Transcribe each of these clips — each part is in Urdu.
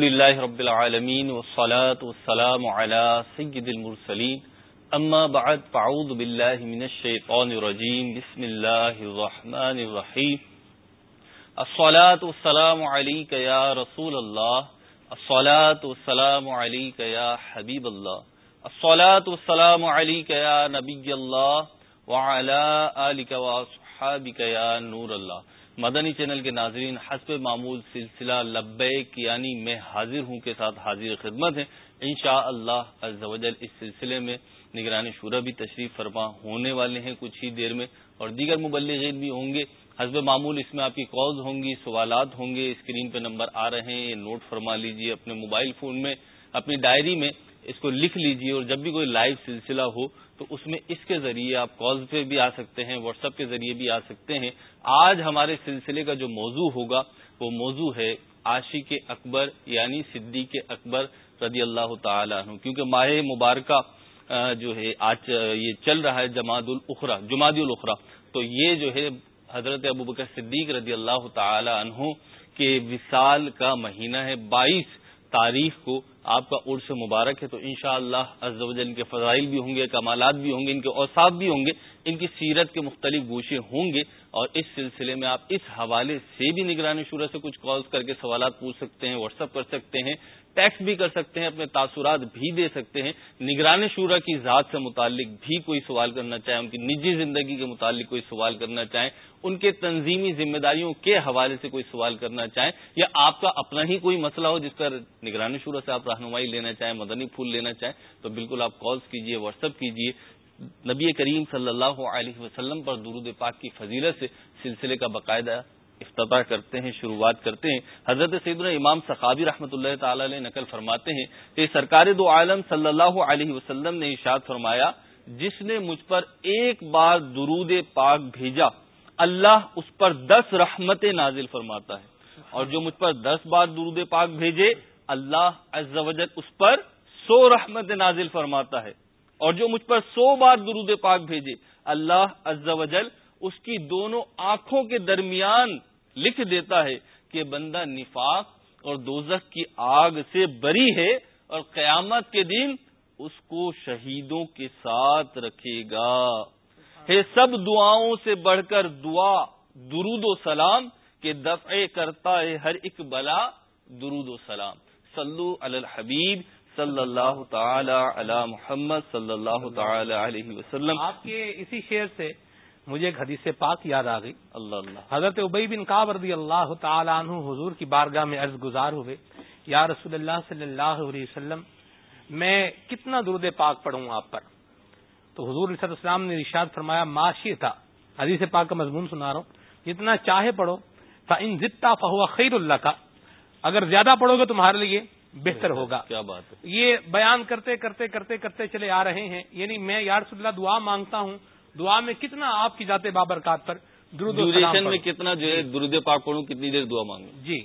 لله رب العالمين والصلاة والسلام على سيد المرسلين أما بعد فعوذ بالله من الشيطان الرجيم بسم الله الرحمن الرحيم الصلاة والسلام عليك يا رسول الله الصلاة والسلام عليك يا حبيب الله الصلاة والسلام عليك يا نبي الله وعلى آلك وصحابك يا نور الله مدنی چینل کے ناظرین، حسب معمول سلسلہ لبیک یعنی میں حاضر ہوں کے ساتھ حاضر خدمت ہیں۔ انشاءاللہ شاء اللہ اس سلسلے میں نگرانی شورا بھی تشریف فرما ہونے والے ہیں کچھ ہی دیر میں، اور دیگر مبلغین بھی ہوں گے۔ حسب معمول اس میں آپ کی کالز ہوں گی، سوالات ہوں گے، اسکرین پہ نمبر آ رہے ہیں، یہ نوٹ فرما لیجیے اپنے موبائل فون میں، اپنی ڈائری میں اس کو لکھ لیجیے، اور جب بھی کوئی لائیو سلسلہ ہو تو اس میں اس کے ذریعے آپ کال پہ بھی آ سکتے ہیں واٹس ایپ کے ذریعے بھی آ سکتے ہیں۔ آج ہمارے سلسلے کا جو موضوع ہوگا، وہ موضوع ہے عاشق اکبر یعنی صدیق اکبر رضی اللہ تعالی عنہ۔ کیونکہ ماہ مبارکہ جو ہے، آج یہ چل رہا ہے جماعت الخرا جماعت الخرا تو یہ جو ہے، حضرت ابوبکر صدیق رضی اللہ تعالی عنہ کے وصال کا مہینہ ہے بائیس تاریخ کو آپ کا عرس مبارک ہے تو انشاءاللہ شاء اللہ ان کے فضائل بھی ہوں گے، کمالات بھی ہوں گے، ان کے اوساف بھی ہوں گے، ان کی سیرت کے مختلف گوشے ہوں گے اور اس سلسلے میں آپ اس حوالے سے بھی نگرانی شورا سے کچھ کالز کر کے سوالات پوچھ سکتے ہیں واٹس اپ کر سکتے ہیں۔ ٹیکس بھی کر سکتے ہیں، اپنے تاثرات بھی دے سکتے ہیں۔ نگرانی شورا کی ذات سے متعلق بھی کوئی سوال کرنا چاہیں، ان کی نجی زندگی کے متعلق کوئی سوال کرنا چاہیں، ان کے تنظیمی ذمہ داریوں کے حوالے سے کوئی سوال کرنا چاہیں، یا آپ کا اپنا ہی کوئی مسئلہ ہو جس پر نگرانی شورا سے آپ رہنمائی لینا چاہیں، مدنی پھول لینا چاہیں، تو بالکل آپ کالز کیجیے واٹس ایپ کیجیے نبی کریم صلی اللہ علیہ وسلم پر درود پاک کی فضیلت سے سلسلے کا باقاعدہ افتتاح کرتے ہیں، شروعات کرتے ہیں۔ حضرت سیدنا امام صحابی رحمۃ اللہ تعالی علیہ نقل فرماتے ہیں کہ سرکار دو عالم صلی اللہ علیہ وسلم نے ارشاد فرمایا، جس نے مجھ پر ایک بار درود پاک بھیجا، اللہ اس پر دس رحمت نازل فرماتا ہے۔ اور جو مجھ پر دس بار درود پاک بھیجے، اللہ عز و جل اس پر سو رحمت نازل فرماتا ہے۔ اور جو مجھ پر سو بار درود پاک بھیجے، اللہ عز و جل اس کی دونوں آنکھوں کے درمیان لکھ دیتا ہے کہ بندہ نفاق اور دوزخ کی آگ سے بری ہے اور قیامت کے دن اس کو شہیدوں کے ساتھ رکھے گا۔ ہے سب دعاؤں سے بڑھ کر دعا، درود و سلام کے دفع کرتا ہے ہر ایک بلا، درود و سلام۔ صلو علی الحبیب صلی اللہ تعالی علی محمد صلی اللہ تعالی علیہ وسلم۔ آپ کے اسی شعر سے مجھے ایک حدیث پاک یاد آ گئی۔ اللہ اللہ۔ حضرت ابئی بن کاب رضی اللہ تعالی عنہ حضور کی بارگاہ میں عرض گزار ہوئے یا رسول اللہ صلی اللہ علیہ وسلم میں کتنا درود پاک پڑھوں آپ پر؟ تو حضور علیہ السلام نے رشاد فرمایا معاشی تھا حدیث پاک کا مضمون سنا رہا ہوں۔ جتنا چاہے پڑھو ان ضتا فہو خیر اللہ کا اگر زیادہ پڑھو گے تمہارے لیے بہتر ہوگا۔ کیا بات ہے۔ یہ بیان کرتے کرتے کرتے کرتے چلے آ رہے ہیں۔ یعنی میں یارس اللہ دعا مانگتا ہوں دعا میں کتنا آپ کی ذات بابرکات پر درود میں کتنا جو ہے درود پاک پڑھوں کتنی دیر دعا مانگوں جی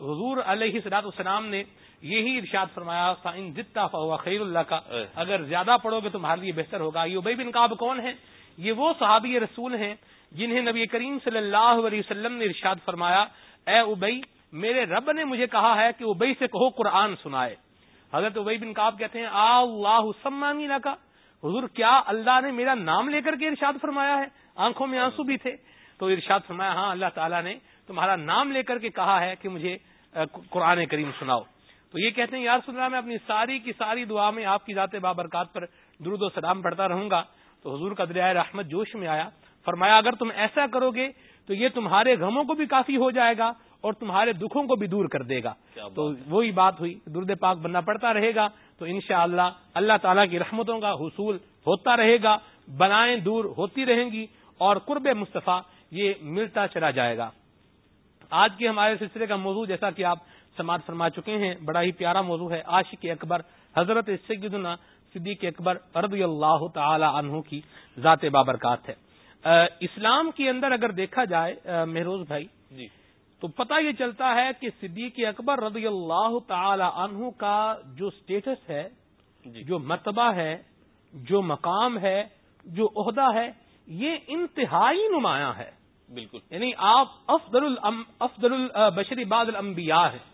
حضور علیہ صلاحت السلام نے یہی ارشاد فرمایا ان جتنا ہوا خیر اللہ کا اگر زیادہ پڑھو گے تمہارے لیے بہتر ہوگا۔ یہ بن کاب کون ہے یہ وہ صحابی رسول ہیں جنہیں نبی کریم صلی اللہ علیہ وسلم نے ارشاد فرمایا اے ابئی میرے رب نے مجھے کہا ہے کہ ابئی سے کہو قرآن سنائے۔ حضرت ابئی بن کاب کہتے ہیں آ اللہ سمانی کا حضور، کیا اللہ نے میرا نام لے کر کے ارشاد فرمایا ہے؟ آنکھوں میں آنسو بھی تھے۔ تو ارشاد فرمایا ہاں اللہ تعالیٰ نے تمہارا نام لے کر کے کہا ہے کہ مجھے قرآن کریم سناؤ۔ تو یہ کہتے ہیں یار سن میں اپنی ساری کی ساری دعا میں آپ کی ذات بابرکات پر درود و سلام پڑھتا رہوں گا۔ تو حضور کا دریائے رحمت جوش میں آیا۔ فرمایا، اگر تم ایسا کرو گے تو یہ تمہارے غموں کو بھی کافی ہو جائے گا۔ اور تمہارے دکھوں کو بھی دور کر دے گا۔ تو وہی بات ہوئی۔ درد پاک بننا پڑتا رہے گا۔ تو انشاءاللہ اللہ اللہ تعالیٰ کی رحمتوں کا حصول ہوتا رہے گا۔ بنائیں دور ہوتی رہیں گی اور قرب مصطفیٰ یہ ملتا چلا جائے گا۔ آج کے ہمارے سلسلے کا موضوع جیسا کہ آپ سماعت فرما چکے ہیں بڑا ہی پیارا موضوع ہے۔ عاشق اکبر حضرت سیدنا صدیق اکبر رضی اللہ تعالی عنہ کی ذات بابرکات ہے۔ اسلام کے اندر اگر دیکھا جائے مہروز بھائی جی۔ تو پتہ یہ چلتا ہے کہ صدیق اکبر رضی اللہ تعالی عنہ کا جو سٹیٹس ہے جی۔ جو مرتبہ ہے جو مقام ہے جو عہدہ ہے یہ انتہائی نمایاں ہے۔ بالکل۔ یعنی آپ افضل افضل البشری بعد الانبیاء ہیں۔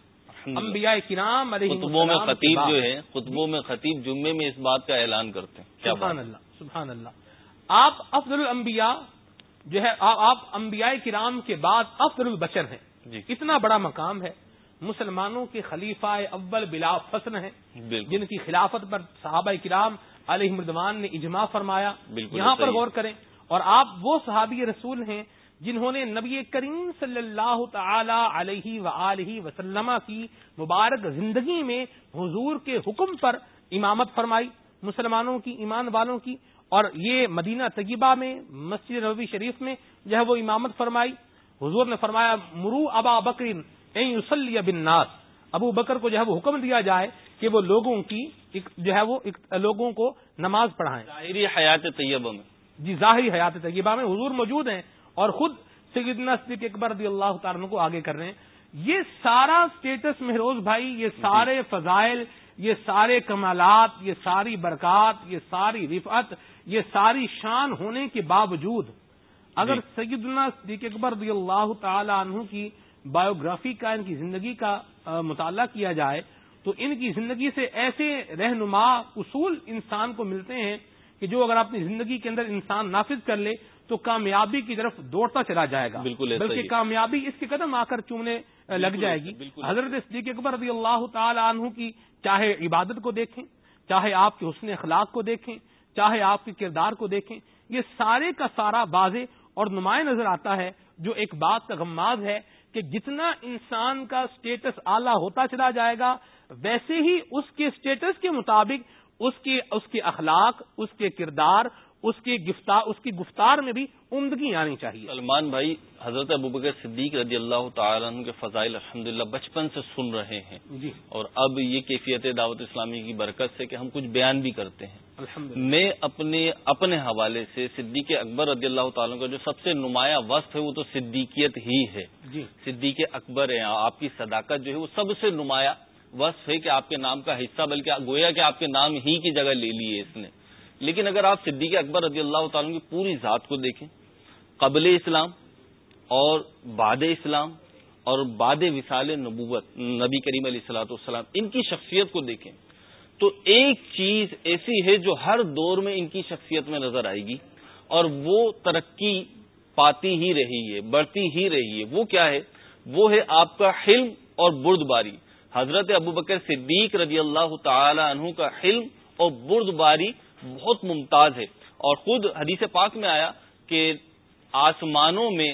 انبیاء کرام علیہ خطبوں میں خطیب جو ہے خطبوں میں خطیب جمعے میں اس بات کا اعلان کرتے ہیں۔ سبحان اللہ سبحان اللہ۔ آپ افضل الانبیاء جو ہے آپ انبیاء کرام کے بعد افضل البشر ہیں۔ جی۔ اتنا بڑا مقام ہے مسلمانوں کے خلیفہ اول بلا فصل ہیں۔ جن کی خلافت پر صحابہ کرام علیہ مردوان نے اجماع فرمایا۔ یہاں پر غور کریں اور آپ وہ صحابی رسول ہیں جنہوں نے نبی کریم صلی اللہ تعالی علیہ و وسلم کی مبارک زندگی میں حضور کے حکم پر امامت فرمائی مسلمانوں کی ایمان والوں کی۔ اور یہ مدینہ طیبہ میں مسجد نبوی شریف میں جو ہے وہ امامت فرمائی۔ حضور نے فرمایا مرو ابا بکرین یوسلی بن ناس ابو بکر کو جو ہے وہ حکم دیا جائے کہ وہ لوگوں کی جو ہے وہ لوگوں کو نماز پڑھائیں۔ ظاہری حیات طیبہ میں۔ جی ظاہری حیات طیبہ میں حضور موجود ہیں اور خود سیدنا صدیق اکبر رضی اللہ تعالیٰ کو آگے کر رہے ہیں۔ یہ سارا اسٹیٹس مہروز بھائی یہ سارے جی۔ فضائل یہ سارے کمالات یہ ساری برکات یہ ساری رفعت یہ ساری شان ہونے کے باوجود اگر جی۔ سیدنا صدیق اکبر رضی اللہ تعالی عنہ کی بایوگرافی کا ان کی زندگی کا مطالعہ کیا جائے تو ان کی زندگی سے ایسے رہنما اصول انسان کو ملتے ہیں کہ جو اگر اپنی زندگی کے اندر انسان نافذ کر لے تو کامیابی کی طرف دوڑتا چلا جائے گا۔ بالکل بلکہ کامیابی اس کے قدم آ کر چومنے لگ جائے گی۔ حضرت صدیق اکبر رضی اللہ تعالی عنہ کی چاہے عبادت کو دیکھیں چاہے آپ کے حسن اخلاق کو دیکھیں چاہے آپ کے کردار کو دیکھیں یہ سارے کا سارا واضح اور نمایاں نظر آتا ہے جو ایک بات کا غماز ہے کہ جتنا انسان کا اسٹیٹس اعلیٰ ہوتا چلا جائے گا، ویسے ہی اس کے اسٹیٹس کے مطابق اس کے اس کے اخلاق، اس کے کردار اس کی گفتار اس کی گفتار میں بھی عمدگی آنی چاہیے۔ سلمان بھائی حضرت ابوبکر صدیق رضی اللہ تعالیٰ عنہ کے فضائل الحمد بچپن سے سن رہے ہیں۔ جی۔ اور اب یہ کیفیت دعوت اسلامی کی برکت سے کہ ہم کچھ بیان بھی کرتے ہیں۔ میں اپنے اپنے حوالے سے صدیق اکبر رضی اللہ تعالیٰ کا جو سب سے نمایاں وصف ہے وہ تو صدیقیت ہی ہے۔ جی۔ صدیق اکبر ہے آپ کی صداقت جو ہے وہ سب سے نمایاں وصف ہے کہ آپ کے نام کا حصہ بلکہ گویا کہ آپ کے نام ہی کی جگہ لے لی ہے اس نے۔ لیکن اگر آپ صدیق اکبر رضی اللہ تعالیٰ کی پوری ذات کو دیکھیں، قبل اسلام اور باد اسلام اور باد وصال نبوت، نبی کریم علیہ السلاۃ والسلام، ان کی شخصیت کو دیکھیں تو ایک چیز ایسی ہے جو ہر دور میں ان کی شخصیت میں نظر آئے گی اور وہ ترقی پاتی ہی رہی ہے، بڑھتی ہی رہی ہے۔ وہ کیا ہے؟ وہ ہے آپ کا حلم اور برد باری حضرت ابو بکر صدیق رضی اللہ تعالی عنہ کا حلم اور برد باری بہت ممتاز ہے۔ اور خود حدیث پاک میں آیا کہ آسمانوں میں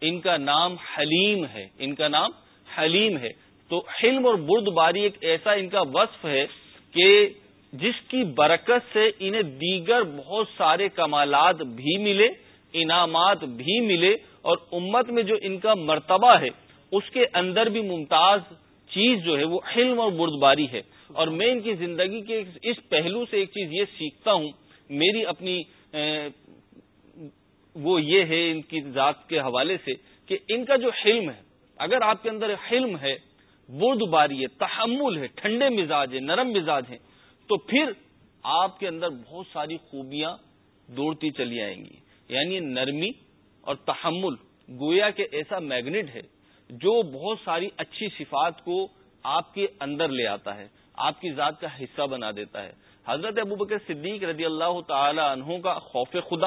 ان کا نام حلیم ہے، ان کا نام حلیم ہے۔ تو حلم اور برد باری ایک ایسا ان کا وصف ہے کہ جس کی برکت سے انہیں دیگر بہت سارے کمالات بھی ملے، انعامات بھی ملے اور امت میں جو ان کا مرتبہ ہے، اس کے اندر بھی ممتاز چیز جو ہے وہ حلم اور بردباری ہے۔ اور میں ان کی زندگی کے اس پہلو سے ایک چیز یہ سیکھتا ہوں، میری اپنی وہ یہ ہے ان کی ذات کے حوالے سے کہ ان کا جو حلم ہے، اگر آپ کے اندر حلم ہے بردباری ہے، تحمل ہے، ٹھنڈے مزاج ہے، نرم مزاج ہے، تو پھر آپ کے اندر بہت ساری خوبیاں دوڑتی چلی آئیں گی۔ یعنی نرمی اور تحمل گویا کے ایسا میگنیٹ ہے جو بہت ساری اچھی صفات کو آپ کے اندر لے آتا ہے۔ آپ کی ذات کا حصہ بنا دیتا ہے۔ حضرت ابوبکر صدیق رضی اللہ تعالی عنہ کا خوف خدا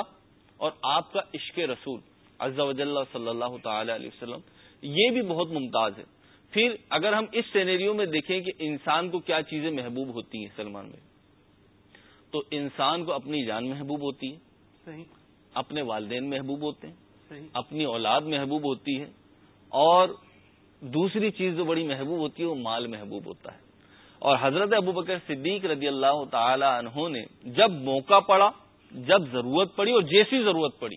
اور آپ کا عشق رسول عز و جل صلی اللہ تعالی علیہ وسلم یہ بھی بہت ممتاز ہے۔ پھر اگر ہم اس سینیریو میں دیکھیں کہ انسان کو کیا چیزیں محبوب ہوتی ہیں سلمان میں تو انسان کو اپنی جان محبوب ہوتی ہے صحیح۔ اپنے والدین محبوب ہوتے ہیں صحیح۔ اپنی اولاد محبوب ہوتی ہے اور دوسری چیز جو بڑی محبوب ہوتی ہے وہ مال محبوب ہوتا ہے۔ اور حضرت ابو بکر صدیق رضی اللہ تعالی عنہ نے جب موقع پڑا جب ضرورت پڑی اور جیسی ضرورت پڑی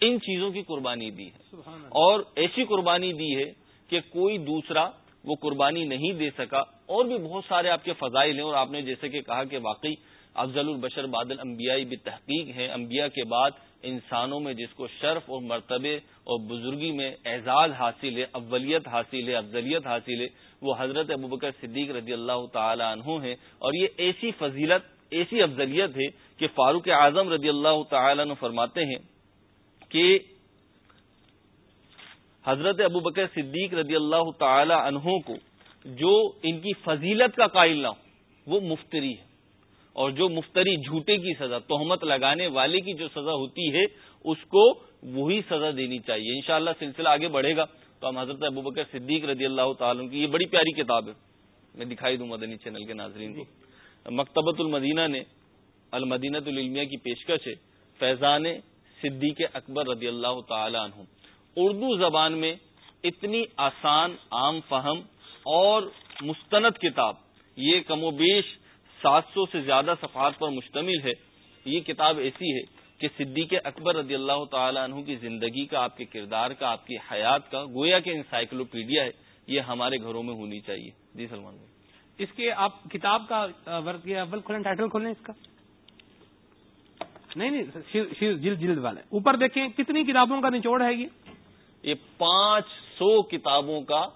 ان چیزوں کی قربانی دی ہے۔ اور ایسی قربانی دی ہے کہ کوئی دوسرا وہ قربانی نہیں دے سکا۔ اور بھی بہت سارے آپ کے فضائل ہیں اور آپ نے جیسے کہ کہا کہ واقعی افضل البشر بادل انبیائی بھی تحقیق ہے انبیاء کے بعد انسانوں میں جس کو شرف اور مرتبے اور بزرگی میں اعزاز حاصل ہے اولیت حاصل ہے افضلیت حاصل ہے وہ حضرت ابوبکر صدیق رضی اللہ تعالی عنہ ہے اور یہ ایسی فضیلت، ایسی افضلیت ہے کہ فاروق اعظم رضی اللہ تعالی عنہ فرماتے ہیں کہ حضرت ابو بکر صدیق رضی اللہ تعالی عنہ کو جو ان کی فضیلت کا قائل نہ ہو، وہ مفتری ہے۔ اور جو مفتری جھوٹے کی سزا، تہمت لگانے والے کی جو سزا ہوتی ہے، اس کو وہی سزا دینی چاہیے۔ انشاءاللہ سلسلہ آگے بڑھے گا۔ تو ہم حضرت ابوبکر صدیق رضی اللہ تعالیٰ کی یہ بڑی پیاری کتاب ہے۔ میں دکھائی دوں مدنی چینل کے ناظرین کو۔ مکتبۃ المدینہ نے المدینت العلمیہ کی پیشکش ہے۔ فیضان صدیق اکبر رضی اللہ تعالی عنہ۔ اردو زبان میں اتنی آسان، عام فہم اور مستند کتاب، یہ کم و بیش سات سو سے زیادہ صفحات پر مشتمل ہے۔ یہ کتاب ایسی ہے کہ صدیق اکبر رضی اللہ تعالی عنہ کی زندگی کا آپ کے کردار کا آپ کی حیات کا گویا کے انسائکلوپیڈیا ہے یہ ہمارے گھروں میں ہونی چاہیے۔ جی سلمان بھائی۔ اس کے آپ کتاب کا اول کھولیں ٹائٹل کھولیں اس کا؟ نہیں نہیں جلد جلد والے۔ اوپر دیکھیں کتنی کتابوں کا نچوڑ ہے یہ؟ یہ پانچ سو کتابوں کا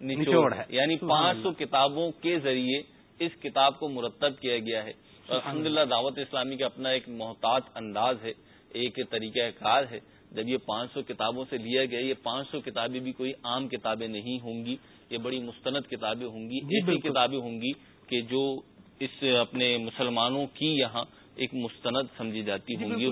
نچوڑ ہے۔ یعنی پانچ سو کتابوں کے ذریعے اس کتاب کو مرتب کیا گیا ہے۔ الحمد للہ دعوت اسلامی کا اپنا ایک محتاط انداز ہے ایک طریقہ کار ہے۔ جب یہ پانچ سو کتابوں سے لیا گیا یہ پانچ سو کتابیں بھی کوئی عام کتابیں نہیں ہوں گی یہ بڑی مستند کتابیں ہوں گی جی، ایسی کتابیں ہوں گی کہ جو اس اپنے مسلمانوں کی یہاں ایک مستند سمجھی جاتی جی، ہوں گی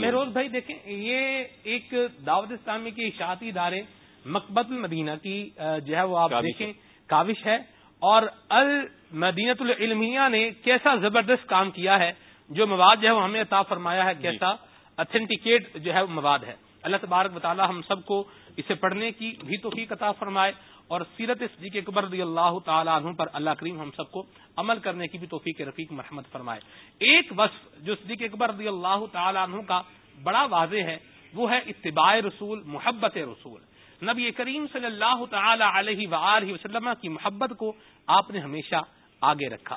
مہروز بھائی دیکھیں یہ ایک دعوت اسلامی کے اشاعتی ادارے مکبت المدینہ کی جو ہے وہ آپ دیکھیں کاوش ہے۔ اور المدینت العلمیہ نے کیسا زبردست کام کیا ہے؟ جو مواد جو ہے وہ ہمیں عطا فرمایا ہے جی۔ کیسا اتھینٹیکیٹ جو ہے وہ مواد ہے۔ اللہ تبارک بطالہ ہم سب کو اسے پڑھنے کی بھی تو عطا فرمائے اور سیرت صدیق اکبر رضی اللہ تعالیٰ عنہ پر اللہ کریم ہم سب کو عمل کرنے کی بھی توفیق رفیق مرحمت فرمائے۔ ایک وصف جو صدیق اکبر رضی اللہ تعالیٰ عنہ کا بڑا واضح ہے وہ ہے اتباع رسول محبت رسول۔ نبی کریم صلی اللہ تعالی علیہ و وسلم کی محبت کو آپ نے ہمیشہ آگے رکھا۔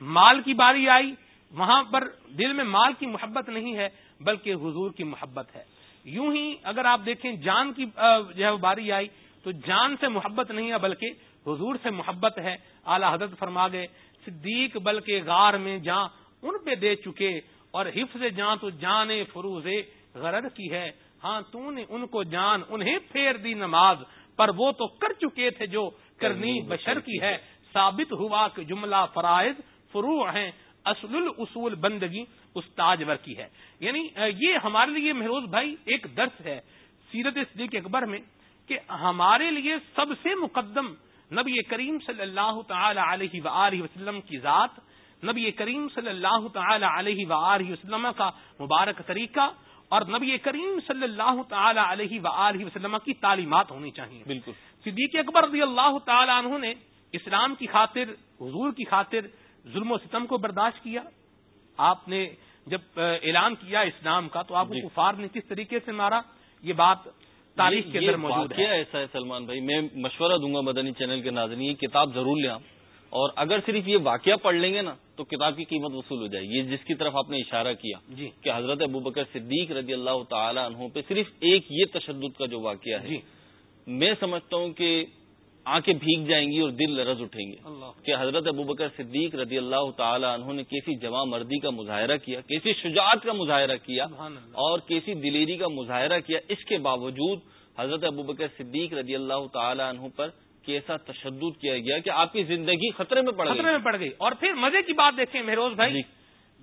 مال کی باری آئی، وہاں پر دل میں مال کی محبت نہیں ہے، بلکہ حضور کی محبت ہے۔ یوں ہی اگر آپ دیکھیں جان کی جو ہے باری آئی، تو جان سے محبت نہیں ہے، بلکہ حضور سے محبت ہے۔ اعلی حضرت فرما گئے، صدیق بلکہ غار میں جاں ان پہ دے چکے، اور حفظ جاں تو جان فروز غرر کی ہے۔ ہاں تو نے ان کو جان انہیں پھیر دی نماز پر وہ تو کر چکے تھے جو کرنی بشر کی ہے۔ ثابت ہوا کہ جملہ فرائض فروع ہیں اصل الاصول بندگی استاجور کی ہے۔ یعنی یہ ہمارے لیے مہروز بھائی ایک درس ہے سیرت صدیق اکبر میں کہ ہمارے لیے سب سے مقدم نبی کریم صلی اللہ تعالی علیہ و وسلم کی ذات نبی کریم صلی اللہ تعالی علیہ و وسلم کا مبارک طریقہ اور نبی کریم صلی اللہ تعالی علیہ و وسلم کی تعلیمات ہونی چاہیے۔ بالکل۔ صدیق اکبر رضی اللہ تعالی عنہ نے اسلام کی خاطر حضور کی خاطر ظلم و ستم کو برداشت کیا۔ آپ نے جب اعلان کیا اسلام کا تو آپ کو جی۔ کفار نے کس طریقے سے مارا؟ یہ بات تاریخ کے اندر موجود ہے۔ ایسا ہے سلمان بھائی میں مشورہ دوں گا مدنی چینل کے ناظرین یہ کتاب ضرور لیں اور اگر صرف یہ واقعہ پڑھ لیں گے نا تو کتاب کی قیمت وصول ہو جائے گی۔ جس کی طرف آپ نے اشارہ کیا جی۔ کہ حضرت ابو بکر صدیق رضی اللہ تعالی عنہ پہ صرف ایک یہ تشدد کا جو واقعہ ہے جی۔ میں سمجھتا ہوں کہ آنکھیں بھیگ جائیں گی اور دل لرز اٹھیں گے۔ کہ حضرت ابو بکر صدیق رضی اللہ تعالی عنہ نے کیسی جمع مردی کا مظاہرہ کیا کیسی شجاعت کا مظاہرہ کیا اور کیسی دلیری کا مظاہرہ کیا اس کے باوجود حضرت ابوبکر صدیق رضی اللہ تعالی عنہ پر کیسا تشدد کیا گیا کہ آپ کی زندگی خطرے میں پڑ خطرے میں پڑ گئی۔ اور پھر مزے کی بات دیکھیں مہروز بھائی جی۔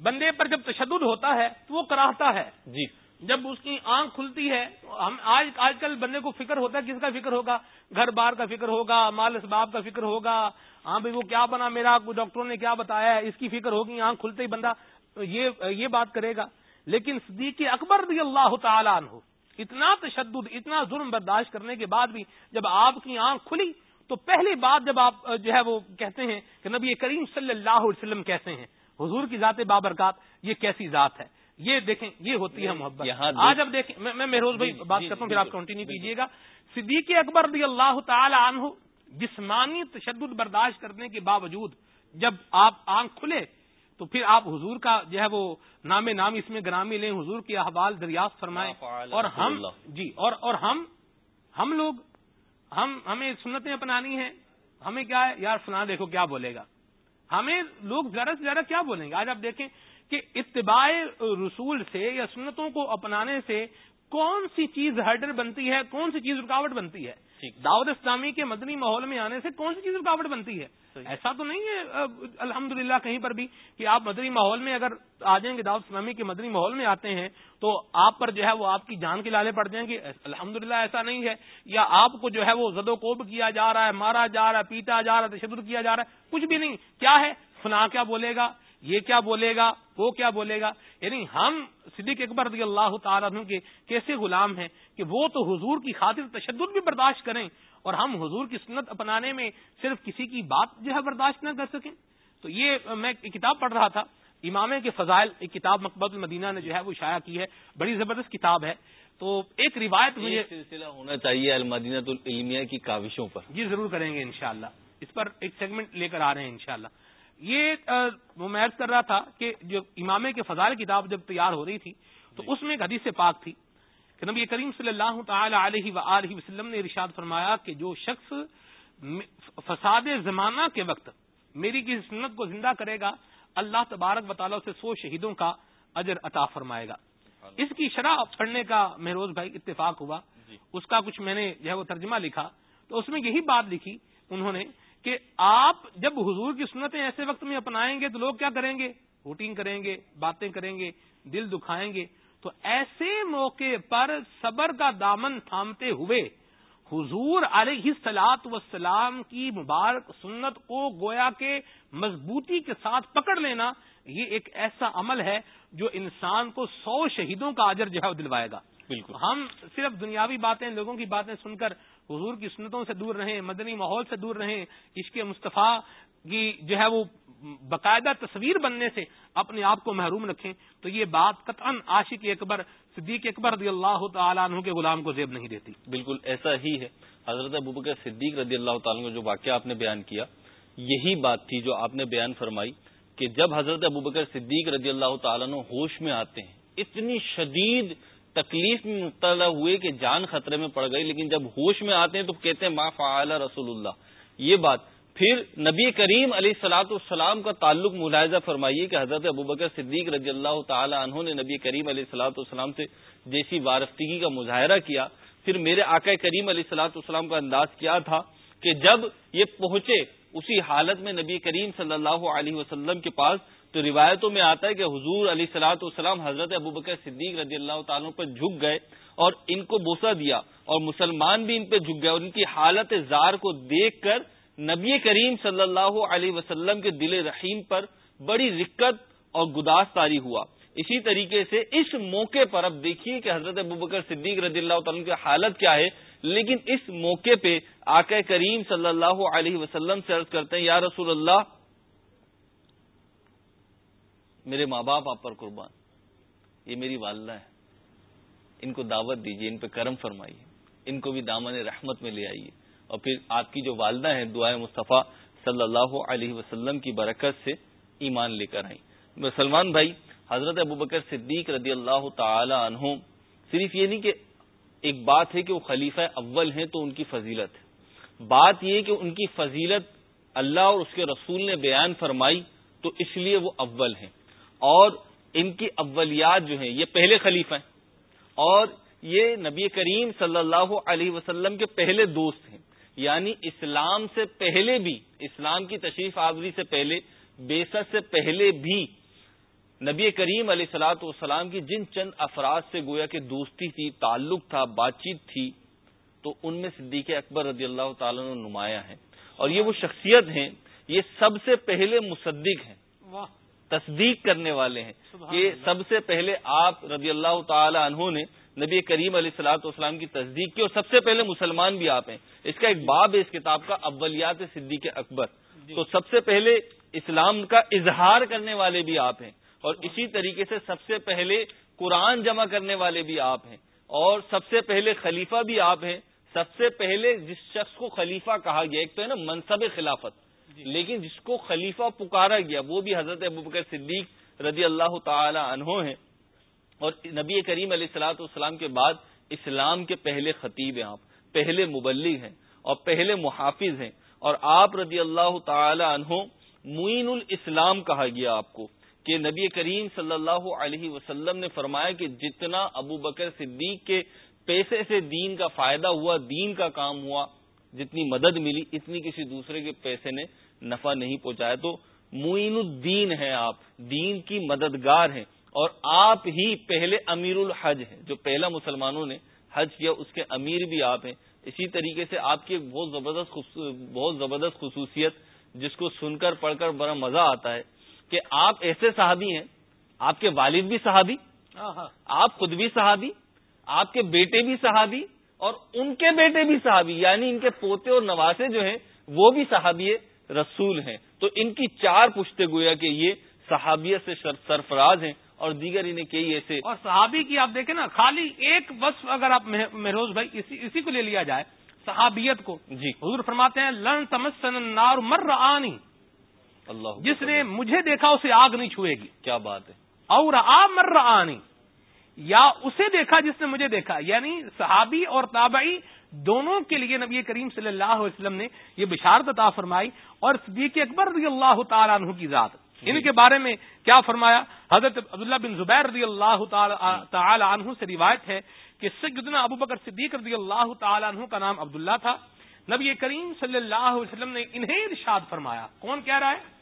بندے پر جب تشدد ہوتا ہے تو وہ کراہتا ہے۔ جی۔ جب اس کی آنکھ کھلتی ہے ہم آج آج کل بندے کو فکر ہوتا ہے کس کا فکر ہوگا؟ گھر بار کا فکر ہوگا مال اسباب کا فکر ہوگا۔ ہاں بھائی وہ کیا بنا میرا؟ ڈاکٹروں نے کیا بتایا ہے؟ اس کی فکر ہوگی آنکھ کھلتے ہی بندہ یہ یہ بات کرے گا۔ لیکن صدیقی اکبر بھی اللہ تعالیٰ عنہ اتنا تشدد اتنا ظلم برداشت کرنے کے بعد بھی جب آپ کی آنکھ کھلی تو پہلی بات جب آپ جو ہے وہ کہتے ہیں کہ نبی کریم صلی اللہ علیہ وسلم کہتے ہیں حضور کی ذات بابرکات یہ کیسی ذات ہے؟ یہ دیکھیں یہ ہوتی ہے محبت۔ آج اب دیکھیں میں مہروز بھائی جی، بات جی، کرتا ہوں پھر آپ کنٹینیو کیجیے گا۔ صدیق اکبر رضی اللہ تعالی عنہ جسمانی تشدد برداشت کرنے کے باوجود جب آپ آنکھ کھلے تو پھر آپ حضور کا جو ہے وہ نام نام اس میں گرامی لیں حضور کے احوال دریافت فرمائیں۔ اور ہم جی اور اور ہم ہم لوگ ہم ہمیں سنتیں اپنانی ہیں، ہمیں کیا ہے؟ یار سنا دیکھو کیا بولے گا۔ ہمیں لوگ زیادہ سے زیادہ کیا بولیں گے؟ آج آپ دیکھیں کہ اتباع رسول سے یا سنتوں کو اپنانے سے کون سی چیز ہرڈر بنتی ہے، کون سی چیز رکاوٹ بنتی ہے؟ دعوت اسلامی کے مدنی ماحول میں آنے سے کون سی چیز رکاوٹ بنتی ہے؟ ایسا تو نہیں ہے الحمد کہیں پر بھی کہ آپ مدنی ماحول میں اگر آ جائیں گے دعوت اسلامی کے مدنی ماحول میں آتے ہیں تو آپ پر جو ہے وہ آپ کی جان کے لالے پڑ جائیں گے۔ الحمد ایسا نہیں ہے۔ یا آپ کو جو ہے وہ زد و کوب کیا جا رہا ہے مارا جا رہا ہے پیٹا جا رہا ہے تشدد کیا جا رہا ہے کچھ بھی نہیں۔ کیا ہے؟ فنا کیا بولے گا؟ یہ کیا بولے گا؟ وہ کیا بولے گا؟ یعنی ہم صدیق اکبر رضی اللہ تعالیٰ کے کیسے غلام ہیں کہ وہ تو حضور کی خاطر تشدد بھی برداشت کریں اور ہم حضور کی سنت اپنانے میں صرف کسی کی بات جو ہے برداشت نہ کر سکیں۔ تو یہ میں ایک کتاب پڑھ رہا تھا امامے کے فضائل ایک کتاب مقبت المدینہ نے جو ہے وہ شائع کی ہے بڑی زبردست کتاب ہے۔ تو ایک روایت مجھے سلسلہ ہونا چاہیے المدینہ العلمیہ کی کاوشوں پر۔ جی ضرور کریں گے انشاءاللہ۔ اس پر ایک سیگمنٹ لے کر آ رہے ہیں انشاءاللہ۔ یہ ممیز کر رہا تھا کہ جو امام کے فضائل کتاب جب تیار ہو رہی تھی تو جی۔ اس میں ایک حدیث پاک تھی کہ نبی کریم صلی اللہ تعالی علیہ و وسلم نے ارشاد فرمایا کہ جو شخص فساد زمانہ کے وقت میری کسی سنت کو زندہ کرے گا اللہ تبارک بطالہ سے سو شہیدوں کا اجر عطا فرمائے گا اس کی شرح پڑھنے کا مہروز بھائی اتفاق ہوا جی۔ اس کا کچھ میں نے جو ہے وہ ترجمہ لکھا تو اس میں یہی بات لکھی انہوں نے کہ آپ جب حضور کی سنتیں ایسے وقت میں اپنائیں گے تو لوگ کیا کریں گے؟ ووٹنگ کریں گے باتیں کریں گے دل دکھائیں گے۔ تو ایسے موقع پر صبر کا دامن تھامتے ہوئے حضور علیہ سلاط وسلام کی مبارک سنت کو گویا کے مضبوطی کے ساتھ پکڑ لینا یہ ایک ایسا عمل ہے جو انسان کو سو شہیدوں کا اجر جو ہے دلوائے گا۔ بالکل۔ ہم صرف دنیاوی باتیں لوگوں کی باتیں سن کر حضور کی سنتوں سے دور رہیں، مدنی ماحول سے دور رہیں، عشق مصطفیٰ کی جو ہے وہ باقاعدہ تصویر بننے سے اپنے آپ کو محروم رکھیں، تو یہ بات قطعا عاشق اکبر، صدیق اکبر رضی اللہ تعالیٰ عنہ کے غلام کو زیب نہیں دیتی۔ بالکل ایسا ہی ہے۔ حضرت ابوبکر صدیق رضی اللہ تعالیٰ کا جو واقعہ آپ نے بیان کیا، یہی بات تھی جو آپ نے بیان فرمائی کہ جب حضرت ابوبکر صدیق رضی اللہ تعالیٰ ہوش میں آتے ہیں، اتنی شدید تکلیف میں مبتلا ہوئے کہ جان خطرے میں پڑ گئی، لیکن جب ہوش میں آتے ہیں تو کہتے ہیں، ما فعال رسول اللہ. یہ بات۔ پھر نبی کریم علیہ سلاۃ السلام کا تعلق ملاحظہ فرمائیے کہ حضرت ابوبکر صدیق رضی اللہ تعالی عنہ نے نبی کریم علیہ سلاۃ السلام سے جیسی وارفتگی کا مظاہرہ کیا۔ پھر میرے آقا کریم علیہ سلاۃ السلام کا انداز کیا تھا کہ جب یہ پہنچے، اسی حالت میں نبی کریم صلی اللہ علیہ وسلم کے پاس تو روایتوں میں آتا ہے کہ حضور علی سلاۃ والسلام حضرت ابوبکر صدیق رضی اللہ تعالیٰ پر جھک گئے اور ان کو بوسا دیا اور مسلمان بھی ان پہ جھک گئے اور ان کی حالت زار کو دیکھ کر نبی کریم صلی اللہ علیہ وسلم کے دل رحیم پر بڑی رکت اور گداس تاری ہوا۔ اسی طریقے سے اس موقع پر اب دیکھیے کہ حضرت ابوبکر صدیق رضی اللہ تعالیٰ کی حالت کیا ہے۔ لیکن اس موقع پہ آقا کریم صلی اللہ علیہ وسلم سے عرض کرتے ہیں، یا رسول اللہ میرے ماں باپ آپ پر قربان۔ یہ میری والدہ ہے ان کو دعوت دیجیے ان پہ کرم فرمائیے۔ ان کو بھی دامن رحمت میں لے آئیے۔ اور پھر آپ کی جو والدہ ہیں دعائیں مصطفیٰ صلی اللہ علیہ وسلم کی برکت سے ایمان لے کر آئیں۔ سلمان بھائی، حضرت ابوبکر صدیق رضی اللہ تعالی عنہ، صرف یہ نہیں کہ ایک بات ہے کہ وہ خلیفہ اول ہیں تو ان کی فضیلت ہے۔ بات یہ کہ ان کی فضیلت اللہ اور اس کے رسول نے بیان فرمائی تو اس لیے وہ اول ہیں۔ اور ان کی اولیات جو ہیں، یہ پہلے خلیفہ ہیں۔ اور یہ نبی کریم صلی اللہ علیہ وسلم کے پہلے دوست ہیں۔ یعنی اسلام سے پہلے بھی، اسلام کی تشریف آوری سے پہلے بیسط سے پہلے بھی نبی کریم علیہ سلاۃ والسلام کی جن چند افراد سے گویا کہ دوستی تھی، تعلق تھا بات چیت تھی، تو ان میں صدیق اکبر رضی اللہ تعالیٰ نے نمایاں ہیں۔ اور یہ وہ شخصیت ہیں، یہ سب سے پہلے مصدق ہیں۔ تصدیق کرنے والے ہیں کہ سب سے پہلے آپ رضی اللہ تعالی عنہ نے نبی کریم علیہ السلاۃ والسلام کی تصدیق کی اور سب سے پہلے مسلمان بھی آپ ہیں۔ اس کا ایک باب ہے اس کتاب کا اولیات صدیق اکبر۔ جی۔ تو سب سے پہلے اسلام کا اظہار کرنے والے بھی آپ ہیں اور اسی طریقے سے سب سے پہلے قرآن جمع کرنے والے بھی آپ ہیں اور سب سے پہلے خلیفہ بھی آپ ہیں۔ سب سے پہلے جس شخص کو خلیفہ کہا گیا ایک تو ہے نا منصب خلافت۔ جی. لیکن جس کو خلیفہ پکارا گیا، وہ بھی حضرت ابوبکر صدیق رضی اللہ تعالی عنہ ہیں۔ اور نبی کریم علیہ السلاۃ والسلام کے بعد اسلام کے پہلے خطیب ہیں آپ، پہلے مبلغ ہیں اور پہلے محافظ ہیں۔ اور آپ رضی اللہ تعالی عنہ معین الاسلام کہا گیا آپ کو کہ نبی کریم صلی اللہ علیہ وسلم نے فرمایا کہ جتنا ابو بکر صدیق کے پیسے سے دین کا فائدہ ہوا، دین کا کام ہوا، جتنی مدد ملی، اتنی کسی دوسرے کے پیسے نے نفع نہیں پہنچایا تو معین الدین ہیں آپ دین کی مددگار ہیں اور آپ ہی پہلے امیر الحج ہیں جو پہلا مسلمانوں نے حج کیا اس کے امیر بھی آپ ہیں۔ اسی طریقے سے آپ کی ایک بہت زبردست بہت زبردست خصوصیت جس کو سن کر پڑھ کر بڑا مزہ آتا ہے کہ آپ ایسے صحابی ہیں آپ کے والد بھی صحابی آپ خود بھی صحابی آپ کے بیٹے بھی صحابی اور ان کے بیٹے بھی صحابی یعنی ان کے پوتے اور نواسے جو ہیں وہ بھی صحابی رسول ہیں۔ تو ان کی چار پشتے گویا کہ یہ صحابیت سے سرفراز ہیں اور دیگر انہیں کئی ایسے اور صحابی کی آپ دیکھیں نا خالی ایک وصف اگر آپ مہروز بھائی اسی اسی کو لے لیا جائے صحابیت کو۔ جی۔ حضور فرماتے ہیں لن تمسن نار مر آنی اللہ جس نے مجھے دیکھا اسے آگ نہیں چھوئے گی۔ کیا بات ہے۔ اور آ مر آنی یا اسے دیکھا جس نے مجھے دیکھا۔ یعنی صحابی اور تابعی دونوں کے لیے نبی کریم صلی اللہ علیہ وسلم نے یہ بشارت عطا فرمائی اور صدیق اکبر رضی اللہ تعالیٰ عنہ کی ذات۔ ان جی۔ کے بارے میں کیا فرمایا؟ حضرت عبداللہ بن زبیر رضی اللہ تعالی عنہ سے روایت ہے کہ سیدنا ابو بکر صدیق رضی اللہ تعالی عنہ کا نام عبداللہ تھا۔ نبی کریم صلی اللہ علیہ وسلم نے انہیں ارشاد فرمایا۔ کون کہہ رہا ہے؟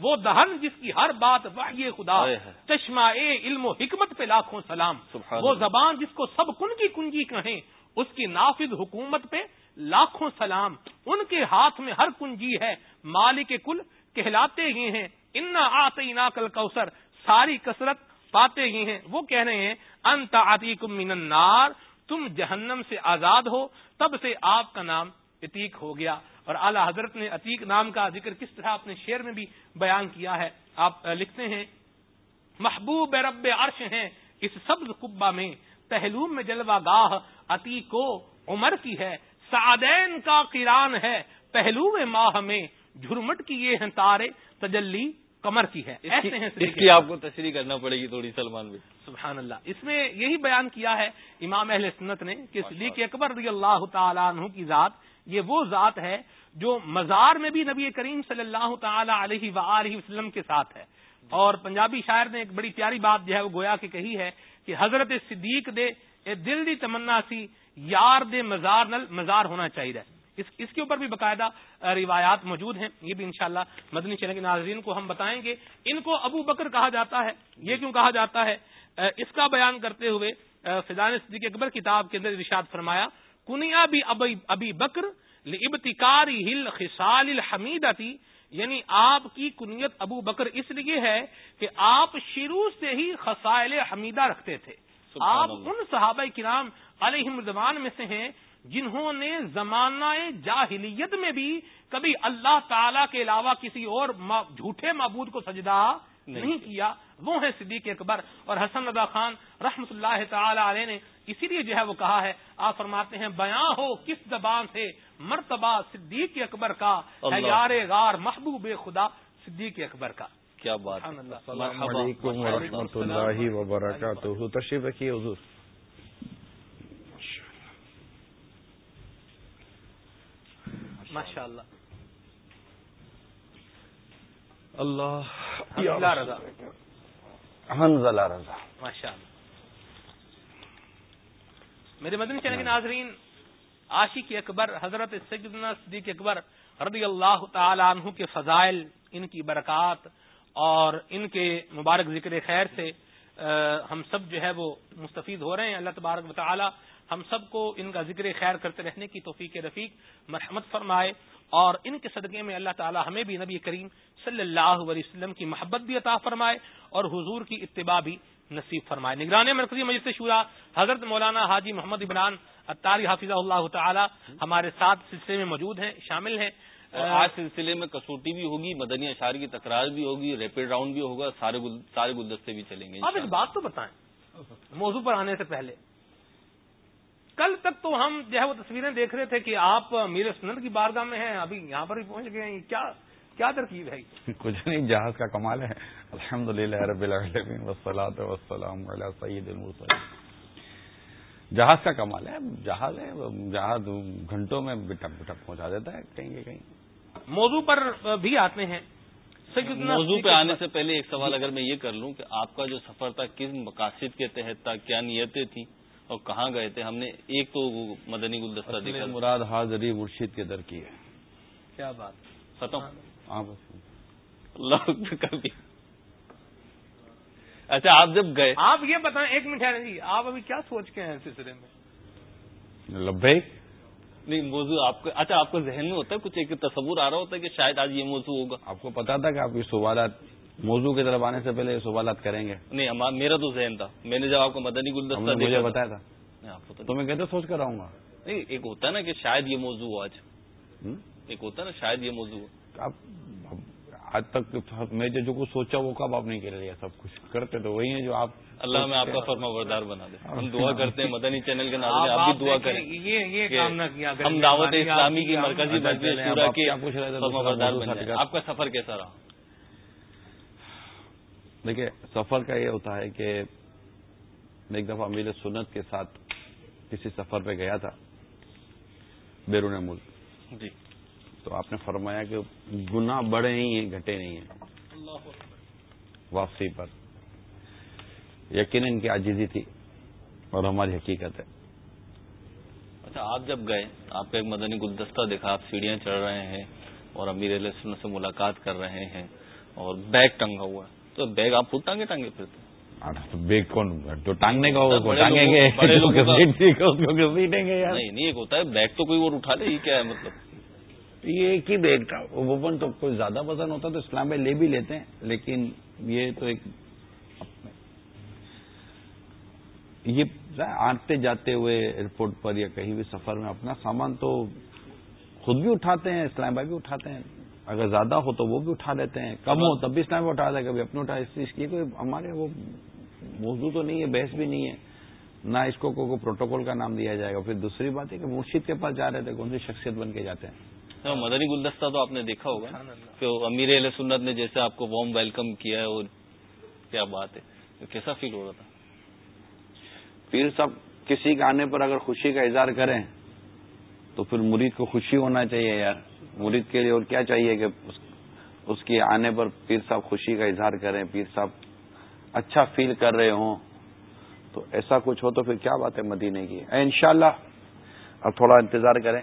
وہ دہن جس کی ہر بات وحی خدا چشمہ علم و حکمت پہ لاکھوں سلام۔ وہ زبان جس کو سب کن کی کنجی کہیں اس کی نافذ حکومت پہ لاکھوں سلام۔ ان کے ہاتھ میں ہر کنجی ہے۔ مالک کل کہلاتے ہی ہیں۔ ان آتے کل کوسر ساری کثرت پاتے ہی ہیں۔ وہ کہہ رہے ہیں انت آتی من النار۔ تم جہنم سے آزاد ہو۔ تب سے آپ کا نام عتیق ہو گیا۔ اور اعلی حضرت نے عتیق نام کا ذکر کس طرح اپنے شعر میں بھی بیان کیا ہے۔ آپ لکھتے ہیں، محبوب رب عرش ہیں اس سبز قبا میں۔ پہلو میں جلوہ گاہ عتیق عمر کی ہے سعدین کا قران ہے۔ پہلو ماہ میں جھرمٹ کی یہ ہیں تارے تجلی کمر کی ہے۔ ایسے ہیں اس کی آپ کو تشریح کرنا پڑے گی تھوڑی سلمان بھی سبحان اللہ۔ اس میں یہی بیان کیا ہے امام اہل سنت نے کہ صدیق اکبر رضی اللہ تعالیٰ عنہ کی ذات یہ وہ ذات ہے جو مزار میں بھی نبی کریم صلی اللہ تعالی علیہ و وسلم کے ساتھ ہے۔ اور پنجابی شاعر نے ایک بڑی پیاری بات جو ہے وہ گویا کہ کہی ہے کہ حضرت صدیق دے اے دل دی تمنا سی، یار دے مزار نل مزار ہونا چاہیے اس اس کے اوپر بھی باقاعدہ روایات موجود ہیں۔ یہ بھی انشاءاللہ مدنی چینل کے ناظرین کو ہم بتائیں گے۔ ان کو ابو بکر کہا جاتا ہے۔ یہ کیوں کہا جاتا ہے؟ اس کا بیان کرتے ہوئے فضان صدیق اکبر کتاب کے اندر ارشاد فرمایا، کنیا بھی ابھی بکر ابتکاری ہل خسال الحمیدتی یعنی آپ کی کنیت ابو بکر اس لیے ہے کہ آپ شروع سے ہی خسائل حمیدہ رکھتے تھے۔ آپ ان صحابہ کرام علیہ مردوان میں سے ہیں جنہوں نے زمانہ جاہلیت میں بھی کبھی اللہ تعالی کے علاوہ کسی اور جھوٹے معبود کو سجدہ نہیں کیا۔ وہ ہیں صدیق اکبر اور حسن رضا خان رحمت اللہ تعالی علیہ نے اسی لیے جو ہے وہ کہا ہے آپ فرماتے ہیں بیاں ہو کس زبان سے؟ مرتبہ صدیق اکبر کا یار غار محبوب خدا صدیق اکبر کا۔ کیا بات السلام علیکم و رحمۃ اللہ وبرکاتہ۔ تشریف رکھیے حضور۔ ماشاء اللہ اللہ رضا۔ حنزلہ رضا۔ ماشاء اللہ میرے مدنی چینل کے ناظرین عاشق اکبر حضرت سیدنا صدیق اکبر رضی اللہ تعالی عنہ کے فضائل ان کی برکات اور ان کے مبارک ذکر خیر سے ہم سب جو ہے وہ مستفید ہو رہے ہیں۔ اللہ تبارک و تعالی ہم سب کو ان کا ذکر خیر کرتے رہنے کی توفیق رفیق مرحمت فرمائے اور ان کے صدقے میں اللہ تعالی ہمیں بھی نبی کریم صلی اللہ علیہ وسلم کی محبت بھی عطا فرمائے اور حضور کی اتباع بھی نصیب فرمائے۔ نگران مرکزی مجلس شورا حضرت مولانا حاجی محمد عمران اطاری حافظ اللہ تعالی ہمارے ساتھ سلسلے میں موجود ہیں شامل ہیں۔ آج سلسلے میں کسوٹی بھی ہوگی مدنی اشار کی تکرار بھی ہوگی ریپڈ راؤنڈ بھی ہوگا سارے گلدستے بھی چلیں گے آپ ایک بات تو بتائیں۔ موضوع پر آنے سے پہلے کل تک تو ہم جو ہے وہ تصویریں دیکھ رہے تھے کہ آپ میرے سنت کی بارگاہ میں ہیں ابھی یہاں پر بھی پہنچ گئے ہیں کیا کیا ترکیب ہے کچھ نہیں جہاز کا کمال ہے۔ الحمد للہ رب العالمین وسلات وسلام سعید جہاز کا کمال ہے جہاز ہے جہاز گھنٹوں میں بٹک بٹک پہنچا دیتا ہے کہیں کہیں۔ موضوع پر بھی آتے ہیں۔ موضوع پہ آنے سے پہلے ایک سوال اگر میں یہ کر لوں کہ آپ کا جو سفر تھا کس مقاصد کے تحت تھا کیا نیتیں تھیں اور کہاں گئے تھے؟ ہم نے ایک تو مدنی گلدستہ دیکھا۔ مراد حاضری مرشید کے در کی ہے۔ کیا بات؟ ختم۔ ہاں۔ اللہ کبھی اچھا آپ جب گئے۔ آپ یہ بتائیں ایک منٹ جی آپ ابھی کیا سوچ کے ہیں سلسلے میں؟ لبیک۔ نہیں موضوع آپ کو اچھا آپ کو ذہن میں ہوتا ہے کچھ ایک تصور آ رہا ہوتا ہے کہ شاید آج یہ موضوع ہوگا۔ آپ کو پتا تھا کہ آپ یہ سوالات موضوع کی طرف آنے سے پہلے یہ سوالات کریں گے۔ نہیں میرا تو ذہن تھا۔ میں نے جب آپ کو مدنی گلدستہ مجھے بتایا تھا۔ آپ کو تو میں کہتے سوچ کر آؤں گا؟ نہیں ایک ہوتا ہے نا کہ شاید یہ موضوع ہو آج۔ ایک ہوتا ہے نا شاید یہ موضوع آپ آج تک میں جو کچھ سوچا وہ کب آپ نہیں کر رہی سب کچھ کرتے تو وہی ہیں جو آپ اللہ میں آپ کا فرما بردار بنا دیں ہم دعا کرتے ہیں مدنی چینل کے نام سے آپ بھی دعا کریں۔ ہم دعوت اسلامی کی مرکزی فرما بردار بن جائیں آپ کا سفر کیسا رہا؟ دیکھیے سفر کا یہ ہوتا ہے کہ میں ایک دفعہ امیر سنت کے ساتھ کسی سفر پہ گیا تھا بیرون ملک۔ جی۔ تو آپ نے فرمایا کہ گنا بڑے نہیں ہیں گھٹے نہیں ہیں۔ واپسی پر۔ یقیناً ان کی عاجزی تھی اور ہماری حقیقت ہے۔ اچھا آپ جب گئے آپ کا ایک مدنی گلدستہ دیکھا آپ سیڑھیاں چڑھ رہے ہیں اور امیر علیہ سے ملاقات کر رہے ہیں اور بیگ ٹنگا ہوا ہے۔ تو بیگ آپ خود ٹانگے ٹانگے پھرتے بیگ کون تو ٹانگنے کا ٹانگیں گے۔ نہیں ایک ہوتا ہے بیگ تو کوئی اور اٹھا لے یہ کیا ہے مطلب؟ یہ ایک ہی بیگ تھا وہ تو کوئی زیادہ وزن ہوتا تو اسلام میں لے بھی لیتے ہیں، لیکن یہ تو ایک یہ آتے جاتے ہوئے ایئرپورٹ پر یا کہیں بھی سفر میں اپنا سامان تو خود بھی اٹھاتے ہیں، اسلام بھائی بھی اٹھاتے ہیں۔ اگر زیادہ ہو تو وہ بھی اٹھا لیتے ہیں، کم ہو تب بھی اسلام بھائی اٹھا دیں کبھی اپنے اٹھا اس چیز کی کوئی ہمارے وہ موضوع تو نہیں ہے، بحث بھی نہیں ہے۔ نہ اس کو کوئی پروٹوکول کا نام دیا جائے گا۔ پھر دوسری بات ہے کہ مرشید کے پاس جا رہے تھے، کون سی شخصیت بن کے جاتے ہیں؟ مدنی گلدستہ تو آپ نے دیکھا ہوگا کہ امیر علیہ سنت نے جیسے آپ کو وارم ویلکم کیا ہے اور کیا بات ہے۔ کیسا فیل ہو رہا تھا؟ پیر صاحب کسی کے آنے پر اگر خوشی کا اظہار کریں تو پھر مرید کو خوشی ہونا چاہیے یار۔ مرید کے لیے اور کیا چاہیے کہ اس کے آنے پر پیر صاحب خوشی کا اظہار کریں پیر صاحب اچھا فیل کر رہے ہوں۔ تو ایسا کچھ ہو تو پھر کیا بات ہے مدینے کی؟ انشاءاللہ اب تھوڑا انتظار کریں۔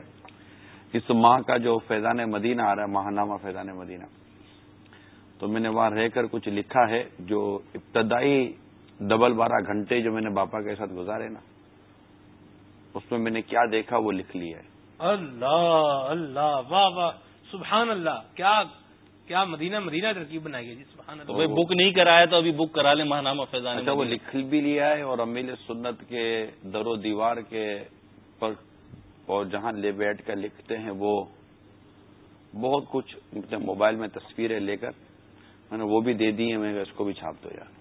اس ماہ کا جو فیضان مدینہ آ رہا ہے ماہ نامہ فیضان مدینہ۔ تو میں نے وہاں رہ کر کچھ لکھا ہے جو ابتدائی ڈبل بارہ گھنٹے جو میں نے باپا کے ساتھ گزارے نا اس میں میں نے کیا دیکھا وہ لکھ لیا ہے۔ اللہ اللہ واہ واہ سبحان اللہ کیا کیا مدینہ مدینہ ترکیب بنائی ہے جی سبحان اللہ۔ بک نہیں کرایا تو ابھی بک کرا لیں ماہنامہ فیضان اچھا وہ لکھ بھی لیا ہے اور امیل سنت کے در و دیوار کے پر اور جہاں لے بیٹھ کر لکھتے ہیں وہ بہت کچھ موبائل میں تصویریں لے کر میں نے وہ بھی دے دی ہیں میں اس کو بھی چھاپ دو یار۔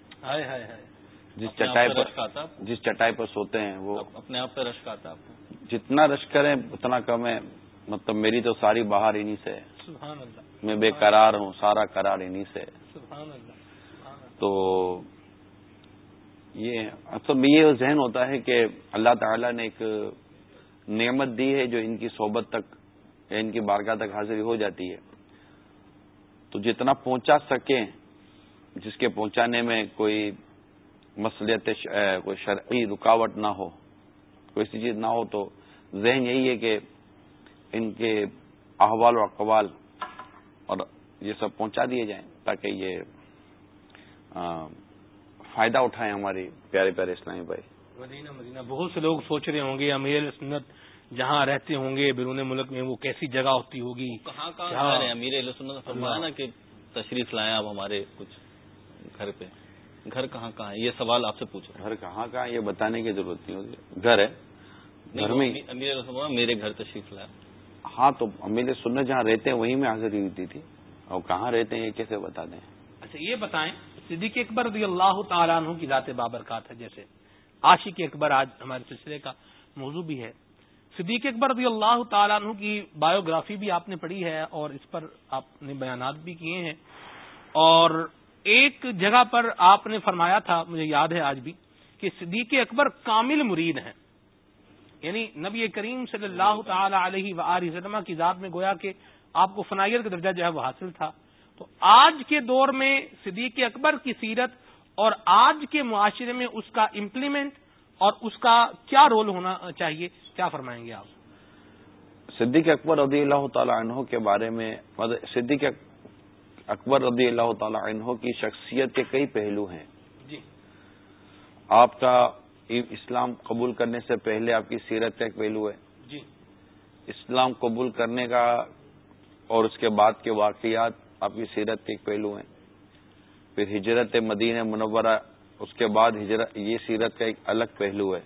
جس چٹائی پر جس چٹائی پر سوتے ہیں وہ اپنے آپ پہ رشک آتا جتنا رش کریں اتنا کم ہے۔ مطلب میری تو ساری باہر انہیں سے سبحان اللہ۔ میں بے قرار ہوں سارا قرار انہیں سے سبحان اللہ تو یہ اصل یہ ذہن ہوتا ہے کہ اللہ تعالی نے ایک نعمت دی ہے جو ان کی صحبت تک، یا ان کی بارگاہ تک حاضری ہو جاتی ہے۔ تو جتنا پہنچا سکیں، جس کے پہنچانے میں کوئی مسلیت کوئی شرعی رکاوٹ نہ ہو، کوئی ایسی چیز نہ ہو، تو ذہن یہی ہے کہ ان کے احوال و اقوال اور یہ سب پہنچا دیے جائیں تاکہ یہ فائدہ اٹھائیں ہماری پیارے پیارے اسلامی بھائی۔ مدینہ مدینہ۔ بہت سے لوگ سوچ رہے ہوں گے امیر سنت جہاں رہتے ہوں گے بیرون ملک میں وہ کیسی جگہ ہوتی ہوگی؟ کہاں کہاں امیر سنت فرمایا نا کہ تشریف لائیں آپ ہمارے کچھ گھر پہ۔ گھر کہاں کہاں ہے؟ یہ سوال آپ سے پوچھو گھر کہاں کہاں یہ بتانے کی ضرورت نہیں ہوتی۔ گھر ہے۔ گھر میں امیر میرے گھر تشریف لایا ہاں تو امیر سنت جہاں رہتے ہیں وہیں میں حاضری ہوتی تھی۔ اور کہاں رہتے ہیں یہ کیسے بتا دیں؟ اچھا یہ بتائیں صدیق اکبر رضی اللہ تعالیٰ عنہ کی ذات بابرکات ہے جیسے۔ عاشق اکبر آج ہمارے سلسلے کا موضوع بھی ہے۔ صدیق اکبر رضی اللہ تعالیٰ عنہ کی بایوگرافی بھی آپ نے پڑھی ہے اور اس پر آپ نے بیانات بھی کیے ہیں۔ اور ایک جگہ پر آپ نے فرمایا تھا، مجھے یاد ہے آج بھی، کہ صدیق اکبر کامل مرید ہیں۔ یعنی نبی کریم صلی اللہ تعالی علیہ و وسلم کی ذات میں گویا کہ آپ کو فنائر کا درجہ جو ہے وہ حاصل تھا۔ تو آج کے دور میں صدیق اکبر کی سیرت اور آج کے معاشرے میں اس کا امپلیمنٹ اور اس کا کیا رول ہونا چاہیے؟ کیا فرمائیں گے آپ؟ صدیق اکبر رضی اللہ تعالی عنہ کے بارے میں صدیق اکبر رضی اللہ تعالی عنہ کی شخصیت کے کئی پہلو ہیں۔ جی۔ آپ کا اسلام قبول کرنے سے پہلے آپ کی سیرت کا ایک پہلو ہے۔ جی۔ اسلام قبول کرنے کا اور اس کے بعد کے واقعات آپ کی سیرت کے ایک پہلو ہیں۔ پھر ہجرت مدینہ منورہ، اس کے بعد ہجرت یہ سیرت کا ایک الگ پہلو ہے۔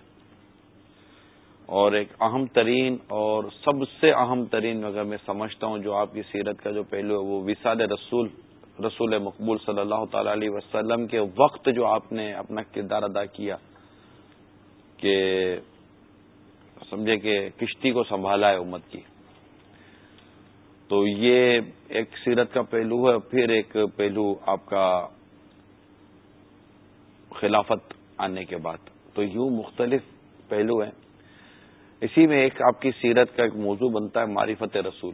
اور ایک اہم ترین اور سب سے اہم ترین اگر میں سمجھتا ہوں جو آپ کی سیرت کا جو پہلو ہے، وہ وساد رسول رسول مقبول صلی اللہ تعالی علیہ وسلم کے وقت جو آپ نے اپنا کردار ادا کیا کہ سمجھے کہ کشتی کو سنبھالا ہے امت کی۔ تو یہ ایک سیرت کا پہلو ہے، پھر ایک پہلو آپ کا خلافت آنے کے بعد۔ تو یوں مختلف پہلو ہیں۔ اسی میں ایک آپ کی سیرت کا ایک موضوع بنتا ہے معرفت رسول۔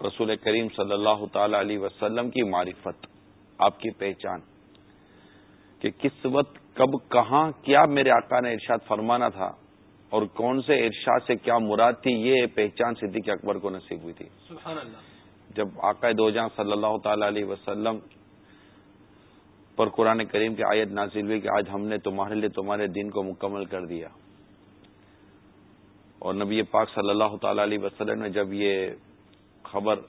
رسول کریم صلی اللہ تعالی علیہ وسلم کی معرفت آپ کی پہچان۔ کہ کس وقت کب کہاں کیا میرے آقا نے ارشاد فرمانا تھا اور کون سے ارشاد سے کیا مراد تھی یہ پہچان صدیق اکبر کو نصیب ہوئی تھی۔ سبحان اللہ۔ جب آقا دو جہاں صلی اللہ تعالی علیہ وسلم پر قرآن کریم کی آیت نازل ہوئی کہ آج ہم نے تمہارے لیے تمہارے دین کو مکمل کر دیا۔ اور نبی پاک صلی اللہ تعالی علیہ وسلم نے جب یہ خبر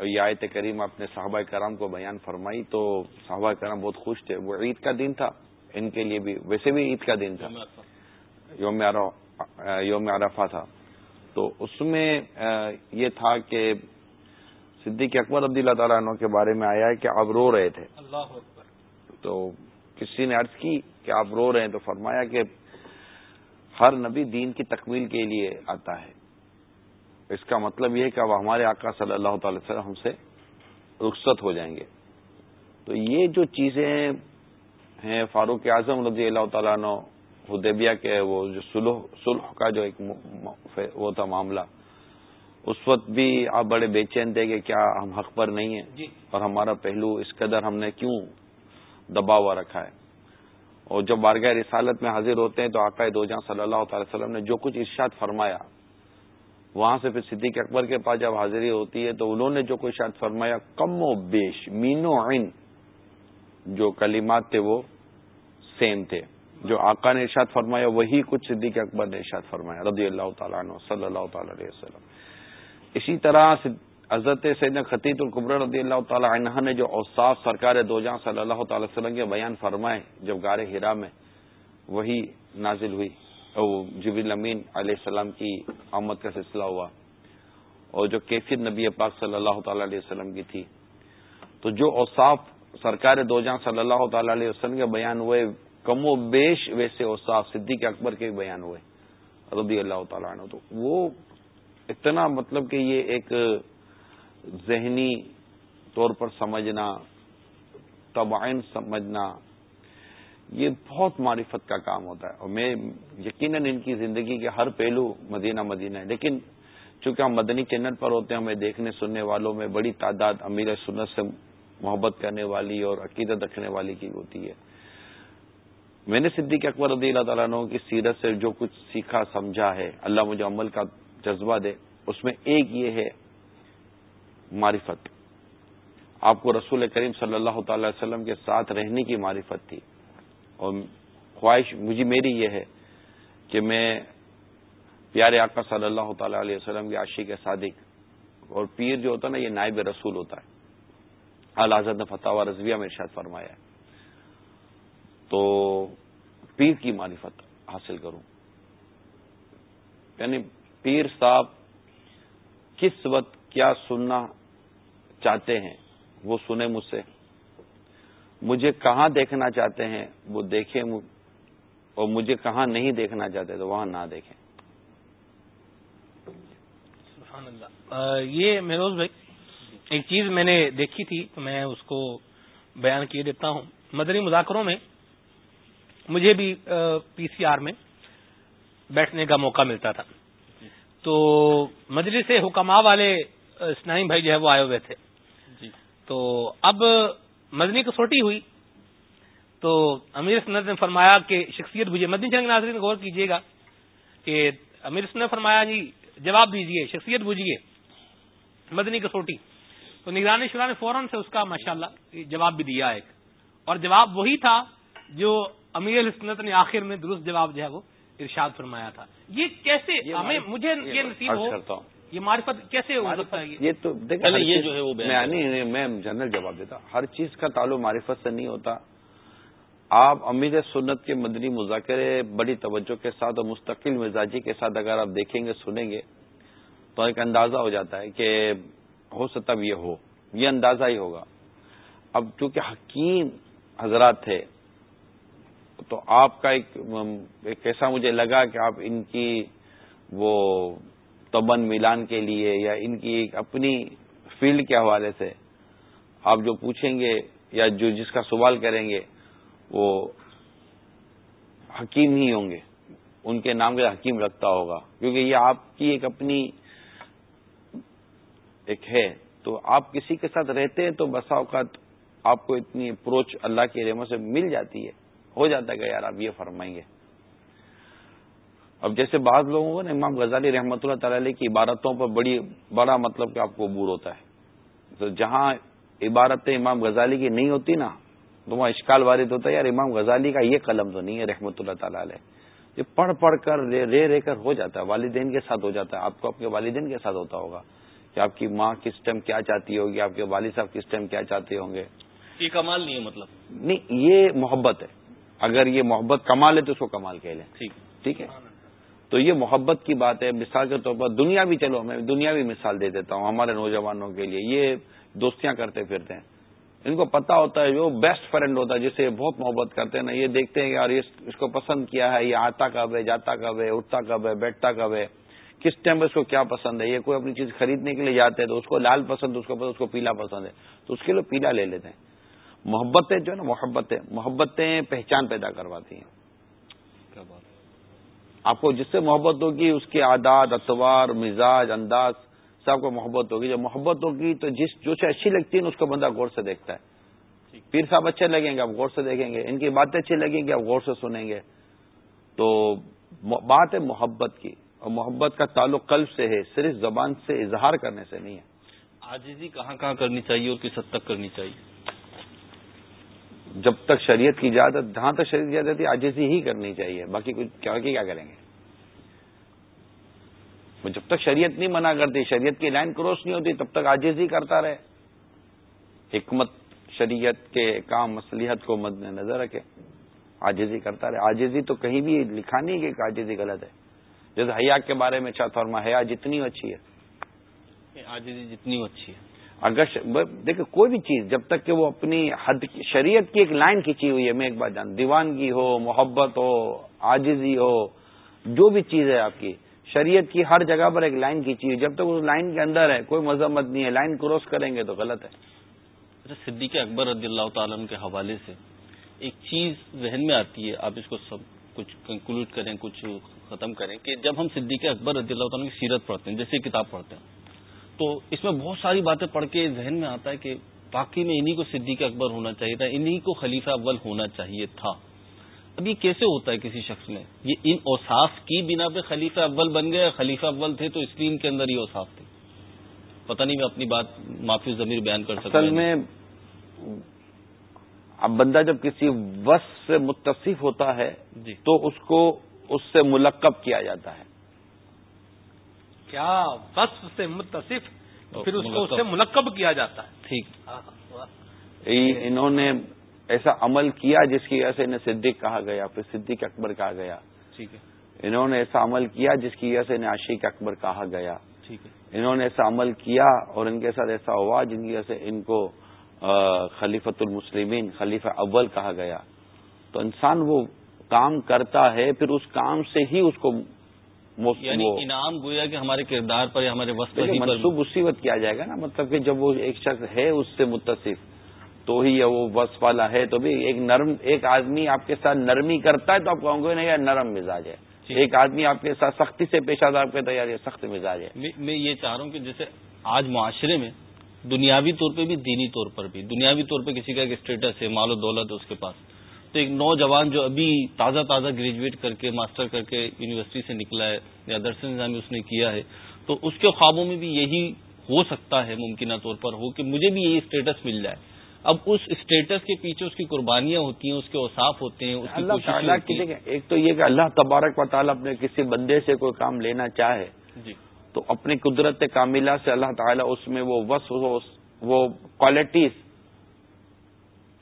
یہ آیت کریم اپنے صحابہ کرام کو بیان فرمائی تو صحابہ کرام بہت خوش تھے۔ وہ عید کا دن تھا ان کے لیے بھی ویسے بھی عید کا دن تھا۔ یوم یوم عرفہ تھا۔ تو اس میں یہ تھا کہ صدیق اکبر عبد اللہ تعالیٰ عنہ کے بارے میں آیا ہے کہ آپ رو رہے تھے۔ اللہ تو کسی نے عرض کی کہ آپ رو رہے ہیں تو فرمایا کہ ہر نبی دین کی تکمیل کے لیے آتا ہے۔ اس کا مطلب یہ ہے کہ اب ہمارے آقا صلی اللہ تعالی وسلم ہم سے رخصت ہو جائیں گے۔ تو یہ جو چیزیں ہیں فاروق اعظم رضی اللہ تعالیٰ عنہ حدیبیہ کے وہ جو سلح کا جو ایک وہ تھا معاملہ۔ اس وقت بھی آپ بڑے بے چین تھے کہ کیا ہم حق پر نہیں ہیں۔ جی۔ اور ہمارا پہلو اس قدر ہم نے کیوں دبا ہوا رکھا ہے۔ اور جب بارگاہ رسالت میں حاضر ہوتے ہیں تو آقا دو جہاں صلی اللہ تعالی وسلم نے جو کچھ ارشاد فرمایا، وہاں سے پھر صدیق اکبر کے پاس جب حاضری ہوتی ہے تو انہوں نے جو کچھ ارشاد فرمایا، کم و بیش مینو عین جو کلمات تھے وہ سیم تھے۔ جو آقا نے ارشاد فرمایا، وہی کچھ صدیق اکبر نے ارشاد فرمایا، رضی اللہ تعالیٰ عنہ صلی اللہ تعالی علیہ وسلم۔ اسی طرح حضرت سید خطیط القبر رضی اللہ تعالی عنہ نے جو اوصاف سرکار دو جہاں صلی اللہ تعالی وسلم کے بیان فرمائے، جب گار ہرا میں وہی نازل ہوئی جب امین علیہ السلام کی آمد کا سلسلہ ہوا، اور جو کیفیت نبی پاک صلی اللہ تعالی علیہ وسلم کی تھی۔ تو جو اوصاف سرکار دو جہاں صلی اللہ تعالی علیہ وسلم کے بیان ہوئے، کم و بیش ویسے اوصاف صدیق اکبر کے بیان ہوئے، رضی اللہ تعالیٰ عنہ۔ تو وہ اتنا مطلب کہ یہ ایک ذہنی طور پر سمجھنا تبائن سمجھنا، یہ بہت معرفت کا کام ہوتا ہے۔ اور میں یقیناً ان کی زندگی کے ہر پہلو مدینہ مدینہ ہے۔ لیکن چونکہ ہم مدنی چینل پر ہوتے ہیں، ہمیں دیکھنے سننے والوں میں بڑی تعداد امیر سنت سے محبت کرنے والی اور عقیدت رکھنے والی کی ہوتی ہے۔ میں نے صدیق اکبر رضی اللہ تعالیٰ عنہ کی سیرت سے جو کچھ سیکھا، سمجھا ہے، اللہ مجھے عمل کا جذبہ دے، اس میں ایک یہ ہے معرفت۔ آپ کو رسول کریم صلی اللہ تعالی وسلم کے ساتھ رہنے کی معرفت تھی۔ اور خواہش مجھے میری یہ ہے کہ میں پیارے آقا صلی اللہ تعالی علیہ وسلم کے عاشق کے صادق اور پیر جو ہوتا ہے نا، یہ نائب رسول ہوتا ہے۔ الازد نے فتح رضویہ میں ارشاد فرمایا ہے۔ تو پیر کی معرفت حاصل کروں۔ یعنی پیر صاحب کس وقت کیا سننا چاہتے ہیں، وہ سنیں مجھ سے۔ مجھے کہاں دیکھنا چاہتے ہیں، وہ دیکھیں اور مجھے کہاں نہیں دیکھنا چاہتے تو وہاں نہ دیکھیں۔ سبحان اللہ۔ یہ مہروز بھائی، ایک چیز میں نے دیکھی تھی تو میں اس کو بیان کیے دیتا ہوں۔ مدنی مذاکروں میں مجھے بھی پی سی آر میں بیٹھنے کا موقع ملتا تھا۔ تو مجلس حکما والے اسنائم بھائی جو ہے وہ آئے ہوئے تھے۔ جی۔ تو اب مدنی کسوٹی ہوئی۔ تو امیر سنت نے فرمایا کہ شخصیت بجے مدنی چنگ ناظرین غور کیجیے گا کہ امیر سنت نے فرمایا جی جواب دیجیے شخصیت بوجھیے مدنی کسوٹی تو نگرانی شرح نے فوراً سے اس کا ماشاءاللہ جواب بھی دیا ایک۔ اور جواب وہی تھا جو امیر سنت نے آخر میں درست جواب جو ہے وہ ارشاد فرمایا تھا۔ یہ کیسے؟ ہمیں مجھے یہ نصیب ہو یہ معرفت کیسے ہو سکتا ہے یہ؟ تو یہ جو ہے وہ میں جنرل جواب دیتا ہر چیز کا تعلق معرفت سے نہیں ہوتا۔ آپ امیر سنت کے مدنی مذاکرے بڑی توجہ کے ساتھ اور مستقل مزاجی کے ساتھ اگر آپ دیکھیں گے سنیں گے تو ایک اندازہ ہو جاتا ہے کہ ہو سکتا یہ ہو یہ اندازہ ہی ہوگا۔ اب چونکہ حکیم حضرات تھے تو آپ کا ایک ایسا مجھے لگا کہ آپ ان کی وہ تبن ملان کے لیے یا ان کی ایک اپنی فیلڈ کے حوالے سے آپ جو پوچھیں گے یا جو جس کا سوال کریں گے، وہ حکیم ہی ہوں گے۔ ان کے نام کے حکیم رکھتا ہوگا۔ کیونکہ یہ آپ کی ایک اپنی ایک ہے۔ تو آپ کسی کے ساتھ رہتے ہیں تو بسا اوقات آپ کو اتنی اپروچ اللہ کی رحمت سے مل جاتی ہے۔ ہو جاتا ہے کہ یار آپ یہ فرمائیں گے۔ اب جیسے بعض لوگوں کو نا امام غزالی رحمۃ اللہ تعالی کی عبارتوں پر بڑی بڑا مطلب کہ آپ کو عبور ہوتا ہے۔ تو جہاں عبارتیں امام غزالی کی نہیں ہوتی نا تو وہاں اشکال وارد ہوتا ہے یار امام غزالی کا یہ قلم تو نہیں ہے رحمۃ اللہ تعالی علیہ۔ یہ پڑھ پڑھ کر رے رے کر ہو جاتا ہے والدین کے ساتھ ہو جاتا ہے۔ آپ کو آپ کے والدین کے ساتھ ہوتا ہوگا کہ آپ کی ماں کس ٹائم کیا چاہتی ہوگی آپ کے والد صاحب کس ٹائم کیا چاہتے ہوں گے۔ یہ کمال نہیں ہے مطلب۔ نہیں یہ محبت ہے۔ اگر یہ محبت کمال ہے تو اس کو کمال کہہ لیں۔ ٹھیک ہے؟ تو یہ محبت کی بات ہے۔ مثال کے طور پر دنیا بھی چلو میں دنیا بھی مثال دے دیتا ہوں ہمارے نوجوانوں کے لیے۔ یہ دوستیاں کرتے پھرتے ہیں۔ ان کو پتا ہوتا ہے جو بیسٹ فرینڈ ہوتا ہے، جسے بہت محبت کرتے ہیں۔ نا یہ دیکھتے ہیں کہ یار، اس کو پسند کیا ہے، یہ آتا کب ہے، جاتا کب ہے، اٹھتا کب ہے، بیٹھتا کب ہے، کس ٹائم پہ اس کو کیا پسند ہے؟ یہ کوئی اپنی چیز خریدنے کے لیے جاتے ہیں تو اس کو لال پسند، اس کو پسند، اس کو پیلا پسند ہے۔ تو اس کے لیے پیلا لے لیتے ہیں۔ محبتیں جو ہے نا، محبتیں محبتیں پہچان پیدا کرواتی ہیں۔ آپ کو جس سے محبت ہوگی اس کے عادات اتوار مزاج انداز سب کو محبت ہوگی۔ جب محبت ہوگی تو جس جو سے اچھی لگتی ہے اس کو بندہ غور سے دیکھتا ہے۔ پیر صاحب اچھے لگیں گے آپ غور سے دیکھیں گے۔ ان کی باتیں اچھی لگیں گی آپ غور سے سنیں گے۔ تو بات ہے محبت کی۔ اور محبت کا تعلق قلب سے ہے صرف زبان سے اظہار کرنے سے نہیں ہے۔ آجزی کہاں کہاں کرنی چاہیے اور کس حد تک کرنی چاہیے؟ جب تک شریعت کی اجازت، جہاں تک شریعت کی اجازت ہے آجزی ہی کرنی چاہیے۔ باقی کچھ کیا کیا کریں گے؟ جب تک شریعت نہیں منع کرتی، شریعت کی لائن کراس نہیں ہوتی، تب تک آجزی کرتا رہے۔ حکمت شریعت کے کام، مصلیحت کو مد نظر رکھے۔ آجزی کرتا رہے۔ آجزی تو کہیں بھی لکھا نہیں کہ آجزی غلط ہے۔ جیسے حیا کے بارے میں اچھا فرما حیا جتنی اچھی ہے۔ آج جتنی اچھی ہے۔ اگر دیکھیں کوئی بھی چیز، جب تک کہ وہ اپنی حد شریعت کی ایک لائن کھینچی ہوئی ہے، میں ایک بات جان دیوانگی ہو، محبت ہو آجزی ہو، جو بھی چیز ہے آپ کی، شریعت کی ہر جگہ پر ایک لائن کھینچی ہوئی جب تک اس لائن کے اندر ہے، کوئی مذمت نہیں ہے، لائن کراس کریں گے تو غلط ہے۔ اچھا صدیق اکبر رضی اللہ تعالیٰ کے حوالے سے ایک چیز ذہن میں آتی ہے، آپ اس کو سب کچھ کنکلوڈ کریں، کچھ ختم کریں کہ جب ہم صدیق اکبر رضی اللہ تعالیٰ کی سیرت پڑھتے ہیں، جیسے کتاب پڑھتے ہیں تو اس میں بہت ساری باتیں پڑھ کے ذہن میں آتا ہے کہ باقی میں انہی کو صدیق اکبر ہونا چاہیے تھا انہی کو خلیفہ اول ہونا چاہیے تھا۔ اب یہ کیسے ہوتا ہے کسی شخص میں؟ یہ ان اوساف کی بنا پہ خلیفہ اول بن گئے خلیفہ اول تھے تو اس لیے ان کے اندر یہ اوساف تھے۔ پتہ نہیں میں اپنی بات معافی ضمیر بیان کر سکتا میں اب بندہ جب کسی وس سے متصف ہوتا ہے جی۔ تو اس کو اس سے ملقب کیا جاتا ہے۔ کیا وصف سے متصف پھر اس کو اس سے ملقب۔ کیا جاتا ہے؟ ٹھیک۔ انہوں نے ایسا عمل کیا جس کی وجہ سے انہیں صدیق کہا گیا پھر صدیق اکبر کہا گیا۔ ٹھیک ہے۔ انہوں نے ایسا عمل کیا جس کی وجہ سے انہیں عاشق اکبر کہا گیا۔ ٹھیک ہے۔ انہوں نے ایسا عمل کیا اور ان کے ساتھ ایسا ہوا جن کی وجہ سے ان کو خلیفت المسلمین خلیفہ اول کہا گیا۔ تو انسان وہ کام کرتا ہے پھر اس کام سے ہی اس کو یعنی انعام گویا کہ ہمارے کردار پر یا ہمارے وقت منسوب اسی وقت کیا جائے گا نا؟ مطلب کہ جب وہ ایک شخص ہے اس سے متصف تو ہی وہ وصف والا ہے تو بھی ایک نرم ایک آدمی آپ کے ساتھ نرمی کرتا ہے تو آپ کہوں گے نہیں یار نرم مزاج ہے۔ ایک آدمی آپ کے ساتھ سختی سے پیش آتا آپ کہتا ہے یار یہ سخت مزاج ہے۔ میں یہ چاہ رہا ہوں کہ جیسے آج معاشرے میں دنیاوی طور پہ بھی دینی طور پر بھی دنیاوی طور پہ کسی کا ایک اسٹیٹس ہے مال و دولت ہے اس کے پاس۔ تو ایک نوجوان جو ابھی تازہ تازہ گریجویٹ کر کے ماسٹر کر کے یونیورسٹی سے نکلا ہے یا درس نظامی اس نے کیا ہے تو اس کے خوابوں میں بھی یہی ہو سکتا ہے ممکنہ طور پر ہو کہ مجھے بھی یہی اسٹیٹس مل جائے۔ اب اس اسٹیٹس کے پیچھے اس کی قربانیاں ہوتی ہیں اس کے اوساف ہوتے ہیں اللہ کی ایک تو یہ کہ اللہ تبارک و تعالیٰ اپنے کسی بندے سے کوئی کام لینا چاہے جی۔ تو اپنی قدرت کاملہ سے اللہ تعالیٰ اس میں وہ وس وہ کوالٹیز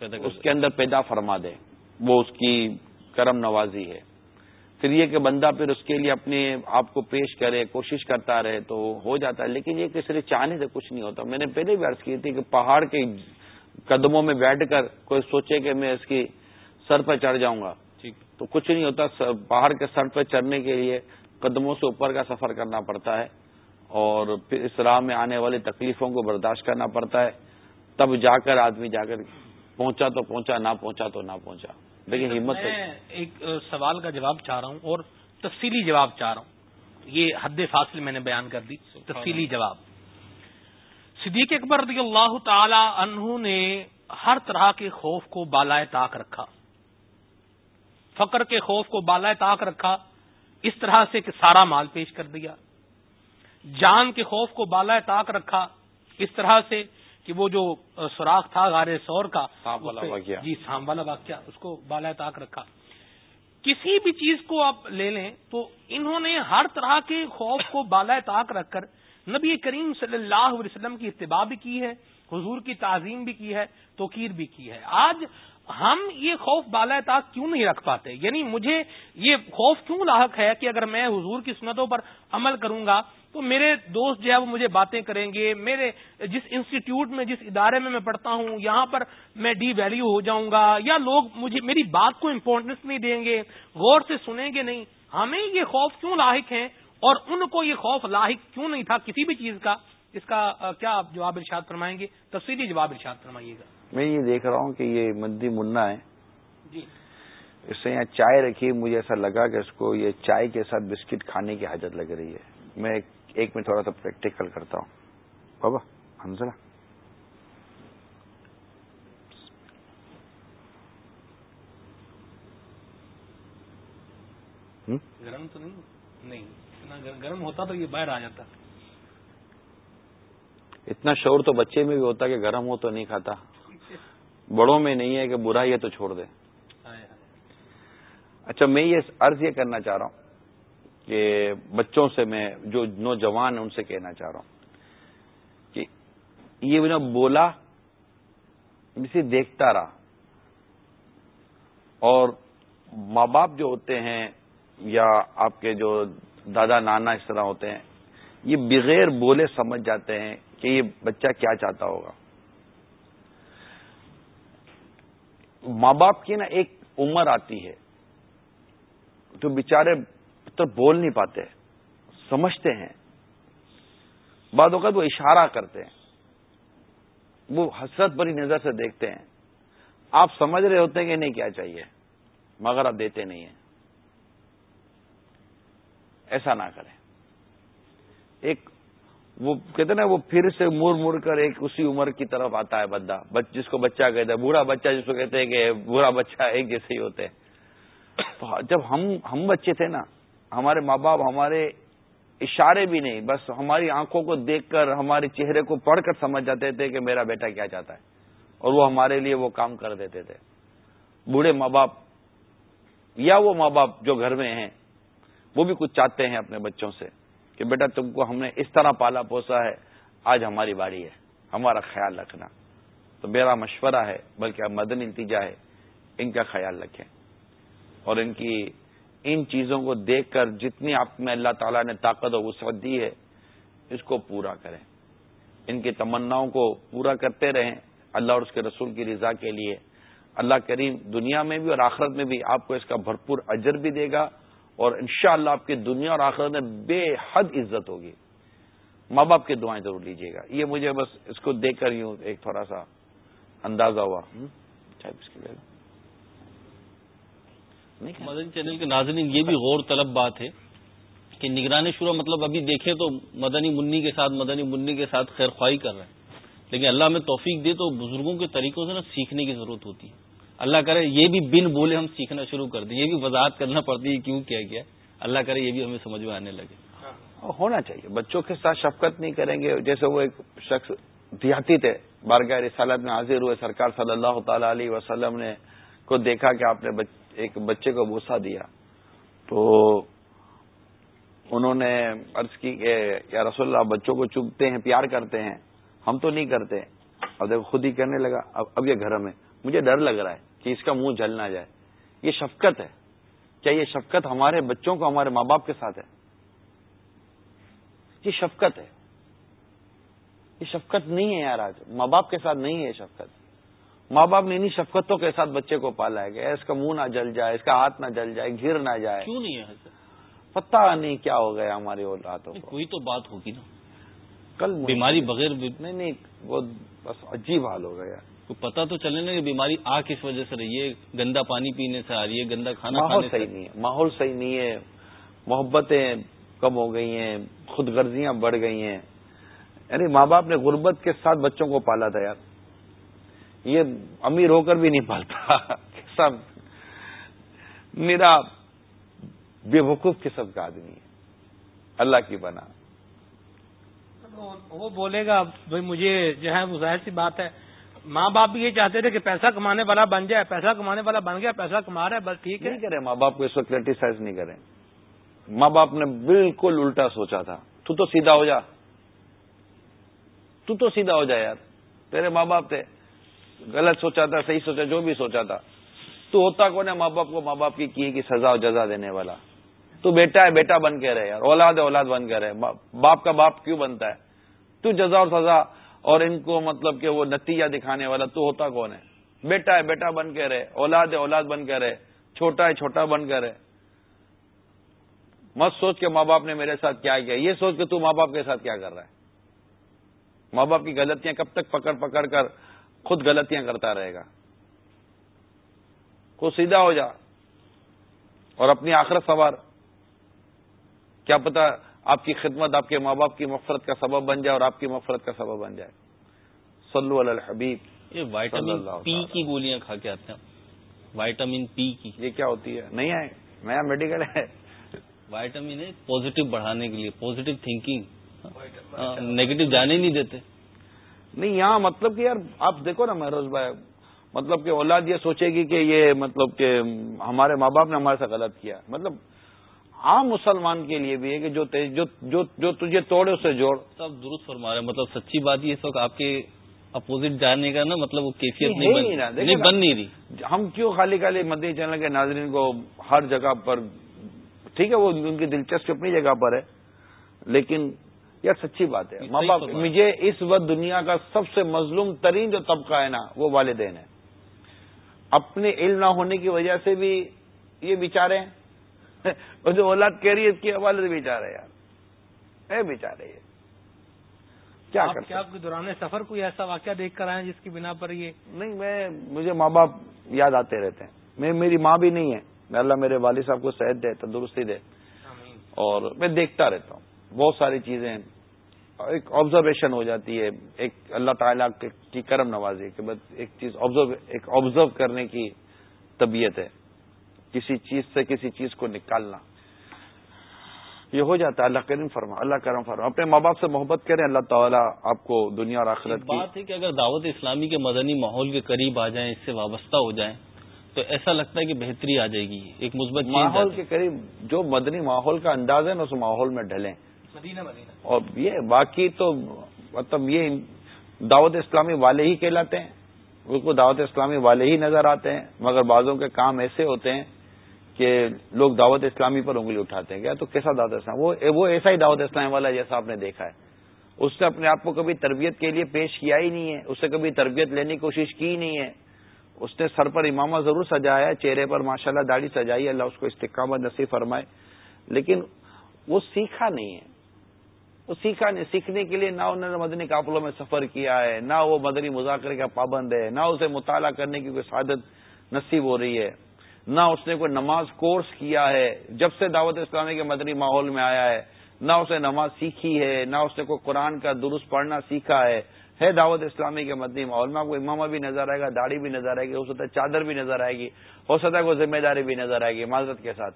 اس کے اندر پیدا فرما دے۔ وہ اس کی کرم نوازی ہے۔ پھر یہ کہ بندہ پھر اس کے لیے اپنے آپ کو پیش کرے کوشش کرتا رہے تو ہو جاتا ہے لیکن یہ کہ صرف چاہنے سے کچھ نہیں ہوتا۔ میں نے پہلے بھی عرض کی تھی کہ پہاڑ کے قدموں میں بیٹھ کر کوئی سوچے کہ میں اس کی سر پہ چڑھ جاؤں گا۔ تو کچھ نہیں ہوتا پہاڑ کے سر پہ چڑھنے کے لیے قدموں سے اوپر کا سفر کرنا پڑتا ہے۔ اور پھر اس راہ میں آنے والی تکلیفوں کو برداشت کرنا پڑتا ہے۔ تب جا کر آدمی جا کر پہنچا تو پہنچا نہ پہنچا تو نہ پہنچا۔ لیکن ہمت ایک سوال کا جواب چاہ رہا ہوں اور تفصیلی جواب چاہ رہا ہوں۔ یہ حد فاصل میں نے بیان کر دی۔ تفصیلی جواب۔ صدیق اکبر رضی اللہ تعالی عنہ نے ہر طرح کے خوف کو بالائے طاق رکھا۔ فقر کے خوف کو بالائے طاق رکھا۔ اس طرح سے کہ سارا مال پیش کر دیا۔ جان کے خوف کو بالائے طاق رکھا۔ اس طرح سے کہ وہ جو سوراخ تھا غار سور کا جی سام والا واقعہ۔ اس کو بالا طاق رکھا۔ کسی بھی چیز کو آپ لے لیں تو انہوں نے ہر طرح کے خوف کو بالا طاق رکھ کر نبی کریم صلی اللہ علیہ وسلم کی اتباع بھی کی ہے حضور کی تعظیم بھی کی ہے توقیر بھی کی ہے۔ آج ہم یہ خوف بالا طاق کیوں نہیں رکھ پاتے؟ یعنی مجھے یہ خوف کیوں لاحق ہے کہ اگر میں حضور کی سنتوں پر عمل کروں گا تو میرے دوست جو ہے وہ مجھے باتیں کریں گے۔ میرے جس انسٹیٹیوٹ میں جس ادارے میں میں پڑھتا ہوں یہاں پر میں ڈی ویلیو ہو جاؤں گا یا لوگ مجھے میری بات کو امپورٹنس نہیں دیں گے غور سے سنیں گے نہیں۔ ہمیں یہ خوف کیوں لاحق ہیں اور ان کو یہ خوف لاحق کیوں نہیں تھا کسی بھی چیز کا؟ اس کا کیا آپ جواب ارشاد فرمائیں گے؟ تفصیلی جواب ارشاد فرمائیے گا۔ میں یہ دیکھ رہا ہوں کہ یہ مدی منا ہے۔ جی۔ اس سے یہاں چائے رکھی مجھے ایسا لگا کہ اس کو یہ چائے کے ساتھ بسکٹ کھانے کی حاجت لگ رہی ہے۔ میں ایک میں تھوڑا سا پریکٹیکل کرتا ہوں۔ بابا حنزلہ گرم تو نہیں نہیں گرم ہوتا تو یہ باہر آ جاتا۔ اتنا شور تو بچے میں بھی ہوتا کہ گرم ہو تو نہیں کھاتا۔ بڑوں میں نہیں ہے کہ برا ہی ہے تو چھوڑ دے۔ اچھا میں یہ عرض یہ کرنا چاہ رہا ہوں۔ کہ بچوں سے میں جو نوجوان ہیں ان سے کہنا چاہ رہا ہوں کہ یہ بھی بولا اسے دیکھتا رہا۔ اور ماں باپ جو ہوتے ہیں یا آپ کے جو دادا نانا اس طرح ہوتے ہیں، یہ بغیر بولے سمجھ جاتے ہیں کہ یہ بچہ کیا چاہتا ہوگا۔ ماں باپ کی نا ایک عمر آتی ہے۔ تو بےچارے تو بول نہیں پاتے سمجھتے ہیں۔ بعد اوقات وہ اشارہ کرتے ہیں۔ وہ حسرت بری نظر سے دیکھتے ہیں۔ آپ سمجھ رہے ہوتے ہیں کہ نہیں کیا چاہیے، مگر آپ دیتے نہیں ہیں۔ ایسا نہ کریں۔ ایک وہ کہتے نا، وہ پھر سے مڑ مڑ کر ایک اسی عمر کی طرف آتا ہے بندہ۔ جس کو بچہ کہتا ہے بوڑھا بچہ جس کو کہتے ہیں کہ برا بچہ ایک جیسے ہی ہوتے ہیں۔ جب ہم ہم بچے تھے نا ہمارے ماں باپ، ہمارے اشارے بھی نہیں، بس ہماری آنکھوں کو دیکھ کر، ہمارے چہرے کو پڑھ کر سمجھ جاتے تھے کہ میرا بیٹا کیا چاہتا ہے۔ اور وہ ہمارے لیے وہ کام کر دیتے تھے۔ بوڑھے ماں باپ یا وہ ماں باپ جو گھر میں ہیں، وہ بھی کچھ چاہتے ہیں اپنے بچوں سے کہ بیٹا تم کو ہم نے اس طرح پالا پوسا ہے، آج ہماری باری ہے، ہمارا خیال رکھنا۔ تو میرا مشورہ ہے، بلکہ اب مدن التجا ہے، ان کا خیال رکھیں۔ اور ان کی ان چیزوں کو دیکھ کر جتنی آپ میں اللہ تعالیٰ نے طاقت و وسعت دی ہے، اس کو پورا کریں۔ ان کی تمناؤں کو پورا کرتے رہیں اللہ اور اس کے رسول کی رضا کے لیے۔ اللہ کریم دنیا میں بھی اور آخرت میں بھی آپ کو اس کا بھرپور اجر بھی دے گا اور انشاءاللہ اللہ آپ کی دنیا اور آخرت میں بے حد عزت ہوگی۔ ماں باپ کی دعائیں ضرور لیجیے گا۔ یہ مجھے بس اس کو دیکھ کر یوں ایک تھوڑا سا اندازہ ہوا۔ چاہے اس کے مدنی چینل کے ناظرین یہ بھی غور طلب بات ہے کہ نگرانی شروع مطلب ابھی دیکھیں تو مدنی منی کے ساتھ مدنی منی کے ساتھ خیر خواہی کر رہے ہیں۔ لیکن اللہ میں توفیق دے تو بزرگوں کے طریقوں سے نا سیکھنے کی ضرورت ہوتی ہے۔ اللہ کرے یہ بھی بن بولے ہم سیکھنا شروع کر دیں۔ یہ بھی وضاحت کرنا پڑتی ہے کیوں کیا گیا۔ اللہ کرے یہ بھی ہمیں سمجھ میں آنے لگے۔ ہونا چاہیے۔ بچوں کے ساتھ شفقت نہیں کریں گے۔ جیسے وہ ایک شخص دیہاتی تھے بارگاہ رسالت میں حاضر ہوئے سرکار صلی اللہ تعالی علیہ وسلم نے کو دیکھا کہ آپ نے ایک بچے کو بوسا دیا تو انہوں نے عرض کی کہ یا رسول اللہ، بچوں کو چگتے ہیں، پیار کرتے ہیں، ہم تو نہیں کرتے۔ اب دیکھو، خود ہی کرنے لگا، اب اب یہ گھر میں مجھے ڈر لگ رہا ہے کہ اس کا منہ جل نہ جائے۔ یہ شفقت ہے۔ کیا یہ شفقت ہمارے بچوں کو، ہمارے ماں باپ کے ساتھ ہے؟ یہ شفقت ہے۔ یہ شفقت نہیں ہے یار آج۔ ماں باپ کے ساتھ نہیں ہے یہ شفقت۔ ماں باپ نے انہیں شفقتوں کے ساتھ بچے کو پالا ہے کہ اس کا منہ نہ جل جائے اس کا ہاتھ نہ جل جائے گر نہ جائے۔ کیوں نہیں ہے پتہ نہیں کیا ہو گیا ہماری اولادوں کو۔ کوئی تو بات ہوگی نا۔ کل بیماری بغیر نہیں نہیں وہ بس عجیب حال ہو گیا۔ پتا تو چلے نا کہ بیماری آ کس وجہ سے رہی ہے گندا پانی پینے سے آ رہی ہے گندا کھانا ماحول صحیح نہیں ہے ماحول صحیح نہیں ہے۔ محبتیں کم ہو گئی ہیں خود غرضیاں بڑھ گئی ہیں۔ یعنی ماں باپ نے غربت کے ساتھ بچوں کو پالا تھا یار۔ یہ امیر ہو کر بھی نہیں پالتا سب میرا بے وقوف قسم کا آدمی ہے۔ اللہ کی بنا۔ وہ بولے گا بھائی مجھے جو ہے وہ ظاہر سی بات ہے۔ ماں باپ بھی یہ چاہتے تھے کہ پیسہ کمانے والا بن جائے پیسہ کمانے والا بن گیا پیسہ کما رہا ہے بس ٹھیک ہے۔ نہیں کرے ماں باپ کو اس وقت کریٹیسائز نہیں کریں۔ ماں باپ نے بالکل الٹا سوچا تھا۔ تو تو سیدھا ہو جا۔ تو تو سیدھا ہو جا یار۔ تیرے ماں باپ تھے۔ غلط سوچا تھا، صحیح سوچا، جو بھی سوچا تھا۔ تو ہوتا کون ہے؟ ماں باپ کو ماں باپ کی کی سزا و جزا دینے والا۔ تو بیٹا ہے، بیٹا بن کے رہے یار۔ اولاد ہے، اولاد بن کے رہے۔ باپ کا باپ کیوں بنتا ہے؟ تو جزا اور سزا اور ان کو مطلب کہ وہ نتیجہ دکھانے والا تو ہوتا کون ہے؟ بیٹا ہے، بیٹا بن کے رہے۔ اولاد ہے، اولاد بن کے رہے۔ چھوٹا ہے، چھوٹا بن کے رہے۔ مت سوچ کے ماں باپ نے میرے ساتھ کیا کیا۔ یہ سوچ کے تو ماں باپ کے ساتھ کیا کر رہا ہے؟ ماں باپ کی غلطیاں کب تک پکڑ پکڑ کر خود غلطیاں کرتا رہے گا۔ کو سیدھا ہو جا۔ اور اپنی آخرت سوار کیا پتا آپ کی خدمت آپ کے ماں باپ کی مفرت کا سبب بن جائے اور آپ کی مفرت کا سبب بن جائے۔ صلو علی الحبیب۔ یہ وائٹامن پی کی گولیاں کھا کے آتے ہیں۔ وائٹامن پی کی۔ یہ کیا ہوتی ہے؟ نہیں ہے نیا میڈیکل ہے۔ وائٹامن ہے پوزیٹو بڑھانے کے لیے پوزیٹو تھنکنگ۔ نیگیٹو جانے نہیں دیتے۔ نہیں یہاں مطلب کہ یار آپ دیکھو نا مہروز بھائی مطلب کہ اولاد یہ سوچے گی کہ یہ مطلب کہ ہمارے ماں باپ نے ہمارے ساتھ غلط کیا۔ مطلب عام مسلمان کے لیے بھی ہے کہ جو جو, جو, جو تجھے توڑے اسے جوڑ۔ سب درست فرما رہے مطلب سچی بات یہ اس وقت آپ کے اپوزٹ جانے کا نا مطلب وہ کیفیت نہیں بن نہیں رہی۔ ہم کیوں خالی خالی مدی چینل کے ناظرین کو ہر جگہ پر ٹھیک ہے وہ ان کی دلچسپی اپنی جگہ پر ہے لیکن یہ سچی بات ہے۔ ماں باپ مجھے اس وقت دنیا کا سب سے مظلوم ترین جو طبقہ ہے نا وہ والدین ہے اپنے علم نہ ہونے کی وجہ سے بھی یہ بیچارے ہیں۔ اور جو اولاد کہہ رہی ہے اس کی حوالے سے بیچارے یار۔ اے بیچارے۔ یہ کیا کیا آپ کے دوران سفر کوئی ایسا واقعہ دیکھ کر آئے جس کی بنا پر یہ نہیں میں مجھے ماں باپ یاد آتے رہتے ہیں۔ میں میری ماں بھی نہیں ہے۔ میں اللہ میرے والد صاحب کو صحت دے تندرستی دے۔ اور میں دیکھتا رہتا ہوں۔ بہت ساری چیزیں ایک آبزرویشن ہو جاتی ہے ایک اللہ تعالیٰ کی کرم نوازی کہ بس ایک چیز ایک آبزرو کرنے کی طبیعت ہے۔ کسی چیز سے کسی چیز کو نکالنا۔ یہ ہو جاتا ہے۔ اللہ کرم فرما اللہ کرم فرما۔ اپنے ماں باپ سے محبت کریں اللہ تعالیٰ آپ کو دنیا اور آخرت کی بات ہے کہ اگر دعوت اسلامی کے مدنی ماحول کے قریب آ جائیں اس سے وابستہ ہو جائیں تو ایسا لگتا ہے کہ بہتری آ جائے گی۔ ایک مثبت ماحول کے قریب جو مدنی ماحول کا انداز ہے نا اس ماحول میں ڈھلیں۔ مدینہ مدینہ۔ اور یہ باقی تو مطلب یہ دعوت اسلامی والے ہی کہلاتے ہیں۔ اس کو دعوت اسلامی والے ہی نظر آتے ہیں، مگر بعضوں کے کام ایسے ہوتے ہیں کہ لوگ دعوت اسلامی پر انگلی اٹھاتے ہیں کیا تو کیسا دعوت اسلام وہ ایسا ہی دعوت اسلامی والا جیسا آپ نے دیکھا ہے۔ اس نے اپنے آپ کو کبھی تربیت کے لیے پیش کیا ہی نہیں ہے، اس سے کبھی تربیت لینے کی کوشش کی ہی نہیں ہے۔ اس نے سر پر امامہ ضرور سجایا چہرے پر ماشاءاللہ داڑھی سجائی اللہ اس کو استقامت نصیب فرمائے۔ لیکن وہ سیکھا نہیں ہے۔ سیکھا نہیں سیکھنے کے لیے نہ انہوں نے مدنی قافلوں میں سفر کیا ہے، نہ وہ مدنی مذاکرے کا پابند ہے، نہ اسے مطالعہ کرنے کی کوئی سعادت نصیب ہو رہی ہے، نہ اس نے کوئی نماز کورس کیا ہے جب سے دعوت اسلامی کے مدنی ماحول میں آیا ہے، نہ اسے نماز سیکھی ہے، نہ اس نے کوئی قرآن کا درست پڑھنا سیکھا ہے۔ ہے دعوت اسلامی کے مدنی ماحول میں آپ کو امامہ بھی نظر آئے گا، داڑھی بھی نظر آئے گی، ہو سکتا ہے چادر بھی نظر آئے گی، ہو سکتا ہے کوئی ذمہ داری بھی نظر آئے گی معذرت کے ساتھ۔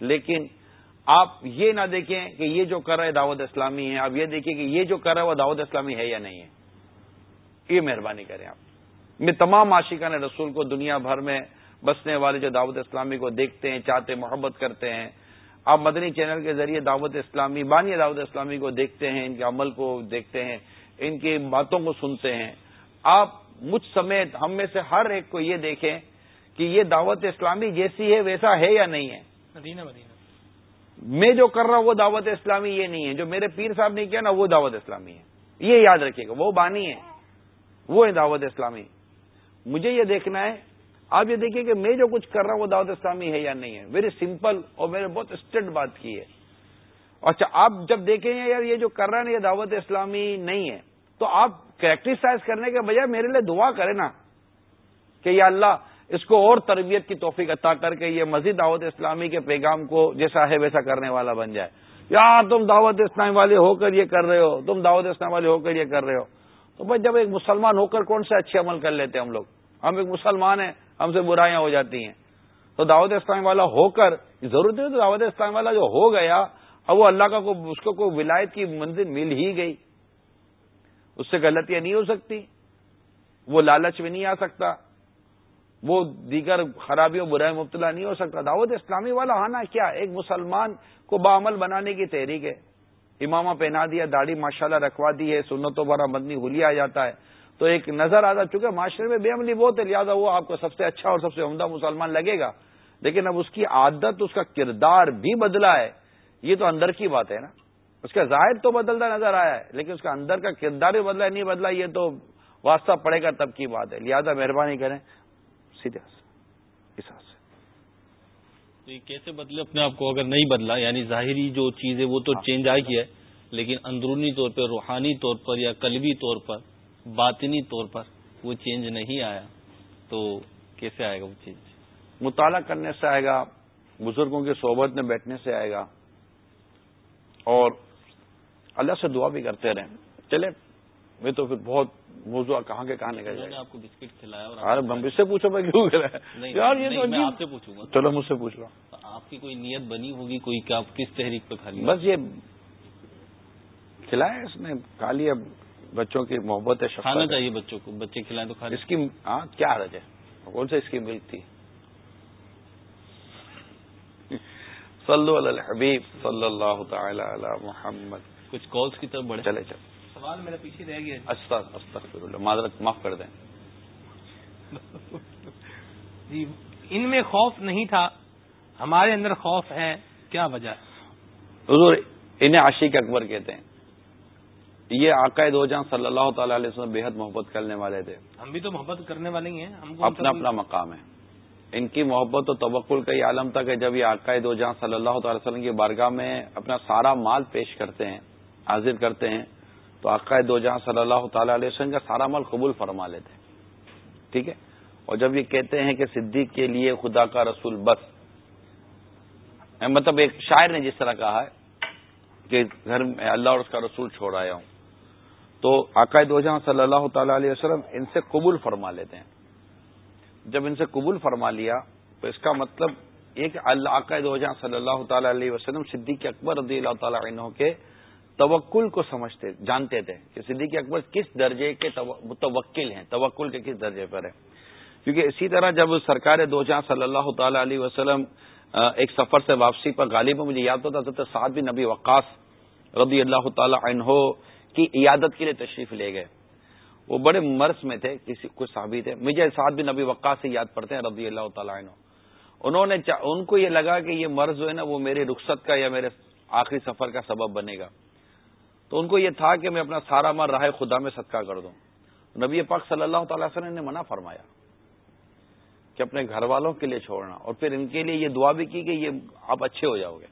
لیکن آپ یہ نہ دیکھیں کہ یہ جو کر رہے دعوت اسلامی ہے آپ یہ دیکھیں کہ یہ جو کر رہا ہے وہ دعوت اسلامی ہے یا نہیں ہے۔ یہ مہربانی کریں آپ۔ میں تمام عاشقان رسول کو دنیا بھر میں بسنے والے جو دعوت اسلامی کو دیکھتے ہیں، چاہتے محبت کرتے ہیں، آپ مدنی چینل کے ذریعے دعوت اسلامی، بانی دعوت اسلامی کو دیکھتے ہیں، ان کے عمل کو دیکھتے ہیں، ان کی باتوں کو سنتے ہیں۔ آپ مجھ سمیت ہم میں سے ہر ایک کو یہ دیکھیں کہ یہ دعوت اسلامی جیسی ہے، ویسا ہے یا نہیں ہے۔ مدینہ مدینہ۔ میں جو کر رہا ہوں وہ دعوت اسلامی، یہ نہیں ہے۔ جو میرے پیر صاحب نے کیا نا، وہ دعوت اسلامی ہے۔ یہ یاد رکھیے گا، وہ بانی ہے۔ وہ ہے دعوت اسلامی۔ مجھے یہ دیکھنا ہے، آپ یہ دیکھیے کہ میں جو کچھ کر رہا ہوں وہ دعوت اسلامی ہے یا نہیں ہے۔ ویری سمپل اور میں نے بہت اسٹرٹ بات کی ہے۔ اچھا آپ جب دیکھیں یار، یہ جو کر رہا ہے نا، یہ دعوت اسلامی نہیں ہے۔ تو آپ کریکٹرسائز کرنے کے بجائے میرے لیے دعا کریں نا کہ یا اللہ اس کو اور تربیت کی توفیق عطا کر کے یہ مزید دعوت اسلامی کے پیغام کو جیسا ہے ویسا کرنے والا بن جائے۔ یا تم دعوت اسلامی والے ہو کر یہ کر رہے ہو، تم دعوت اسلام والے ہو کر یہ کر رہے ہو۔ تو بھائی جب ایک مسلمان ہو کر کون سے اچھے عمل کر لیتے ہیں ہم لوگ؟ ہم ایک مسلمان ہیں، ہم سے برائیاں ہو جاتی ہیں۔ تو دعوت اسلامی والا ہو کر، ضرورت ہے تو دعوت اسلامی والا جو ہو گیا، اب وہ اللہ کا کو اس کو کوئی ولایت کی منزل مل ہی گئی۔ اس سے غلطیاں نہیں ہو سکتی، وہ لالچ میں نہیں آ سکتا۔ وہ دیگر خرابیوں برائے مبتلا نہیں ہو سکتا۔ دعوت اسلامی والا آنا کیا؟ ایک مسلمان کو بعمل بنانے کی تحریک ہے۔ امامہ پہنا دیا، داڑھی ماشاءاللہ رکھوا دی ہے، سنتوں بڑا مدنی ہولی آ جاتا ہے۔ تو ایک نظر آتا چونکہ معاشرے میں بے عملی بہت ہے، لہٰذا وہ آپ کو سب سے اچھا اور سب سے عمدہ مسلمان لگے گا۔ لیکن اب اس کی عادت، اس کا کردار بھی بدلا ہے۔ یہ تو اندر کی بات ہے نا۔ اس کا ظاہر تو بدلتا نظر آیا ہے، لیکن اس کا اندر کا کردار بھی بدلا نہیں بدلا، یہ تو واسطہ پڑے گا تب کی بات ہے۔ لہٰذا مہربانی کریں سیدھے اس سے۔ تو یہ کیسے بدلے؟ اپنے آپ کو اگر نہیں بدلا یعنی ظاہری جو چیز ہے وہ تو چینج آ گیا ہے لیکن اندرونی طور پر روحانی طور پر یا قلبی طور پر باطنی طور پر وہ چینج نہیں آیا تو کیسے آئے گا وہ چینج؟ مطالعہ کرنے سے آئے گا بزرگوں کی صحبت میں بیٹھنے سے آئے گا اور اللہ سے دعا بھی کرتے رہیں۔ چلے میں تو پھر بہت موضوع کہاں کے کہاں نکل جائے آپ کو بسکٹ کھلایا اور مجھ سے پوچھو میں کیوں یار یہ تو آپ سے پوچھوں گا۔ چلو مجھ سے پوچھ لو۔ آپ کی کوئی نیت بنی ہوگی؟ کوئی کیا کس تحریک پہ کھا بس یہ کھلایا اس نے کھا لیا۔ بچوں کی محبت ہے کھانا چاہیے بچوں کو بچے کھلائیں تو کھا اس کی ہاں کیا حرج ہے؟ کون سے اس کی ملک تھی؟ صلو علی الحبیب صلی اللہ تعالی علی محمد۔ کچھ کالس کی طرف بڑھے چلے چلے۔ سوال میرا پیچھے رہ گیا۔ استغفر اللہ معذرت معاف کر دیں۔ جی ان میں خوف نہیں تھا ہمارے اندر خوف ہے کیا وجہ؟ حضور انہیں عاشق اکبر کہتے ہیں۔ یہ عقائد دو جہاں صلی اللہ تعالی علیہ وسلم بےحد محبت کرنے والے تھے۔ ہم بھی تو محبت کرنے والے ہی ہیں ہم اپنا اپنا مقام ہے۔ ان کی محبت و توقل کا یہ عالم تھا کہ جب یہ عقائد دو جہاں صلی اللہ تعالی وسلم کی بارگاہ میں اپنا سارا مال پیش کرتے ہیں حاضر کرتے ہیں۔ تو عقائد دو جہاں صلی اللہ تعالی علیہ وسلم کا سارا مال قبول فرما لیتے ٹھیک ہے؟ اور جب یہ کہتے ہیں کہ صدیق کے لیے خدا کا رسول بس۔ یعنی مطلب ایک شاعر نے جس طرح کہا ہے کہ گھر میں اللہ اور اس کا رسول چھوڑ آیا ہوں۔ تو عقائد دو جہاں صلی اللہ تعالی علیہ وسلم ان سے قبول فرما لیتے ہیں۔ جب ان سے قبول فرما لیا تو اس کا مطلب ایک اللہ عقائد دو جہاں صلی اللہ تعالی علیہ وسلم صدیق اکبر رضی اللہ تعالیٰ عنہ کے توکل کو سمجھتے، جانتے تھے کہ صدیق اکبر کس درجے کے متوکل ہیں، توکل کے کس درجے پر ہیں۔ کیونکہ اسی طرح جب سرکار دو جہاں صلی اللہ تعالی علیہ وسلم ایک سفر سے واپسی پر غالب، مجھے یاد ہوتا تھا سعد بن نبی وقاص رضی اللہ تعالی عنہ کی عیادت کے لیے تشریف لے گئے۔ وہ بڑے مرض میں تھے، کسی، کچھ صحابی تھے۔ مجھے سعد بن نبی وقاص سے یاد پڑتے ہیں رضی اللہ تعالیٰ عنہ۔ انہوں نے ان کو یہ لگا کہ یہ مرض جو ہے نا، وہ میرے رخصت کا یا میرے آخری سفر کا سبب بنے گا۔ تو ان کو یہ تھا کہ میں اپنا سارا مار راہ خدا میں صدقہ کر دوں۔ نبی پاک صلی اللہ تعالی وسلم نے منع فرمایا کہ اپنے گھر والوں کے لیے چھوڑنا اور پھر ان کے لیے یہ دعا بھی کی کہ یہ آپ اچھے ہو جاؤ گے۔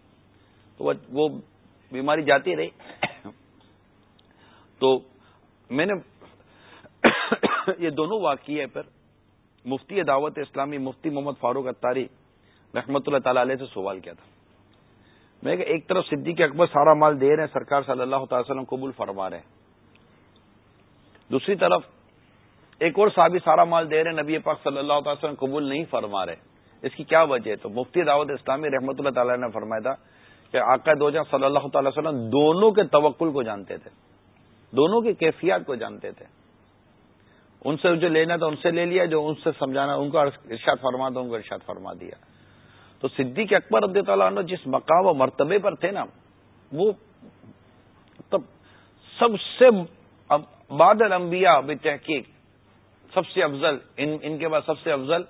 تو وہ بیماری جاتی رہی۔ تو میں نے یہ دونوں واقعے پر مفتی دعوت اسلامی مفتی محمد فاروق اتاری رحمۃ اللہ تعالی علیہ سے سوال کیا تھا۔ میں کہ ایک طرف صدیق اکبر سارا مال دے رہے ہیں، سرکار صلی اللہ تعالی وسلم قبول فرما رہے ہیں۔ دوسری طرف ایک اور صحابی سارا مال دے رہے ہیں، نبی پاک صلی اللہ تعالی وسلم قبول نہیں فرما رہے۔ اس کی کیا وجہ ہے؟ تو مفتی دعوت اسلامی رحمۃ اللہ تعالی نے فرمایا تھا کہ آقا دو صلی اللہ تعالی وسلم دونوں کے توکل کو جانتے تھے۔ دونوں کی کیفیات کو جانتے تھے۔ ان سے جو لینا تھا، ان سے لے لیا، جو ان سے سمجھانا، ان کو ارشاد فرما تھا ان کو ارشاد فرما دیا۔ تو صدیق اکبر عبد تعالیٰ عنہ جس مقام و مرتبے پر تھے نا وہ تب سب سے بعد الانبیاء تحقیق سب سے افضل ان ان کے بعد سب سے افضل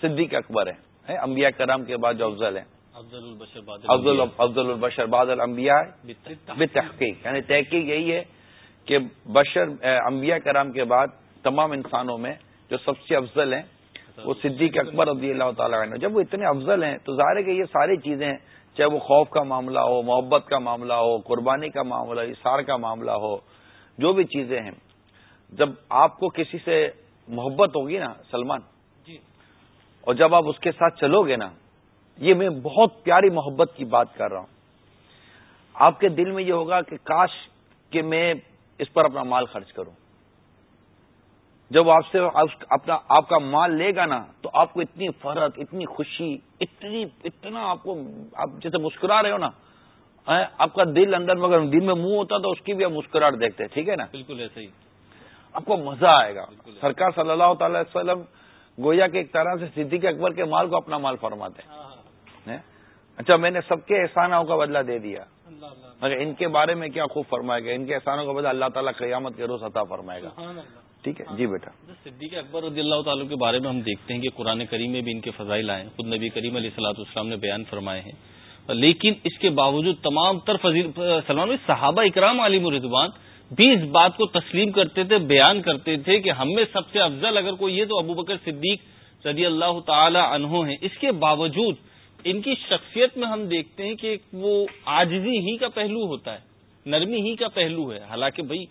صدیق اکبر ہے انبیاء کرام کے بعد جو افضل ہیں۔ افضل افضل البشر بعد الانبیاء تحقیق یعنی تحقیق یہی ہے کہ بشر انبیاء کرام کے بعد تمام انسانوں میں جو سب سے افضل ہیں وہ صدیق اکبر رضی اللہ تعالیٰ عنہ جب وہ اتنے افضل ہیں تو ظاہر ہے کہ یہ ساری چیزیں چاہے وہ خوف کا معاملہ ہو محبت کا معاملہ ہو قربانی کا معاملہ اشار کا معاملہ ہو جو بھی چیزیں ہیں۔ جب آپ کو کسی سے محبت ہوگی نا سلمان جی۔ اور جب آپ اس کے ساتھ چلو گے نا یہ میں بہت پیاری محبت کی بات کر رہا ہوں۔ آپ کے دل میں یہ ہوگا کہ کاش کہ میں اس پر اپنا مال خرچ کروں۔ جب آپ سے اپنا آپ کا مال لے گا نا تو آپ کو اتنی فرق اتنی خوشی اتنی اتنا آپ کو آپ جیسے مسکرا رہے ہو نا آپ کا دل اندر مگر دل میں منہ ہوتا تو اس کی بھی آپ مسکراہٹ دیکھتے ٹھیک ہے نا؟ بالکل ایسے ہی۔ آپ کو مزہ آئے گا۔ سرکار صلی اللہ تعالی وسلم گویا کے ایک طرح سے صدیق اکبر کے مال کو اپنا مال فرماتے ہیں۔ ہاں۔ اچھا میں نے سب کے احسانوں کا بدلہ دے دیا۔ مگر ان کے بارے میں کیا خوب فرمائے گا ان کے احسانوں کا بدلہ اللہ تعالیٰ قیامت کے روز عطا فرمائے گا۔ ٹھیک ہے؟ جی بیٹا۔ صدیق اکبر رضی اللہ تعالیٰ کے بارے میں ہم دیکھتے ہیں کہ قرآن کریم میں بھی ان کے فضائل آئے خود نبی کریم علیہ صلاح السلام نے بیان فرمائے ہیں۔ لیکن اس کے باوجود تمام تر سلمان صحابہ اکرام علی رضوان بھی اس بات کو تسلیم کرتے تھے بیان کرتے تھے کہ ہم میں سب سے افضل اگر کوئی ہے تو ابو بکر صدیق رضی اللہ تعالی عنہ ہیں۔ اس کے باوجود ان کی شخصیت میں ہم دیکھتے ہیں کہ وہ آجزی ہی کا پہلو ہوتا ہے نرمی ہی کا پہلو ہے۔ حالانکہ بھائی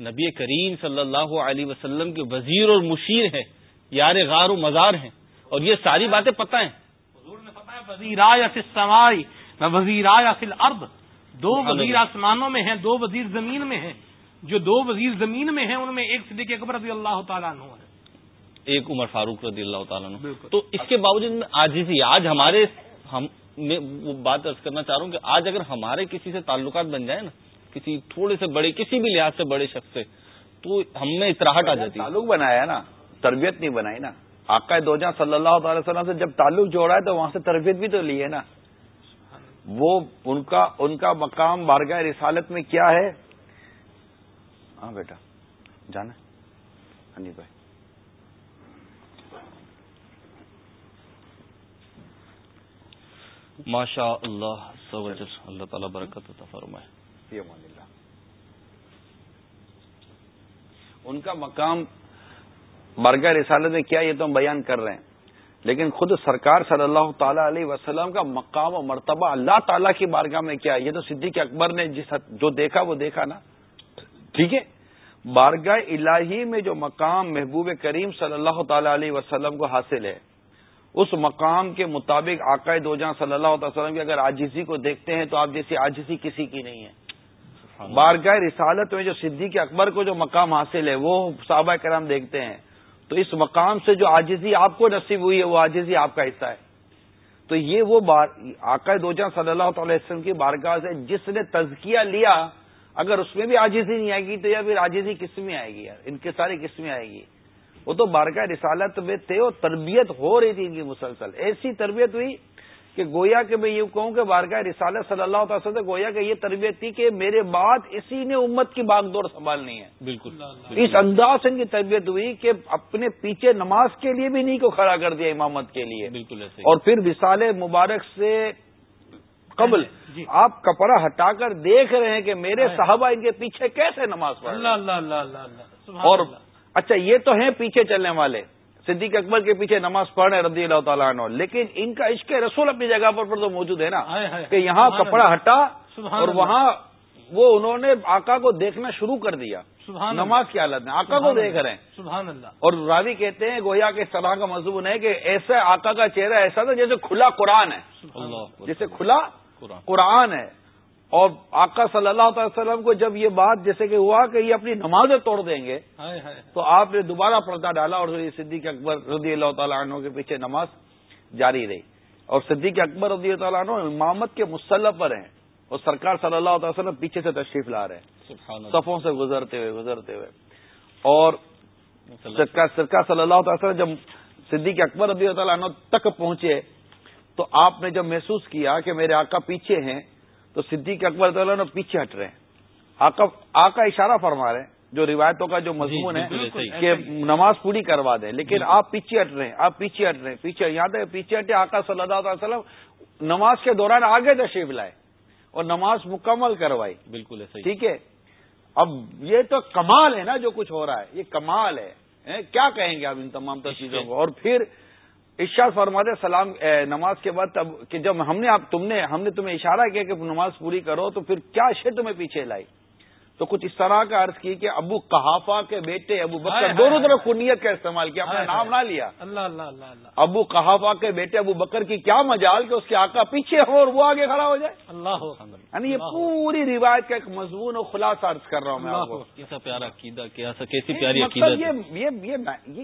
نبی کریم صلی اللہ علیہ وسلم کے وزیر اور مشیر ہیں یار غار و مزار ہیں۔ اور یہ ساری باتیں پتہ ہیں۔ وزیر سمائی وزیر فل ارد دو وزیر آسمانوں میں ہیں دو وزیر زمین میں ہیں۔ جو دو وزیر زمین میں ہیں ان میں ایک صدیق اکبر رضی اللہ تعالیٰ عنہ ہے ایک عمر فاروق رضی اللہ تعالیٰ عنہ۔ تو اس کے باوجود آج ہی آج ہمارے ہم میں وہ بات ارض کرنا چاہ رہا ہوں کہ آج اگر ہمارے کسی سے تعلقات بن جائیں نا کسی تھوڑے سے بڑے کسی بھی لحاظ سے بڑے شخص سے تو ہم میں اطراہٹ آ جاتی تعلق بنایا نا تربیت نہیں بنائی نا۔ آقا دو جہاں صلی اللہ تعالی وسلم سے جب تعلق جوڑا ہے تو وہاں سے تربیت بھی تو لی ہے نا۔ وہ ان کا ان کا مقام بارگاہ رسالت میں کیا ہے؟ ہاں بیٹا جانا۔ ہنی بھائی۔ ماشاء اللہ اللہ تعالیٰ برکت فرمائے۔ ان کا مقام برگر رسالت میں کیا یہ تو ہم بیان کر رہے ہیں۔ لیکن خود سرکار صلی اللہ تعالی علیہ وسلم کا مقام و مرتبہ اللہ تعالیٰ کی بارگاہ میں کیا ہے؟ یہ تو صدیق اکبر نے جس جو دیکھا وہ دیکھا نا۔ ٹھیک ہے؟ بارگاہ الہی میں جو مقام محبوب کریم صلی اللہ تعالی علیہ وسلم کو حاصل ہے، اس مقام کے مطابق عقائد دو جہاں صلی اللہ تعالی وسلم کی اگر آجزی کو دیکھتے ہیں تو آپ جیسی آجزی کسی کی نہیں ہے۔ بارگاہ رسالت میں جو صدیق اکبر کو جو مقام حاصل ہے، وہ صحابہ کرام دیکھتے ہیں۔ تو اس مقام سے جو آجزی آپ کو نصیب ہوئی ہے، وہ آجزی آپ کا حصہ ہے۔ تو یہ وہ عقائد دوجا صلی اللہ تعالی وسلم کی بارگاہ سے جس نے تزکیہ لیا، اگر اس میں بھی آجزی نہیں آئے گی تو یا پھر آجزی کس میں آئے گی یار؟ ان کے سارے کس میں آئے گی؟ وہ تو بارگاہ رسالت میں تھے اور تربیت ہو رہی تھی ان کی مسلسل۔ ایسی تربیت ہوئی کہ گویا کہ میں یہ کہوں کہ بارگاہ رسالت صلی اللہ تعالی سے گویا کہ یہ تربیت تھی کہ میرے بعد اسی نے امت کی باغ دور سنبھالنی ہے۔ بالکل اس انداز سے ان کی تربیت ہوئی کہ اپنے پیچھے نماز کے لیے بھی نہیں کو کھڑا کر دیا امامت کے لیے۔ بالکل اور پھر وسال مبارک سے قبل جی آپ کپڑا ہٹا کر دیکھ رہے ہیں کہ میرے صحابہ ان کے پیچھے کیسے نماز پڑھ اور اچھا یہ تو ہیں پیچھے چلنے والے۔ صدیق اکبر کے پیچھے نماز پڑھ رہے رضی اللہ تعالیٰ عنہ۔ لیکن ان کا عشق رسول اپنی جگہ پر تو موجود ہے نا کہ یہاں کپڑا ہٹا اور وہاں وہ انہوں نے آقا کو دیکھنا شروع کر دیا۔ نماز کی حالت میں آقا کو دیکھ رہے ہیں۔ سبحان اللہ۔ اور راوی کہتے ہیں گویا کے صلاح کا مضمون ہے کہ ایسا آقا کا چہرہ ایسا تھا جیسے کھلا قرآن ہے۔ جیسے کھلا قرآن ہے۔ اور آقا صلی اللہ تعالی وسلم کو جب یہ بات جیسے کہ ہوا کہ یہ اپنی نمازیں توڑ دیں گے تو آپ نے دوبارہ پردہ ڈالا اور صدیق اکبر رضی اللہ تعالیٰ عنہ کے پیچھے نماز جاری رہی۔ اور صدیق اکبر رضی اللہ تعالیٰ عنہ امامت کے مسلح پر ہیں اور سرکار صلی اللہ تعالی وسلم پیچھے سے تشریف لا رہے ہیں۔ صفوں سے گزرتے ہوئے گزرتے ہوئے۔ اور سرکار صلی اللہ تعالی وسلم جب صدیق اکبر رضی اللہ تعالیٰ عنہ تک پہنچے تو آپ نے جب محسوس کیا کہ میرے آقا پیچھے ہیں تو صدیق اکبر تعالیٰ عنہ پیچھے ہٹ رہے ہیں۔ آقا آقا اشارہ فرما رہے ہیں جو روایتوں کا جو مضمون ہے کہ نماز پوری کروا دیں لیکن آپ پیچھے ہٹ رہے ہیں آپ پیچھے ہٹ رہے ہیں پیچھے یہاں تک پیچھے ہٹے آقا صلی اللہ علیہ وسلم نماز کے دوران آگے تشریف لائے اور نماز مکمل کروائی۔ بالکل ٹھیک ہے؟ اب یہ تو کمال ہے نا جو کچھ ہو رہا ہے یہ کمال ہے۔ کیا کہیں گے آپ ان تمام تر چیزوں کو؟ اور پھر ارشاد فرماتے سلام نماز کے بعد تب کہ جب ہم نے تم نے ہم نے تمہیں اشارہ کیا کہ نماز پوری کرو تو پھر کیا شے تمہیں پیچھے لائی؟ تو کچھ اس طرح کا عرض کی کہ ابو کہافا کے بیٹے ابو بکر دونوں طرف کنیت کا استعمال کیا اپنا نام نہ لیا۔ اللہ اللہ اللہ ابو کہافا کے بیٹے ابو بکر کی کیا مجال کہ اس کے آقا پیچھے ہو اور وہ آگے کھڑا ہو جائے؟ اللہ یعنی یہ پوری روایت کا ایک مضمون اور خلاصہ عرض کر رہا ہوں میں کیسا پیارا عقیدہ کیسی پیاری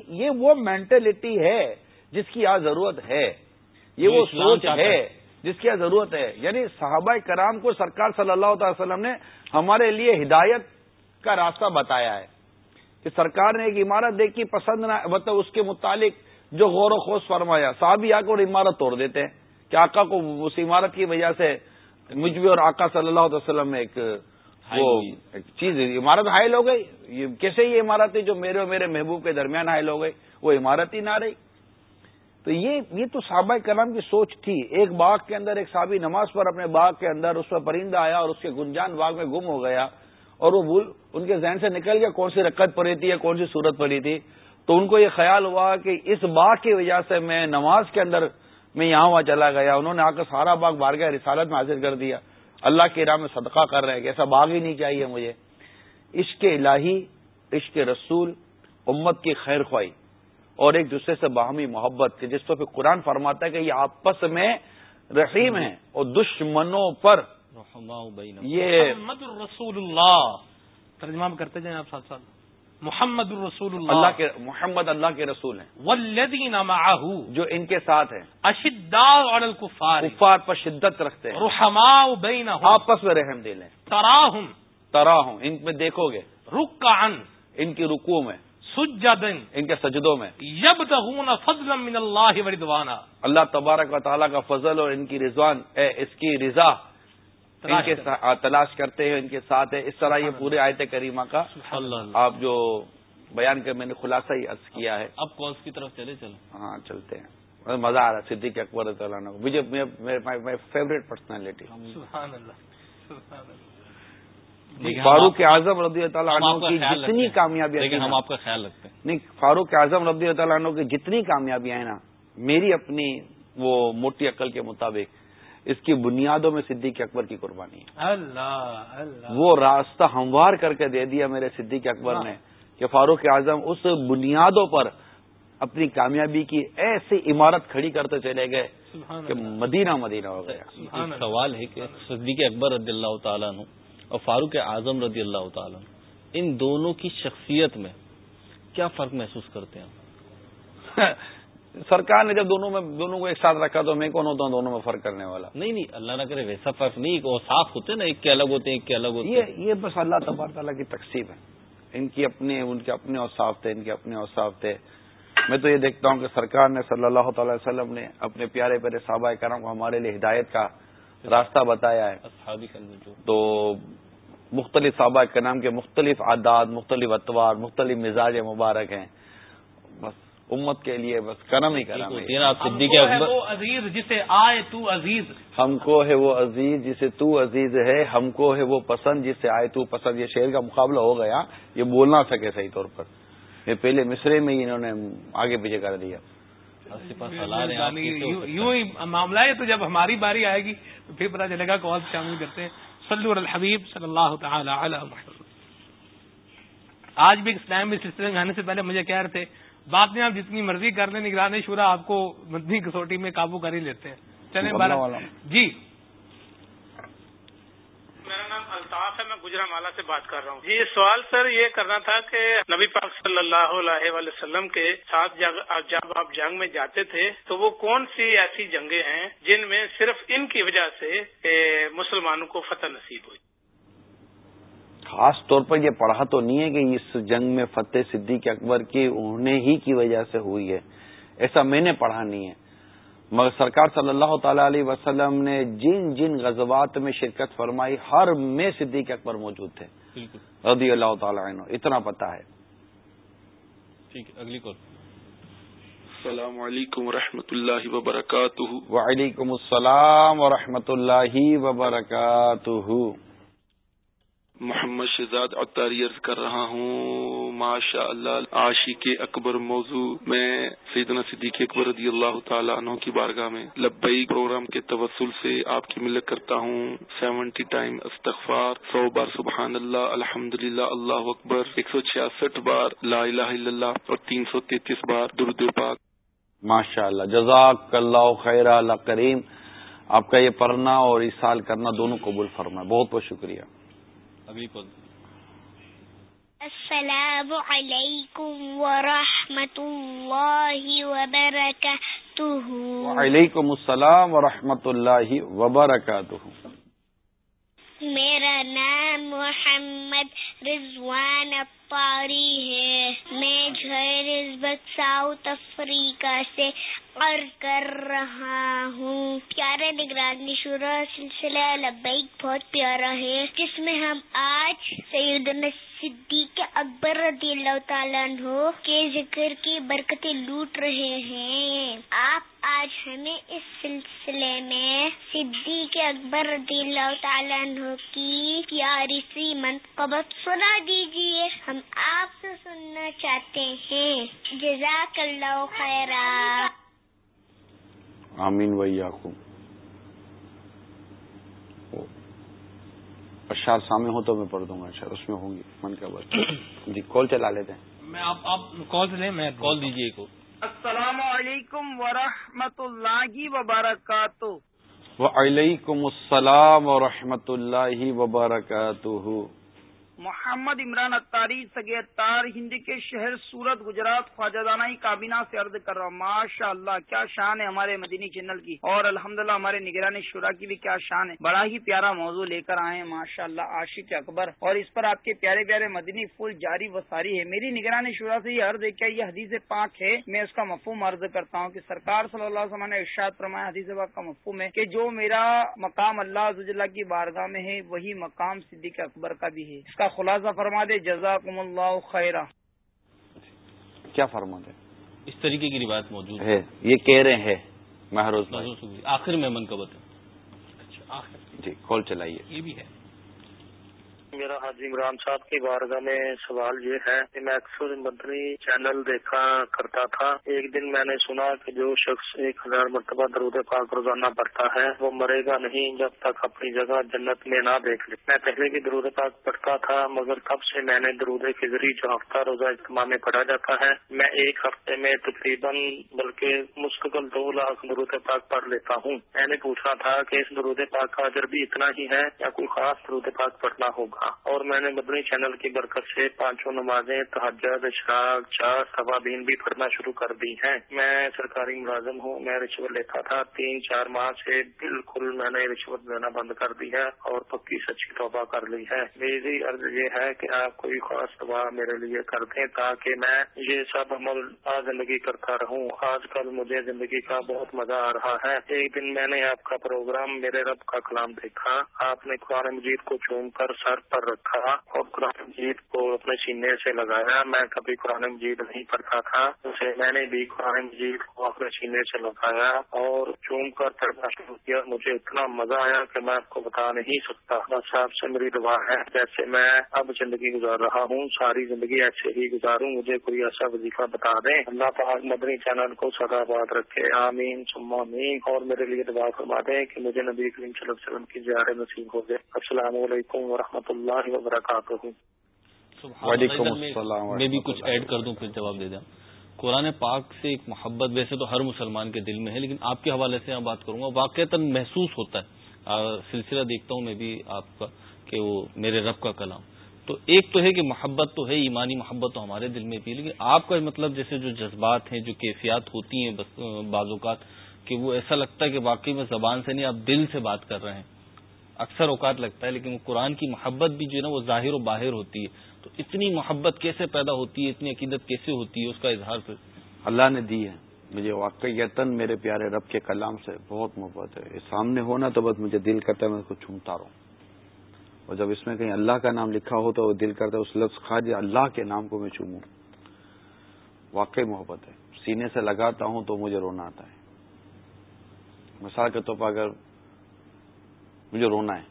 یہ وہ مینٹلٹی ہے جس کی آج ضرورت ہے یہ وہ سوچ ہے جس کی ضرورت ہے۔ یعنی صحابہ کرام کو سرکار صلی اللہ تعالی وسلم نے ہمارے لیے ہدایت کا راستہ بتایا ہے۔ کہ سرکار نے ایک عمارت دیکھی پسند نہ مطلب اس کے متعلق جو غور و خوش فرمایا۔ صحابی آ کر عمارت توڑ دیتے ہیں۔ کہ آقا کو اس عمارت کی وجہ سے مجھے اور آقا صلی اللہ علیہ وسلم میں ایک وہ چیز عمارت حائل ہو گئی۔ کیسے یہ عمارت ہے جو میرے اور میرے محبوب کے درمیان حائل ہو گئی؟ وہ عمارت ہی نہ رہی۔ تو یہ یہ تو صحابہ کرام کی سوچ تھی۔ ایک باغ کے اندر ایک صحابی نماز پر اپنے باغ کے اندر اس پر پرندہ آیا اور اس کے گنجان باغ میں گم ہو گیا اور وہ بھول ان کے ذہن سے نکل گیا کون سی رقت پڑی تھی یا کون سی صورت پڑی تھی۔ تو ان کو یہ خیال ہوا کہ اس باغ کی وجہ سے میں نماز کے اندر میں یہاں وہاں چلا گیا۔ انہوں نے آ کر سارا باغ بار گیا رسالت میں حاصل کر دیا۔ اللہ کے راہ میں صدقہ کر رہے ہیں کہ ایسا باغ ہی نہیں چاہیے مجھے۔ عشق الہی، عشق رسول، امت کی خیر خواہ اور ایک دوسرے سے باہمی محبت کہ جس کو پھر قرآن فرماتا ہے کہ یہ آپس میں رحیم ہیں اور دشمنوں پر یہ محمد الرسول اللہ ترجمہ کرتے جائیں آپ ساتھ ساتھ. محمد الرسول اللہ اللہ کے محمد اللہ کے رسول ہیں۔ والذین معه جو ان کے ساتھ ہیں۔ اشداء علی الکفار. کفار پر شدت رکھتے ہیں۔ رحماء بینہم. آپس میں رحم دل ہیں تراہم. تراہم ان میں دیکھو گے۔ رکعا. ان کی رکوع میں۔ سجدن ان کے سجدوں میں۔ یبتغون فضلا من اللہ ورضوانا اللہ تبارک و تعالیٰ کا فضل اور ان کی رضوان اے اس کی رضا۔ ان کے تلاش کرتے ہیں ان کے ساتھ ہے اس طرح یہ پورے آیت کریمہ کا آپ جو بیان کر میں نے خلاصہ ہی عرض کیا ہے۔ اب کالس کی طرف چلے چلو ہاں چلتے ہیں۔ مزہ آ رہا ہے صدیق اکبر مجھے فیوریٹ پرسنالٹی فاروق اعظم رضی تعالیٰ عنہ کی جتنی کامیابیاں ہم آپ کا خیال رکھتے ہیں۔ نہیں فاروق اعظم رضی تعالیٰ عنہ کی جتنی کامیابیاں ہیں نا میری اپنی وہ موٹی عقل کے مطابق اس کی بنیادوں میں صدیق اکبر کی قربانی ہے۔ اللہ اللہ۔ وہ راستہ ہموار کر کے دے دیا میرے صدیق اکبر نے کہ فاروق اعظم اس بنیادوں پر اپنی کامیابی کی ایسی عمارت کھڑی کرتے چلے گئے کہ مدینہ مدینہ ہو گیا۔ سوال ہے کہ صدیق اکبر رضی اللہ تعالیٰ اور فاروق اعظم رضی اللہ تعالیٰ ان دونوں کی شخصیت میں کیا فرق محسوس کرتے ہیں؟ سرکار نے جب دونوں میں دونوں کو ایک ساتھ رکھا تو میں کون ہوتا ہوں دونوں میں فرق کرنے والا؟ نہیں نہیں اللہ نہ کرے ویسا فرق نہیں وہ صاف ہوتے نا ایک کے الگ ہوتے ہیں ایک کے الگ ہوتے ہیں۔ یہ بس اللہ تبار تعالیٰ کی تقسیم ہے۔ ان کی اپنے ان کے اپنے اوصاف تھے ان کے اپنے اوصاف تھے۔ میں تو یہ دیکھتا ہوں کہ سرکار نے صلی اللہ تعالی وسلم نے اپنے پیارے پیارے صحابہ کرام کو ہمارے لیے ہدایت کا راستہ بتایا ہے۔ تو مختلف صحابہ کے نام کے مختلف عادات مختلف اتوار مختلف مزاج مبارک ہیں۔ بس امت کے لیے بس کرم ہی کرم وہ عزیز جسے آئے تو عزیز۔ ہم کو ہے وہ عزیز جسے تو عزیز ہے۔ ہم کو ہے وہ پسند جسے آئے تو پسند۔ یہ شعر کا مقابلہ ہو گیا۔ یہ بولنا سکے صحیح طور پر۔ یہ پہلے مصرے میں ہی انہوں نے آگے پیچھے کر دیا۔ یوں ہی معاملہ ہے تو جب ہماری باری آئے گی تو پھر پتا چلے گا کال شامل کرتے ہیں۔ صلی الحبیب صلی اللہ تعالی علی محمد آج بھی اسلام میں سلسلے میں آنے سے پہلے مجھے کہہ رہے تھے بات نہیں آپ جتنی مرضی کر لیں نگرانی شورا آپ کو مدنی کسوٹی میں قابو کر ہی لیتے ہیں۔ چلیں جی۔ گجرا مالا سے بات کر رہا ہوں۔ جی سوال سر یہ کرنا تھا کہ نبی پاک صلی اللہ علیہ وسلم کے ساتھ جب آپ جنگ میں جاتے تھے، تو وہ کون سی ایسی جنگیں ہیں جن میں صرف ان کی وجہ سے مسلمانوں کو فتح نصیب ہوئی؟ خاص طور پر یہ پڑھا تو نہیں ہے کہ اس جنگ میں فتح صدیق اکبر کی، انہیں ہی کی وجہ سے ہوئی ہے۔ ایسا میں نے پڑھا نہیں ہے۔ مگر سرکار صلی اللہ تعالی علیہ وسلم نے جن جن غزوات میں شرکت فرمائی ہر میں صدیق اکبر موجود تھے۔ رضی اللہ تعالیٰ عنہ اتنا پتا ہے۔ ٹھیک ہے اگلی کال۔ السلام علیکم و اللہ وبرکاتہ۔ وعلیکم السلام و اللہ وبرکاتہ۔ محمد شہزاد اتاری عرض کر رہا ہوں ماشاء اللہ عاشی کے اکبر موضوع میں سیدنا صدیق اکبر رضی اللہ تعالیٰ عنہ کی بارگاہ میں لبئی پروگرام کے توسل سے آپ کی ملک کرتا ہوں۔ سیونٹی ٹائم استغفار، سو بار سبحان اللہ الحمد للہ اللہ اکبر، ایک سو چھیاسٹھ بار لا الہ الا اللہ اور تین سو تینتیس بار درد پاک۔ ماشاء اللہ جزاک اللہ خیر اللہ کریم۔ آپ کا یہ پڑھنا اور اس سال کرنا دونوں قبول فرما بہت بہت شکریہ۔ اگلی کال السلام علیکم ورحمۃ اللہ وبرکاتہ۔ وعلیکم السلام ورحمۃ اللہ وبرکاتہ۔ میرا نام محمد رضوان اپاری ہے۔ میں جھر ساؤتھ افریقہ سے اور کر رہا ہوں۔ پیارے نگرانی شورا، سلسلہ لبیک بہت پیارا ہے، جس میں ہم آج سید صدیق اکبر رضی اللہ تعالیٰ عنہ کے ذکر کی برکتیں لوٹ رہے ہیں۔ آپ آج ہمیں اس سلسلے میں صدیق اکبر رضی اللہ تعالیٰ عنہ کی پیاری سی منقبت سنا دیجیے ہم آپ سے سننا چاہتے ہیں۔ جزاک اللہ خیرہ۔ آمین اشار سامنے ہو تو میں پڑھ دوں گا اشار اس میں ہوں گی۔ من کا بات جی کال چلا لیتے ہیں۔ میں آپ آپ کال لیں میں کال دیجیے کو السلام علیکم ورحمۃ اللہ وبرکاتہ۔ وعلیکم السلام ورحمۃ اللہ وبرکاتہ۔ محمد عمران اتاری سگے اتار ہندی کے شہر سورت، گجرات، خواجہ دانائی کابینہ سے عرض کر رہا ہوں ماشاء اللہ کیا شان ہے ہمارے مدینی چینل کی۔ اور الحمدللہ، ہمارے نگرانی شورا کی بھی کیا شان ہے۔ بڑا ہی پیارا موضوع لے کر آئے ہیں ماشاء اللہ عاشق اکبر۔ اور اس پر آپ کے پیارے پیارے مدنی پھول جاری و ساری ہے۔ میری نگرانی شورا سے یہ عرض ہے کیا یہ حدیث پاک ہے۔ میں اس کا مفہوم عرض کرتا ہوں کہ سرکار صلی اللہ علیہ وسلم نے ارشاد فرمایا، حدیث پاک کا مفہوم ہے کہ جو میرا مقام اللہ کی بارگاہ میں ہے، وہی مقام صدیق اکبر کا بھی ہے۔ اس کا خلاصہ فرما دے جزاکم اللہ خیرہ کیا فرما دے؟ اس طریقے کی روایت موجود ہے۔ یہ کہہ رہے ہیں محروز آخر میں من کا بتا اچھا، جی کال چلائیے۔ یہ بھی ہے۔ میرا حاجی عمران صاحب کی بارگاہ میں سوال یہ ہے کہ میں اکثر مدنی چینل دیکھا کرتا تھا۔ ایک دن میں نے سنا کہ جو شخص ایک ہزار مرتبہ درود پاک روزانہ پڑھتا ہے، وہ مرے گا نہیں جب تک اپنی جگہ جنت میں نہ دیکھ لے۔ میں پہلے بھی درود پاک پڑھتا تھا، مگر تب سے میں نے درود کے ذریعے جو ہفتہ روزہ اجتماع میں پڑھا جاتا ہے، میں ایک ہفتے میں تقریباً بلکہ مستقل دو لاکھ درود پاک پڑھ لیتا ہوں۔ میں نے پوچھا تھا کہ اس درود پاک کا اجر بھی اتنا ہی ہے یا کوئی خاص درود پاک پڑھنا ہوگا؟ اور میں نے مدنی چینل کی برکت سے پانچوں نمازیں تحجد اشراق، چار خوابین بھی پڑھنا شروع کر دی ہیں۔ میں سرکاری ملازم ہوں، میں رشوت لیتا تھا۔ تین، چار ماہ سے بالکل میں نے رشوت دینا بند کر دی ہے اور پکی سچی توبہ کر لی ہے۔ میری عرض یہ ہے کہ آپ کوئی خاص دعا میرے لیے کر دیں تاکہ میں یہ سب عمل زندگی کرتا رہوں۔ آج کل مجھے زندگی کا بہت مزہ آ رہا ہے۔ ایک دن میں نے آپ کا پروگرام میرے رب کا کلام دیکھا۔ آپ نے قرآن مجید کو چوم کر سر پر رکھا اور قرآن مجید کو اپنے سینے سے لگایا۔ میں کبھی قرآن مجید نہیں پڑھتا تھا، اسے میں نے بھی قرآن مجید کو اپنے سینے سے لگایا اور چوم کر پڑھنا شروع کیا۔ مجھے اتنا مزہ آیا کہ میں آپ کو بتا نہیں سکتا۔ بس آپ سے میری دعا ہے، جیسے میں اب زندگی گزار رہا ہوں، ساری زندگی ایسے ہی گزاروں۔ مجھے کوئی ایسا وظیفہ بتا دیں۔ اللہ پاک مدنی چینل کو سدا باد رکھے۔ آمین سما مین اور میرے لیے دعا فرما دیں کہ مجھے نبی کریم صلی اللہ علیہ وسلم کی زیارت نصیب ہو جائے۔ السلام علیکم ورحمۃ اللہ اللہ وبرکاتہ۔ وعلیکم السلام میں بھی کچھ ایڈ کر دوں پھر جواب دے دیں۔ قرآن پاک سے ایک محبت ویسے تو ہر مسلمان کے دل میں ہے لیکن آپ کے حوالے سے میں بات کروں گا۔ واقع محسوس ہوتا ہے۔ سلسلہ دیکھتا ہوں میں بھی آپ کا کہ کہ وہ میرے رب کا کلام۔ تو ایک تو ہے کہ محبت تو ہے ایمانی محبت تو ہمارے دل میں بھی لیکن آپ کا مطلب جیسے جو جذبات ہیں جو کیفیات ہوتی ہیں بعض اوقات کہ وہ ایسا لگتا ہے کہ واقعی میں زبان سے نہیں آپ دل سے بات کر رہے ہیں۔ اکثر اوقات لگتا ہے، لیکن وہ قرآن کی محبت بھی جو ہے نا وہ ظاہر و باہر ہوتی ہے۔ تو اتنی محبت کیسے پیدا ہوتی ہے، اتنی عقیدت کیسے ہوتی ہے، اس کا اظہار پھر اللہ نے دی ہے۔ مجھے واقعی میرے پیارے رب کے کلام سے بہت محبت ہے۔ سامنے ہونا تو بس مجھے دل کرتا ہے، میں اس کو چومتا رہوں۔ اور جب اس میں کہیں اللہ کا نام لکھا ہو تو دل کرتا ہے، اس لفظ خاج اللہ کے نام کو میں چوموں۔ واقعی محبت ہے۔ سینے سے لگاتا ہوں تو مجھے رونا آتا ہے۔ مثال کے طور پر اگر مجھے رونا ہے۔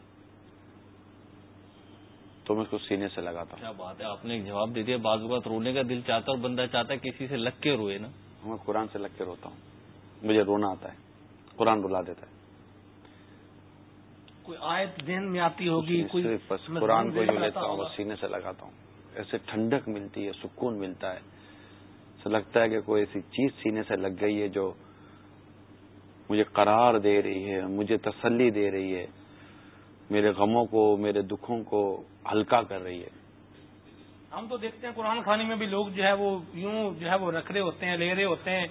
تو میں اس کو سینے سے لگاتا ہوں۔ کیا بات ہے؟ آپ نے ایک جواب دے دیا بعض اوقات رونے کا دل چاہتا اور بندہ چاہتا ہے کسی سے لگ کے روئے نا۔ میں قرآن سے لگ کے روتا ہوں۔ مجھے رونا آتا ہے۔ قرآن رلا دیتا ہے۔ کوئی آیت ذہن میں آتی ہوگی کوئی بس قرآن کو جو لیتا ہوں سینے سے لگاتا ہوں۔ ایسے ٹھنڈک ملتی ہے سکون ملتا ہے۔ ایسا لگتا ہے کہ کوئی ایسی چیز سینے سے لگ گئی ہے جو مجھے قرار دے رہی ہے مجھے تسلی دے رہی ہے۔ میرے غموں کو میرے دکھوں کو ہلکا کر رہی ہے۔ ہم تو دیکھتے ہیں قرآن خانے میں بھی لوگ جو ہے وہ یوں جو ہے وہ رکھ رہے ہوتے ہیں لے رہے ہوتے ہیں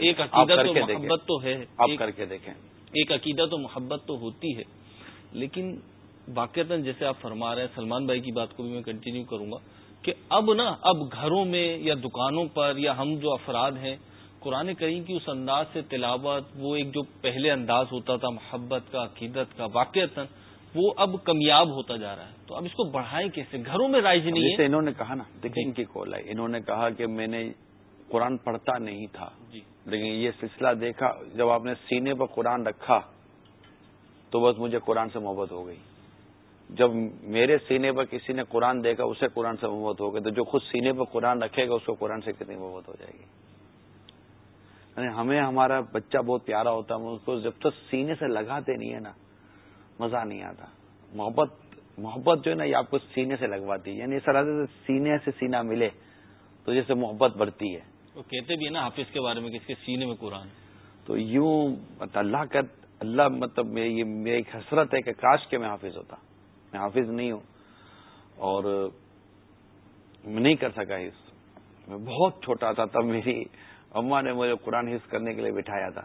ایک عقیدت محبت تو ہے۔ آپ کر کے دیکھیں۔ ایک عقیدت و محبت تو ہوتی ہے۔ لیکن واقعات جیسے آپ فرما رہے ہیں سلمان بھائی کی بات کو بھی میں کنٹینیو کروں گا کہ اب نا اب گھروں میں یا دکانوں پر یا ہم جو افراد ہیں قرآن کریم کی اس انداز سے تلاوت وہ ایک جو پہلے انداز ہوتا تھا محبت کا عقیدت کا واقعات وہ اب کمیاب ہوتا جا رہا ہے۔ تو اب اس کو بڑھائیں کیسے؟ گھروں میں رائج نہیں ہے۔ انہوں نے کہا نا دیکھیں ان کی کال ہے انہوں نے کہا کہ میں نے قرآن پڑھتا نہیں تھا۔ جی۔ لیکن یہ سلسلہ دیکھا جب آپ نے سینے پر قرآن رکھا تو بس مجھے قرآن سے محبت ہو گئی۔ جب میرے سینے پر کسی نے قرآن دیکھا اسے قرآن سے محبت ہو گئی۔ تو جو خود سینے پر قرآن رکھے گا اس کو قرآن سے کتنی محبت ہو جائے گی؟ ہمیں ہمارا بچہ بہت پیارا ہوتا ہے اس کو جب تک سینے سے لگاتے نہیں ہے نا مزہ نہیں آتا۔ محبت محبت جو ہے نا یہ آپ کو سینے سے لگواتی ہے۔ یعنی اس طرح سے سینے سے سینہ ملے تو جیسے محبت بڑھتی ہے۔ وہ کہتے بھی ہے نا حافظ کے بارے میں کس کے سینے میں قرآن تو یوں اللہ کا اللہ مطلب میری ایک حسرت ہے کہ کاش کے میں حافظ ہوتا۔ میں حافظ نہیں ہوں اور میں نہیں کر سکا اس۔ میں بہت چھوٹا تھا تب میری اما نے مجھے قرآن حفظ کرنے کے لیے بٹھایا تھا۔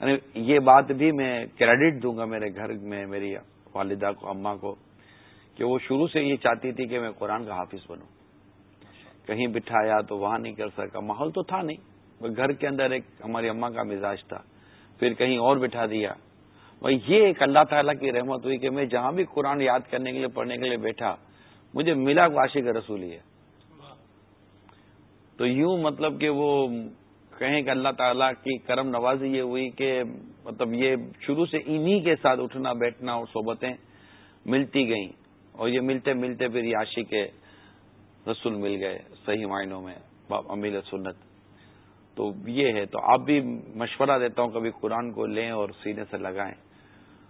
یعنی یہ بات بھی میں کریڈٹ دوں گا میرے گھر میں، میری والدہ کو اما کو، کہ وہ شروع سے یہ چاہتی تھی کہ میں قرآن کا حافظ بنوں۔ کہیں بٹھایا تو وہاں نہیں کر سکا، ماحول تو تھا نہیں گھر کے اندر ایک ہماری اما کا مزاج تھا۔ پھر کہیں اور بٹھا دیا۔ وہ یہ ایک اللہ تعالیٰ کی رحمت ہوئی کہ میں جہاں بھی قرآن یاد کرنے کے لیے، پڑھنے کے لیے بیٹھا، مجھے ملا واشق رسولی ہے۔ تو یوں مطلب کہ وہ کہیں کہ اللہ تعالیٰ کی کرم نوازی یہ ہوئی کہ مطلب یہ شروع سے انہی کے ساتھ اٹھنا، بیٹھنا اور صحبتیں ملتی گئیں۔ اور یہ ملتے ملتے پھر یاشی کے رسول مل گئے صحیح معنوں میں امیل سنت۔ تو یہ ہے، تو آپ بھی مشورہ دیتا ہوں کبھی قرآن کو لیں اور سینے سے لگائیں۔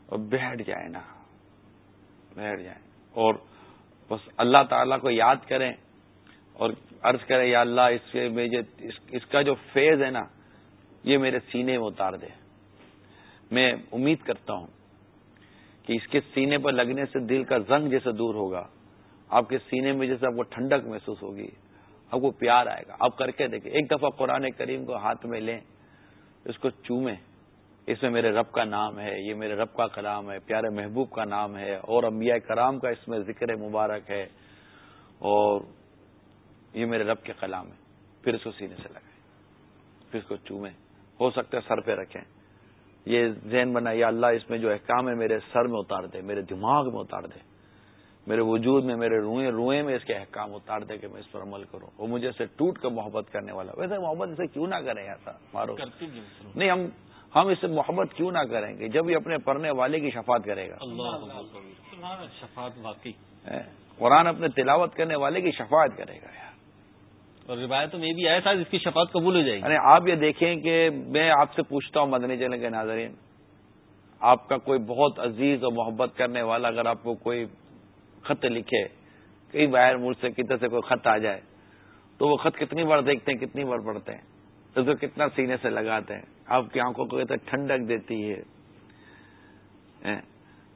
اور بیٹھ جائیں نا، بیٹھ جائیں۔ اور بس اللہ تعالیٰ کو یاد کریں۔ اور عرض کرے، یا اللہ، اس اس کا جو فیض ہے نا، یہ میرے سینے میں اتار دے۔ میں امید کرتا ہوں کہ اس کے سینے پر لگنے سے دل کا زنگ جیسے دور ہوگا، آپ کے سینے میں جیسے آپ کو ٹھنڈک محسوس ہوگی، آپ کو پیار آئے گا۔ آپ کر کے دیکھیں، ایک دفعہ قرآن کریم کو ہاتھ میں لیں، اس کو چومیں۔ اس میں میرے رب کا نام ہے، یہ میرے رب کا کلام ہے، پیارے محبوب کا نام ہے، اور انبیاء کرام کا اس میں ذکر مبارک ہے۔ اور یہ میرے رب کے کلام ہے۔ پھر اس کو سینے سے لگائیں۔ پھر اس کو چومیں۔ ہو سکتا ہے سر پہ رکھیں۔ یہ ذہن بنا یا اللہ اس میں جو احکام ہے میرے سر میں اتار دے میرے دماغ میں اتار دے۔ میرے وجود میں میرے روئیں روئیں میں اس کے احکام اتار دے کہ میں اس پر عمل کروں۔ وہ مجھے اسے ٹوٹ کر محبت کرنے والا۔ ویسے محبت اسے کیوں نہ کریں ایسا؟ مارو۔ نہیں۔ ہم ہم اس سے محبت کیوں نہ کریں گے؟ جب یہ اپنے پڑھنے والے کی شفات کرے گا۔ شفات واقعی۔ قرآن اپنے تلاوت کرنے والے کی شفاعت کرے گا۔ یار اور روایتوں میں بھی آیا تھا جس کی شفاعت قبول ہو جائے گی۔ آپ یہ دیکھیں کہ میں آپ سے پوچھتا ہوں مدنی چلے کے ناظرین، آپ کا کوئی بہت عزیز اور محبت کرنے والا اگر آپ کو کوئی خط لکھے، کئی باہر ملک سے کتنے سے کوئی خط آ جائے، تو وہ خط کتنی بار دیکھتے ہیں، کتنی بار پڑھتے ہیں، اس کو کتنا سینے سے لگاتے ہیں، آپ کی آنکھوں کو کتنا ٹھنڈک دیتی ہے۔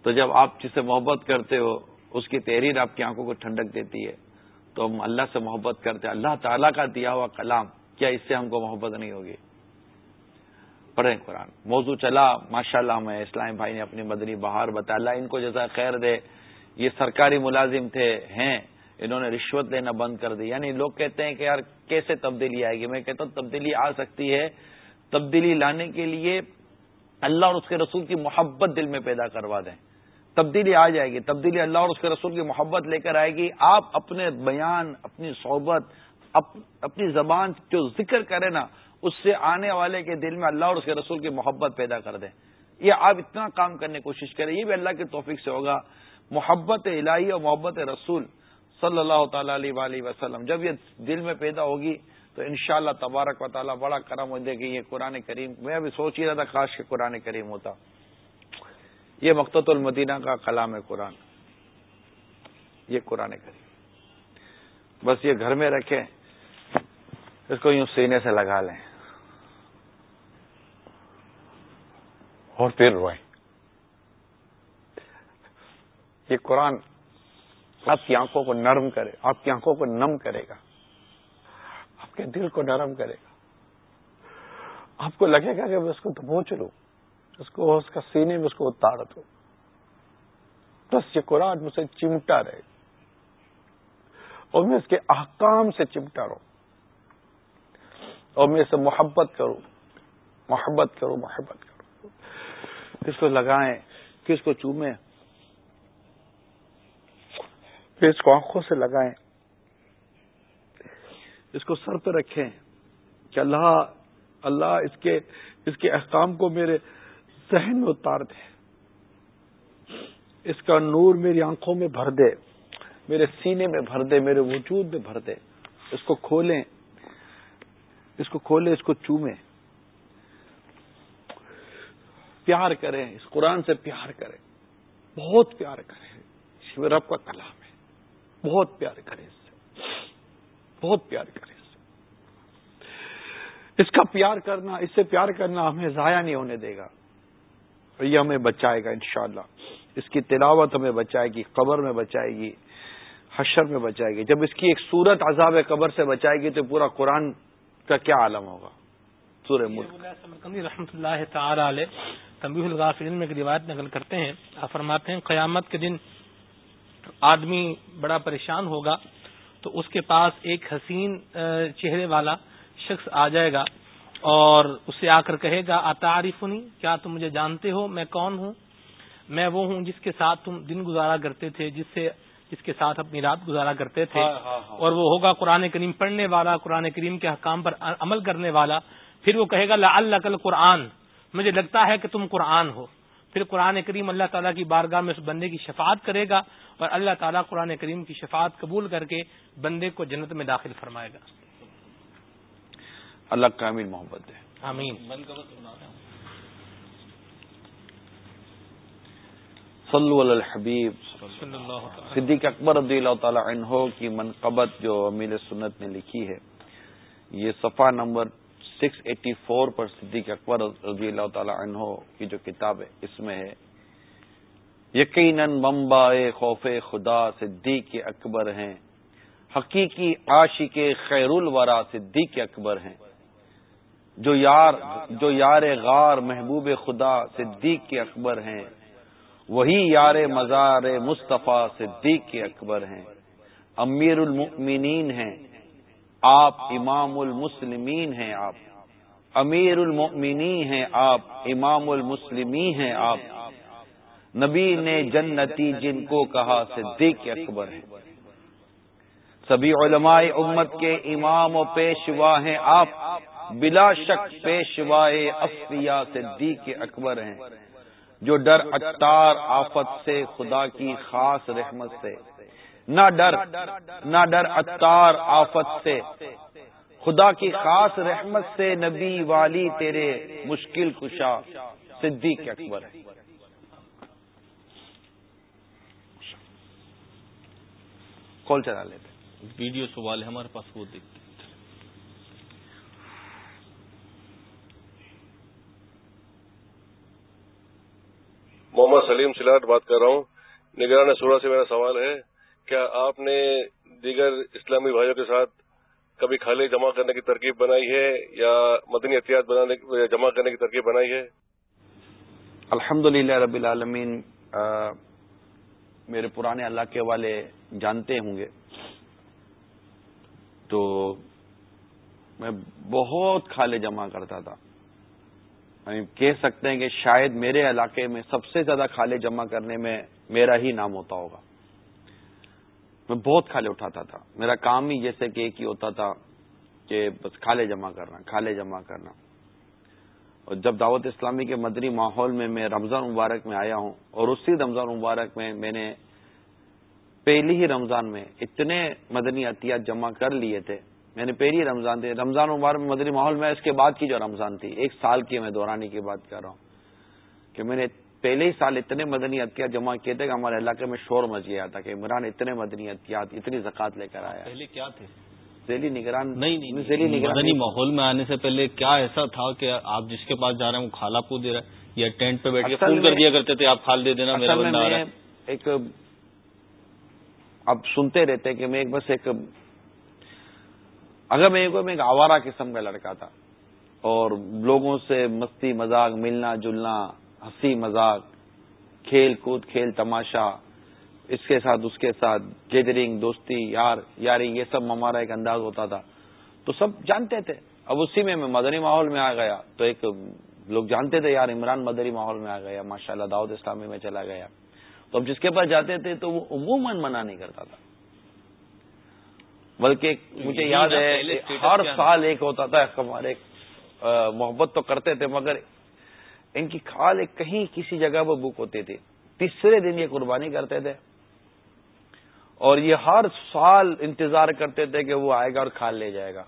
تو جب آپ جسے محبت کرتے ہو، اس کی تحریر آپ کی آنکھوں کو ٹھنڈک دیتی ہے۔ تو ہم اللہ سے محبت کرتے ہیں۔ اللہ تعالیٰ کا دیا ہوا کلام، کیا اس سے ہم کو محبت نہیں ہوگی؟ پڑھیں قرآن۔ موضوع چلا ماشاء اللہ میں اسلام بھائی نے اپنی مدنی بہار بتایا۔ اللہ ان کو جیسا خیر دے۔ یہ سرکاری ملازم تھے، ہیں۔ انہوں نے رشوت لینا بند کر دی۔ یعنی لوگ کہتے ہیں کہ یار، کیسے تبدیلی آئے گی؟ میں کہتا ہوں، تبدیلی آ سکتی ہے۔ تبدیلی لانے کے لیے اللہ اور اس کے رسول کی محبت دل میں پیدا کروا دیں۔ تبدیلی آ جائے گی، تبدیلی اللہ اور اس کے رسول کی محبت لے کر آئے گی۔ آپ اپنے بیان، اپنی صحبت اپنی زبان جو ذکر کرے نا، اس سے آنے والے کے دل میں اللہ اور اس کے رسول کی محبت پیدا کر دیں۔ یہ آپ اتنا کام کرنے کی کوشش کریں، یہ بھی اللہ کے توفیق سے ہوگا۔ محبت الہی اور محبت رسول صلی اللہ تعالی علیہ وسلم، جب یہ دل میں پیدا ہوگی تو انشاءاللہ تبارک و تعالیٰ بڑا کرم ہو دے گی۔ یہ قرآن کریم، میں ابھی سوچ ہی رہا تھا، کاش کے قرآن کریم ہوتا۔ یہ مقت المدینہ کا کلام ہے قرآن یہ قرآن کریم بس یہ گھر میں رکھیں اس کو یوں سینے سے لگا لیں اور پھر روئیں یہ قرآن آپ کی آنکھوں کو نرم کرے آپ کی آنکھوں کو نم کرے گا آپ کے دل کو نرم کرے گا آپ کو لگے گا کہ میں اس کو دبوچ لوں اس کو اس کا سینے میں اس کو اتار دو بس یہ قرآن مجھ سے چمٹا رہے۔ اور میں اس کے احکام سے چمٹا رہوں۔ اور میں اسے محبت کروں۔ محبت کروں محبت کروں۔ کس کو لگائیں، کس کو چومیں؟ پھر اس کو آنکھوں سے لگائیں۔ اس کو سر پہ رکھیں کہ اللہ اللہ اس کے اس کے احکام کو میرے ذہن میں اتار دے اس کا نور میری آنکھوں میں بھر دے، میرے سینے میں بھر دے، میرے وجود میں بھر دے۔ اس کو کھولیں، اس کو کھولیں، اس کو چومیں۔ پیار کریں، اس قرآن سے پیار کریں۔ بہت پیار کریں۔ شیو رب کا کلام ہے۔ بہت پیار کریں اس سے۔ بہت پیار کریں اس سے۔ اس کا پیار کرنا، اس سے پیار کرنا ہمیں ضائع نہیں ہونے دے گا۔ یہ ہمیں بچائے گا انشاءاللہ۔ اس کی تلاوت ہمیں بچائے گی قبر میں بچائے گی حشر میں بچائے گی۔ جب اس کی ایک صورت عذاب قبر سے بچائے گی تو پورا قرآن کا کیا عالم ہوگا؟ سورہ ملک۔ رحمۃ اللہ تعالی علیہ تنبیہ الغافرین میں ایک روایت نقل کرتے ہیں۔ آپ فرماتے ہیں قیامت کے دن آدمی بڑا پریشان ہوگا تو اس کے پاس ایک حسین چہرے والا شخص آ جائے گا۔ اور اسے آ کر کہے گا آتعارف نہیں کیا تم مجھے جانتے ہو؟ میں کون ہوں؟ میں وہ ہوں جس کے ساتھ تم دن گزارا کرتے تھے جس سے جس کے ساتھ اپنی رات گزارا کرتے تھے۔ ہاں، ہاں، ہاں۔ اور وہ ہوگا قرآن کریم پڑھنے والا قرآن کریم کے حکام پر عمل کرنے والا۔ پھر وہ کہے گا اللہ کل قرآن مجھے لگتا ہے کہ تم قرآن ہو۔ پھر قرآن کریم اللہ تعالیٰ کی بارگاہ میں اس بندے کی شفاعت کرے گا اور اللہ تعالیٰ قرآن کریم کی شفاعت قبول کر کے بندے کو جنت میں داخل فرمائے گا۔ اللہ کا امین محبت ہے۔ آمین۔ صلو علی الحبیب۔ صدیق اکبر رضی اللہ تعالی عنہ کی منقبت جو امیل سنت نے لکھی ہے یہ صفحہ نمبر سکس ایٹی فور پر صدیق اکبر رضی اللہ تعالی عنہ کی جو کتاب ہے اس میں ہے یقیناً ممبا خوف خدا صدیق اکبر ہیں حقیقی عاشق خیر الورا صدیق اکبر ہیں۔ جو یار جو یار غار محبوب خدا صدیق کے اکبر ہیں، وہی یار مزار مصطفیٰ صدیق کے اکبر ہیں۔ امیر المؤمنین ہیں، آپ امام المسلمین ہیں آپ۔ امیر المؤمنین ہیں آپ، امام المسلمین ہیں آپ۔ نبی نے جنتی جن کو کہا صدیق اکبر ہیں۔ سبھی علماء امت کے امام و پیشوا ہیں آپ۔ بلا شک پیشوائے افیا صدیق اکبر ہیں، جو ڈر اٹار آفت سے خدا کی خاص رحمت سے۔ نہ ڈر نہ ڈر اتار آفت سے۔ خدا کی خاص رحمت سے نبی والی تیرے مشکل کشا صدیق اکبر ہے کال چلا لیتے۔ ویڈیو سوال ہے، ہمارے پاس وہ دیکھتے۔ محمد سلیم سلاٹ بات کر رہا ہوں۔ نگران سورہ سے میرا سوال ہے، کیا آپ نے دیگر اسلامی بھائیوں کے ساتھ کبھی کھالے جمع کرنے کی ترکیب بنائی ہے یا مدنی احتیاط بنانے، جمع کرنے کی ترکیب بنائی ہے؟ الحمد رب العالمین میرے پرانے علاقے والے جانتے ہوں گے۔ تو میں بہت کھالے جمع کرتا تھا۔ کہہ سکتے ہیں کہ شاید میرے علاقے میں سب سے زیادہ کھالے جمع کرنے میں میرا ہی نام ہوتا ہوگا۔ میں بہت کھالے اٹھاتا تھا۔ میرا کام ہی جیسے کہ ایک ہی ہوتا تھا کہ بس کھالے جمع کرنا، کھالے جمع کرنا۔ اور جب دعوت اسلامی کے مدری ماحول میں میں رمضان مبارک میں آیا ہوں اور اسی رمضان مبارک میں میں نے پہلی ہی رمضان میں اتنے مدنی عطیات جمع کر لیے تھے میں نے پہلی رمضان تھے رمضان مبارک میں مدنی ماحول میں اس کے بعد کی جو رمضان تھی ایک سال کی میں دورانی کی بات کر رہا ہوں کہ میں نے پہلے ہی سال اتنے مدنی عطیات جمع کیے تھے کہ ہمارے علاقے میں شور مچ گیا تھا کہ عمران اتنے مدنی عطیات اتنی زکات لے کر آیا۔ پہلے کیا تھے؟ ذیلی نگران نہیں ذیلی نگرانی ماحول میں آنے سے پہلے کیا ایسا تھا کہ آپ جس کے پاس جا رہے ہیں وہ کھالا پو دے رہا ہے یا ٹینٹ پہ بیٹھ کے فون کر دیا کرتے تھے آپ کھال دے دینا میرا بندہ آ رہا ہے۔ ایک اب سنتے رہتے کہ میں ایک بس ایک اگر میں ایک آوارہ قسم کا لڑکا تھا۔ اور لوگوں سے مستی، مذاق، ملنا، جلنا، ہنسی، مذاق، کھیل کود، کھیل تماشا، اس کے ساتھ، اس کے ساتھ گیدرنگ دوستی، یار، یاری، یہ سب ہمارا ایک انداز ہوتا تھا۔ تو سب جانتے تھے۔ اب اسی میں میں مدنی ماحول میں آ گیا۔ تو ایک لوگ جانتے تھے، یار، عمران مدنی ماحول میں آ گیا ماشاء اللہ داود اسلامی میں چلا گیا۔ تو اب جس کے پاس جاتے تھے تو وہ عموماً منع نہیں کرتا تھا۔ بلکہ مجھے یاد ہے ہر سال ایک ہوتا تھا ہمارے محبت تو کرتے تھے مگر ان کی کھال ایک کہیں کسی جگہ پر بک ہوتی تھی۔ تیسرے دن یہ قربانی کرتے تھے۔ اور یہ ہر سال انتظار کرتے تھے کہ وہ آئے گا اور کھال لے جائے گا۔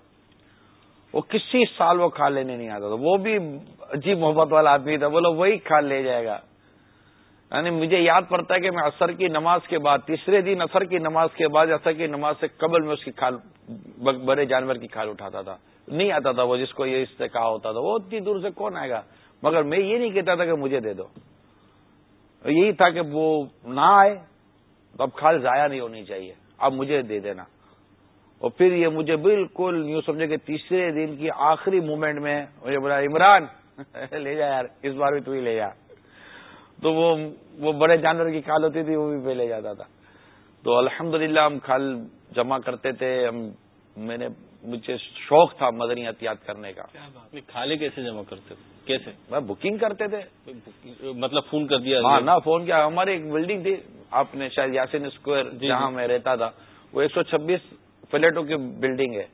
وہ کسی سال وہ کھال لینے نہیں آتا تھا۔ وہ بھی عجیب محبت والا آدمی تھا بولو وہی کھال لے جائے گا۔ یعنی مجھے یاد پڑتا ہے کہ میں اثر کی نماز کے بعد، تیسرے دن اثر کی نماز کے بعد اثر کی نماز سے قبل میں اس کی کھال بڑے جانور کی کھال اٹھاتا تھا۔ نہیں آتا تھا وہ جس کو یہ اس سے کہا ہوتا تھا۔ وہ اتنی دور سے کون آئے گا؟ مگر میں یہ نہیں کہتا تھا کہ مجھے دے دو۔ یہی تھا کہ وہ نہ آئے تو اب کھال ضائع نہیں ہونی چاہیے۔ اب مجھے دے دینا۔ اور پھر یہ مجھے بالکل یوں سمجھے کہ تیسرے دن کی آخری مومنٹ میں مجھے بولا، عمران، لے جا یار، اس بار بھی تو ہی لے جا۔ تو وہ وہ بڑے جانور کی کھال ہوتی تھی وہ بھی پہ لے جاتا تھا۔ تو الحمدللہ ہم کھال جمع کرتے تھے ہم میں نے مجھے شوق تھا مدنی احتیاط کرنے کا۔ کھالے کیسے جمع کرتے تھے؟ کیسے؟ میں بکنگ کرتے تھے۔ مطلب فون کر دیا؟ ہاں نہ فون کیا۔ ہماری ایک بلڈنگ تھی آپ نے شاید یاسین اسکوائر جی، جہاں جی۔ میں رہتا تھا وہ ایک سو چھبیس فلیٹوں کی بلڈنگ ہے۔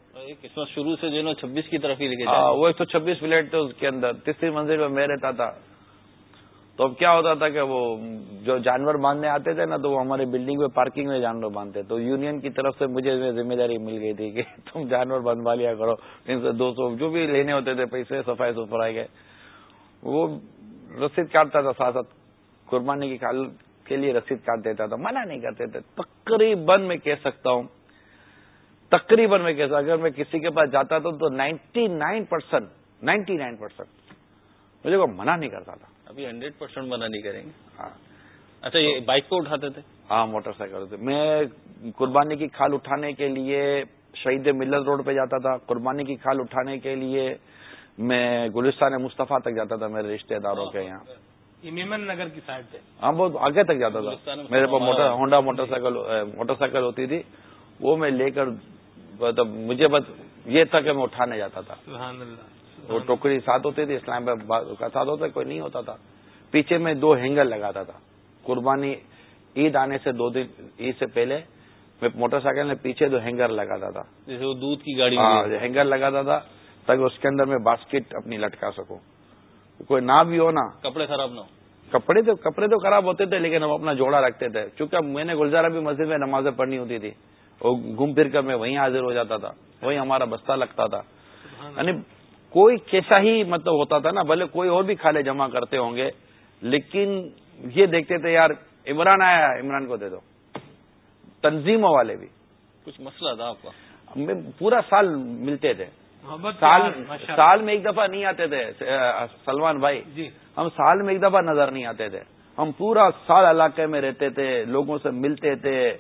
شروع سے جو چھبیس کی طرف ہی لے ہاں، وہ ایک سو چھبیس فلیٹ تھے اس کے اندر۔ تیسری منزل میں میں رہتا تھا۔ تو اب کیا ہوتا تھا کہ وہ جو جانور باندھنے آتے تھے نا، تو وہ ہمارے بلڈنگ میں پارکنگ میں جانور باندھتے تو یونین کی طرف سے مجھے ذمہ داری مل گئی تھی کہ تم جانور بندوا لیا کرو۔ ان سے دو سو جو بھی لینے ہوتے تھے، پیسے صفائی ستھرائی کے، وہ رسید کاٹتا تھا ساتھ ساتھ۔ قربانی کی کھال کے لیے رسید کاٹ دیتا تھا، منع نہیں کرتے تھے۔ تقریباً میں کہہ سکتا ہوں، تقریباً میں کہہ سکتا اگر میں کسی کے پاس جاتا تھا تو ninety nine percent ninety nine percent مجھے کو منع نہیں کرتا تھا۔ ابھی ہنڈریڈ پرسینٹ منع نہیں کریں گے۔ ہاں۔ اچھا یہ بائک پہ اٹھاتے تھے؟ ہاں موٹر سائیکل میں قربانی کی کھال اٹھانے کے لیے شہید ملت روڈ پہ جاتا تھا۔ قربانی کی کھال اٹھانے کے لیے میں گلستان مصطفیٰ تک جاتا تھا میرے رشتے داروں کے یہاں۔ میمن نگر کی سائڈ سے ہاں بہت آگے تک جاتا تھا۔ میرے پاس motor Honda motorcycle motorcycle ہوتی تھی۔ وہ میں لے کر مطلب مجھے بس یہ تھا کہ میں اٹھانے جاتا تھا۔ وہ ٹوکری ساتھ ہوتی تھی اسلام کا ساتھ ہوتا کوئی نہیں ہوتا تھا۔ پیچھے میں دو ہینگر لگاتا تھا قربانی عید آنے سے دو دن عید سے پہلے میں موٹر سائیکل میں پیچھے دو ہینگر لگاتا تھا جیسے وہ دودھ کی گاڑی ہاں ہینگر لگاتا تھا تاکہ اس کے اندر میں باسکٹ اپنی لٹکا سکوں۔ کوئی نہ بھی ہو نا۔ کپڑے خراب نہ ہو۔ کپڑے تو کپڑے تو خراب ہوتے تھے لیکن ہم اپنا جوڑا رکھتے تھے۔ چونکہ میں نے گلزارہ بھی مسجد میں نمازیں پڑھنی ہوتی تھی۔ وہ گھوم پھر کر میں وہیں حاضر ہو جاتا تھا۔ وہیں ہمارا بستہ لگتا تھا۔ یعنی کوئی کیسا ہی مطلب ہوتا تھا نا بھلے کوئی اور بھی کھالے جمع کرتے ہوں گے لیکن یہ دیکھتے تھے یار عمران آیا عمران کو دے دو۔ تنظیموں والے بھی۔ کچھ مسئلہ تھا آپ کا؟ پورا سال ملتے تھے۔ سال سال میں ایک دفعہ نہیں آتے تھے سلمان بھائی۔ جی۔ ہم سال میں ایک دفعہ نظر نہیں آتے تھے۔ ہم پورا سال علاقے میں رہتے تھے لوگوں سے ملتے تھے۔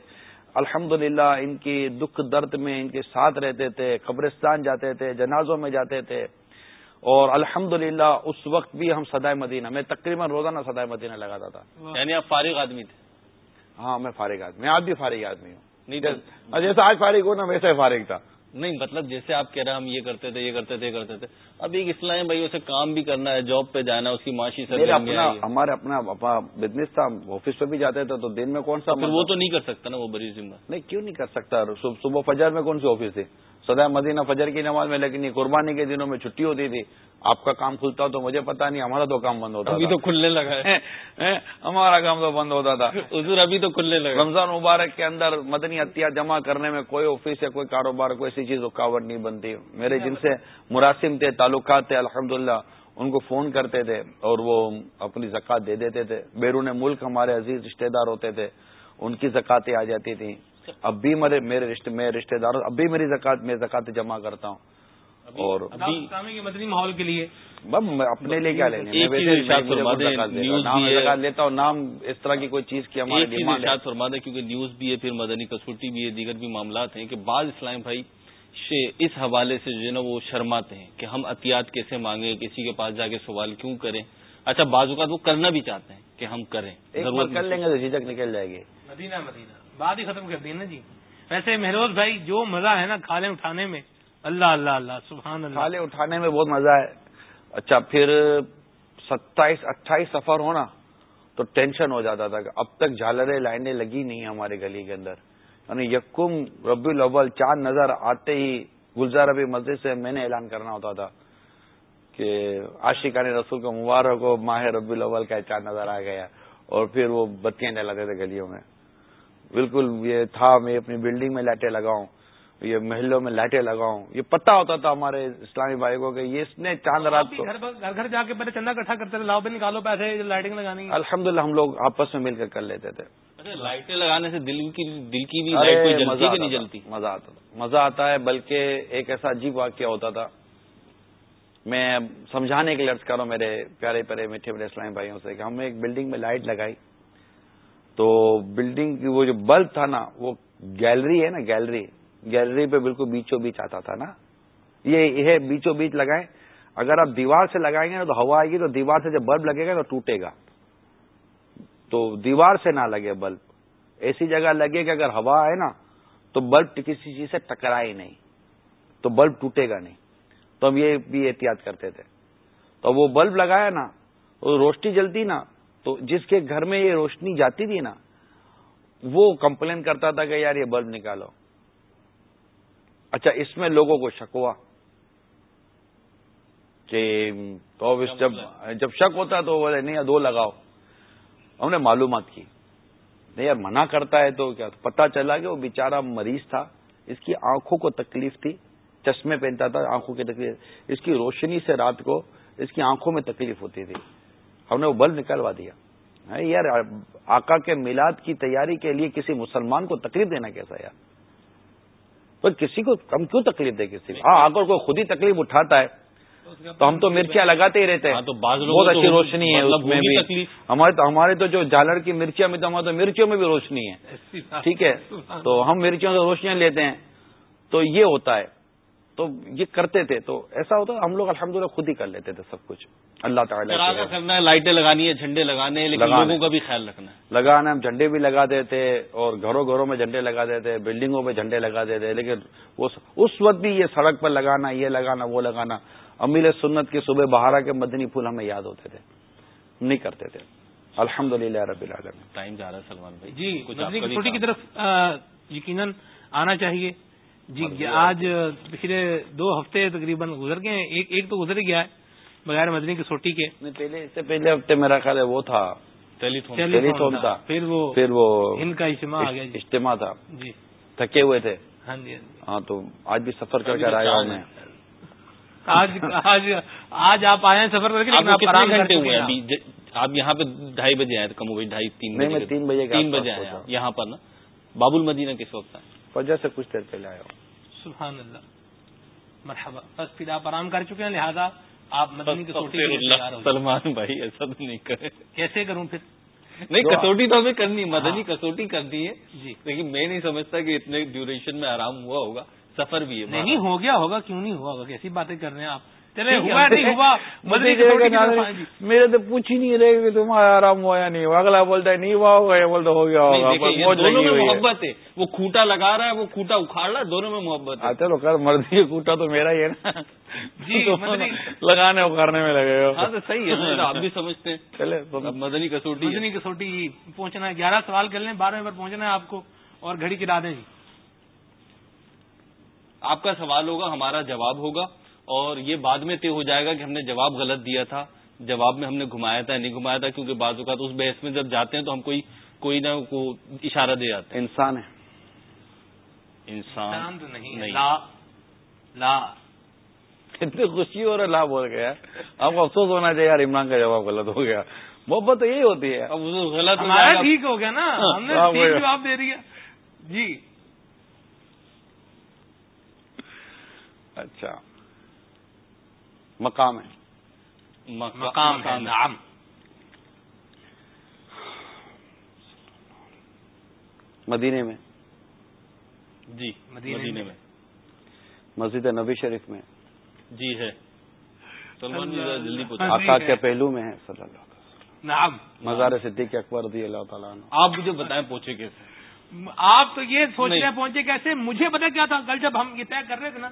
الحمد ان کی دکھ درد میں ان کے ساتھ رہتے تھے قبرستان جاتے تھے جنازوں میں جاتے تھے۔ اور الحمد اس وقت بھی ہم سدائے مدینہ میں تقریباً روزانہ سدائے مدینہ لگاتا تھا۔ یعنی آپ فارغ آدمی تھے؟ ہاں میں فارغ آدمی میں آج بھی فارغ آدمی ہوں۔ جیسا آج فارغ ہوں نا ویسے فارغ تھا۔ نہیں مطلب جیسے آپ کہہ رہے ہیں ہم یہ کرتے تھے یہ کرتے تھے یہ کرتے تھے۔ اب ایک اسلام بھائی اسے کام بھی کرنا ہے جاب پہ جانا ہے اس کی معاشی سر ہمارے اپنا بزنس تھا آفس پہ بھی جاتے تھے تو دن میں کون سا وہ تو نہیں کر سکتا نا وہ بڑی ذمہ۔ نہیں کیوں نہیں کر سکتا؟ صبح فجر میں کون سی آفس تھی؟ سدا مدینہ فجر کی نماز میں لیکن یہ قربانی کے دنوں میں چھٹی ہوتی تھی۔ آپ کا کام کھلتا تو مجھے پتا نہیں ہمارا تو کام بند ہوتا ابھی تو کھلنے لگا ہے۔ ہمارا کام تو بند ہوتا تھا۔ حضور ابھی تو کھلنے لگا رمضان مبارک کے اندر مدنی اتیا جمع کرنے میں کوئی آفس یا کوئی کاروبار کوئی ایسی چیز رکاوٹ نہیں بنتی۔ میرے جن سے مراسم تھے تعلقات تھے الحمد ان کو فون کرتے تھے اور وہ اپنی زکات دے دیتے تھے۔ بیرون ملک ہمارے عزیز رشتے دار ہوتے تھے ان کی زکاتیں آ جاتی تھیں۔ اب بھی میرے میرے رشتے دار اب بھی میری زکات میں زکات جمع کرتا ہوں۔ اور مدنی ماحول کے لیے اپنے لیے کیا لینے لیتا ہوں نام اس طرح کی کوئی چیز کی ہماری فرما دیں کیونکہ نیوز بھی ہے پھر مدنی کسوٹی بھی ہے دیگر بھی معاملات ہیں کہ بعض اسلام بھائی اس حوالے سے جو ہے نا وہ شرماتے ہیں کہ ہم احتیاط کیسے مانگیں کسی کے پاس جا کے سوال کیوں کریں؟ اچھا بعض اوقات وہ کرنا بھی چاہتے ہیں کہ ہم کریں کر لیں گے تو جھجک نکل جائے گی۔ مدینہ مدینہ۔ بات ہی ختم کر دی نا جی۔ ویسے مہروز بھائی، جو مزہ ہے نا کھالے اٹھانے میں، اللہ اللہ اللہ، سبحان اللہ۔ کھالے اٹھانے میں بہت مزہ ہے۔ اچھا پھر ستائیس، اٹھائیس سفر ہونا تو ٹینشن ہو جاتا تھا کہ اب تک جھالریں لائنیں لگی نہیں ہمارے گلی کے اندر۔ یعنی یکم ربی الاول چاند نظر آتے ہی گلزار ربی مسجد سے میں نے اعلان کرنا ہوتا تھا کہ عاشقان رسول کو مبارک ہو، ماہ ربی الاول کا چاند نظر آ گیا۔ اور پھر وہ بتیاں ڈالتے تھے گلیوں میں۔ بالکل یہ تھا میں اپنی بلڈنگ میں لائٹیں لگاؤں یہ محلوں میں لائٹیں لگاؤں۔ یہ پتا ہوتا تھا ہمارے اسلامی بھائی کو کہ یہ اس نے چاند رات گھر گھر جا کے پہلے چندہ کٹھا کرتے تھے لاؤ پہ نکالو پیسے لائٹنگ لگانی۔ الحمد للہ ہم لوگ آپس میں مل کر کر لیتے تھے۔ لائٹیں لگانے سے دل کی دل کی بھی نہیں جلتی؟ مزہ آتا تھا۔ مزہ آتا ہے بلکہ ایک ایسا عجیب واقعہ ہوتا تھا۔ میں سمجھانے کے لیے کر رہا ہوں میرے پیارے پیارے میٹھے میٹھے اسلامی بھائیوں سے کہ ہم نے ایک بلڈنگ میں لائٹ لگائی۔ تو بلڈنگ کی وہ جو بلب تھا نا، وہ گیلری ہے نا گیلری گیلری پہ بالکل بیچوں بیچ آتا تھا نا۔ یہ بیچوں بیچ لگائیں۔ اگر آپ دیوار سے لگائیں گے نا، تو ہوا آئے گی تو دیوار سے جب بلب لگے گا تو ٹوٹے گا۔ تو دیوار سے نہ لگے بلب ایسی جگہ لگے کہ اگر ہوا آئے نا، تو بلب کسی چیز سے ٹکرائے نہیں۔ تو بلب ٹوٹے گا نہیں۔ تو ہم یہ بھی احتیاط کرتے تھے۔ تو وہ بلب لگایا نا روشنی جلتی نا تو جس کے گھر میں یہ روشنی جاتی تھی نا وہ کمپلین کرتا تھا کہ یار یہ بلب نکالو۔ اچھا اس میں لوگوں کو شک ہوا۔ کہ تو جب جب شک ہوتا تو بولے نہیں دو لگاؤ۔ ہم نے معلومات کی۔ نہیں یار منع کرتا ہے تو کیا؟ پتا چلا کہ وہ بیچارہ مریض تھا۔ اس کی آنکھوں کو تکلیف تھی۔ چشمے پہنتا تھا آنکھوں کی تکلیف۔ اس کی روشنی سے رات کو اس کی آنکھوں میں تکلیف ہوتی تھی۔ ہم نے وہ بلب نکلوا دیا۔ یار آقا کے میلاد کی تیاری کے لیے کسی مسلمان کو تکلیف دینا کیسا یار؟ تو کسی کو ہم کیوں تکلیف دے کسی ہاں اگر کوئی خود ہی تکلیف اٹھاتا ہے۔ تو ہم تو مرچیاں لگاتے ہی رہتے ہیں۔ ہاں، بہت اچھی روشنی ہے اس میں بھی ہمارے تو ہمارے تو جو جالر کی مرچیاں میں تو ہمارے تو مرچیوں میں بھی روشنی ہے۔ ٹھیک ہے؟ تو ہم مرچیوں سے روشنیاں لیتے ہیں۔ تو یہ ہوتا ہے۔ تو یہ کرتے تھے تو ایسا ہوتا ہم لوگ الحمدللہ خود ہی کر لیتے تھے سب کچھ۔ اللہ تعالیٰ کرنا ہے لائٹیں لگانی ہے جھنڈے لگانے لیکن لوگوں کا بھی خیال رکھنا ہے۔ لگانا ہم جھنڈے بھی لگا دیتے اور گھروں گھروں میں جھنڈے لگا دیتے بلڈنگوں پہ جھنڈے لگا دیتے لیکن اس وقت بھی یہ سڑک پر لگانا یہ لگانا وہ لگانا امیل سنت کے صبح بہارا کے مدنی پھول ہمیں یاد ہوتے تھے۔ نہیں کرتے تھے۔ الحمد للہ ربی العالم ٹائم جا رہا ہے سلمان بھائی۔ جی چھوٹی کی طرف یقیناً آنا چاہیے۔ جی آج پچھلے دو ہفتے تقریباً گزر گئے ہیں۔ ایک ایک تو گزر گیا ہے بغیر مدنی کی سوٹی کے پہلے اس سے پہلے ہفتے میرا خیال ہے وہ تھا ٹیلیفون تھا۔ پھر وہ پھر وہ ان کا اجتماع آ گیا جی۔ اجتماع تھا۔ جی۔ تھکے ہوئے تھے۔ ہاں جی, ہاں, جی۔ ہاں تو آج بھی سفر کر کے آیا ہوں میں آج آج آپ آئے ہیں سفر کر کے گھنٹے ہوئے ہیں؟ آپ یہاں پہ ڈھائی بجے آئے کم ہو گئی ڈھائی تین بجے تین بجے تین بجے آئے یہاں پر نا باب المدینہ کس وقت آئے وجہ سے کچھ دیر پہلے آیا ہوں سبحان اللہ۔ مرحبا۔ بس پھر آپ آرام کر چکے ہیں لہٰذا آپ مدنی کی سلمان بھائی ایسا تو نہیں کرے۔ کیسے کروں پھر؟ نہیں کسوٹی تو ہمیں کرنی مدنی کسوٹی کرنی ہے۔ جی۔ لیکن میں نہیں سمجھتا کہ اتنے ڈیوریشن میں آرام ہوا ہوگا سفر بھی ہے۔ نہیں ہو گیا ہوگا کیوں نہیں ہوا ہوگا؟ کیسی باتیں کر رہے ہیں آپ؟ میرے تو پوچھ ہی نہیں رہے کہ تمہارا آرام ہوا یا نہیں ہوا۔ اگلا بولتا ہے نہیں ہوا ہوگا بولتا ہو گیا ہوگا دونوں میں محبت ہے۔ وہ کھوٹا لگا رہا ہے وہ کھوٹا اکھاڑ رہا ہے دونوں میں محبت ہے۔ چلو کر مرضی کھوٹا تو میرا ہی ہے نا۔ جی لگانے اکھاڑنے میں لگے گا ہاں تو صحیح ہے آپ بھی سمجھتے ہیں۔ چلے مدنی کسوٹی مدنی کسوٹی پہنچنا ہے۔ گیارہ سوال کر لیں بارہ پر پہنچنا ہے آپ کو۔ اور گھڑی کی دیں جی۔ آپ کا سوال ہوگا ہمارا جواب ہوگا۔ اور یہ بعد میں طے ہو جائے گا کہ ہم نے جواب غلط دیا تھا جواب میں ہم نے گھمایا تھا نہیں گھمایا تھا کیونکہ بعض اوقات اس بحث میں جب جاتے ہیں تو ہم کوئی کوئی نہ کو اشارہ دے جاتے ہیں۔ انسان ہے۔ انسان نہیں لا لا۔ اتنی خوشی ہو رہا لا بول گیا۔ آپ کو افسوس ہونا چاہیے یار عمران کا جواب غلط ہو گیا۔ محبت تو یہی ہوتی ہے۔ غلط ٹھیک ہو گیا نا۔ ہاں، ہم نے جواب دے دیا۔ جی۔ اچھا۔ مقام ہے۔ مقام ہے نعم۔ مدینے میں۔ جی مدینے میں۔ مسجد نبی شریف میں۔ جی ہے۔ جلدی آقا کے پہلو میں ہے صلی اللہ نعم۔ مزار صدیق اکبر رضی اللہ تعالیٰ آپ مجھے بتائیں پہنچے کیسے؟ آپ تو یہ سوچ رہے پہنچے کیسے؟ مجھے پتا کیا تھا کل جب ہم یہ طے کر رہے تھے نا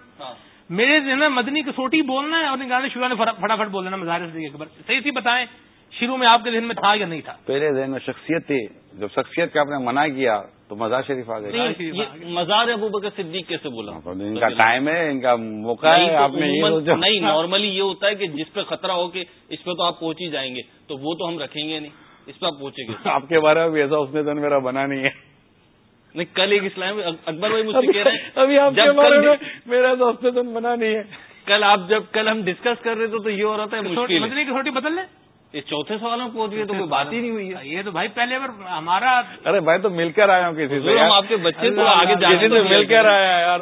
میرے ذہن مدنی کسوٹی بولنا ہے اور نگرانی شروع نے فٹافٹ بولنا مظاہر سے اکبر صحیح سی بتائیں شروع میں آپ کے ذہن میں تھا یا نہیں تھا؟ پہلے ذہن میں شخصیت تھی جب شخصیت کا آپ نے منع کیا تو مزار شریف آ گئے۔ مزار ابو بکر صدیق کیسے بولا؟ ہاں، ان کا ٹائم ہے ان کا موقع ہے آپ نے نہیں نارملی یہ ہوتا ہے کہ جس پہ خطرہ ہو کہ اس پہ تو آپ پہنچ ہی جائیں گے تو وہ تو ہم رکھیں گے نہیں اس پہ آپ پہنچیں گے۔ آپ کے بارے میں بھی ایسا اس نے دن میرا بنا نہیں ہے۔ نہیں کل ایک اسلام اکبر بھائی مجھ سے کہہ رہے ہیں ابھی آپ کے بارے میں میرا تو ہفتے دن بنا نہیں ہے۔ کل آپ جب کل ہم ڈسکس کر رہے تھے تو یہ ہو رہا تھا چھوٹی بدل لیں یہ چوتھے سوال میں پہنچ گئے تو کوئی بات ہی نہیں ہوئی ہے۔ یہ تو بھائی پہلے بار ہمارا ارے بھائی تو مل کر آیا ہوں کسی سے ہم آپ کے بچے تو آگے جانے سے مل کر آیا یار۔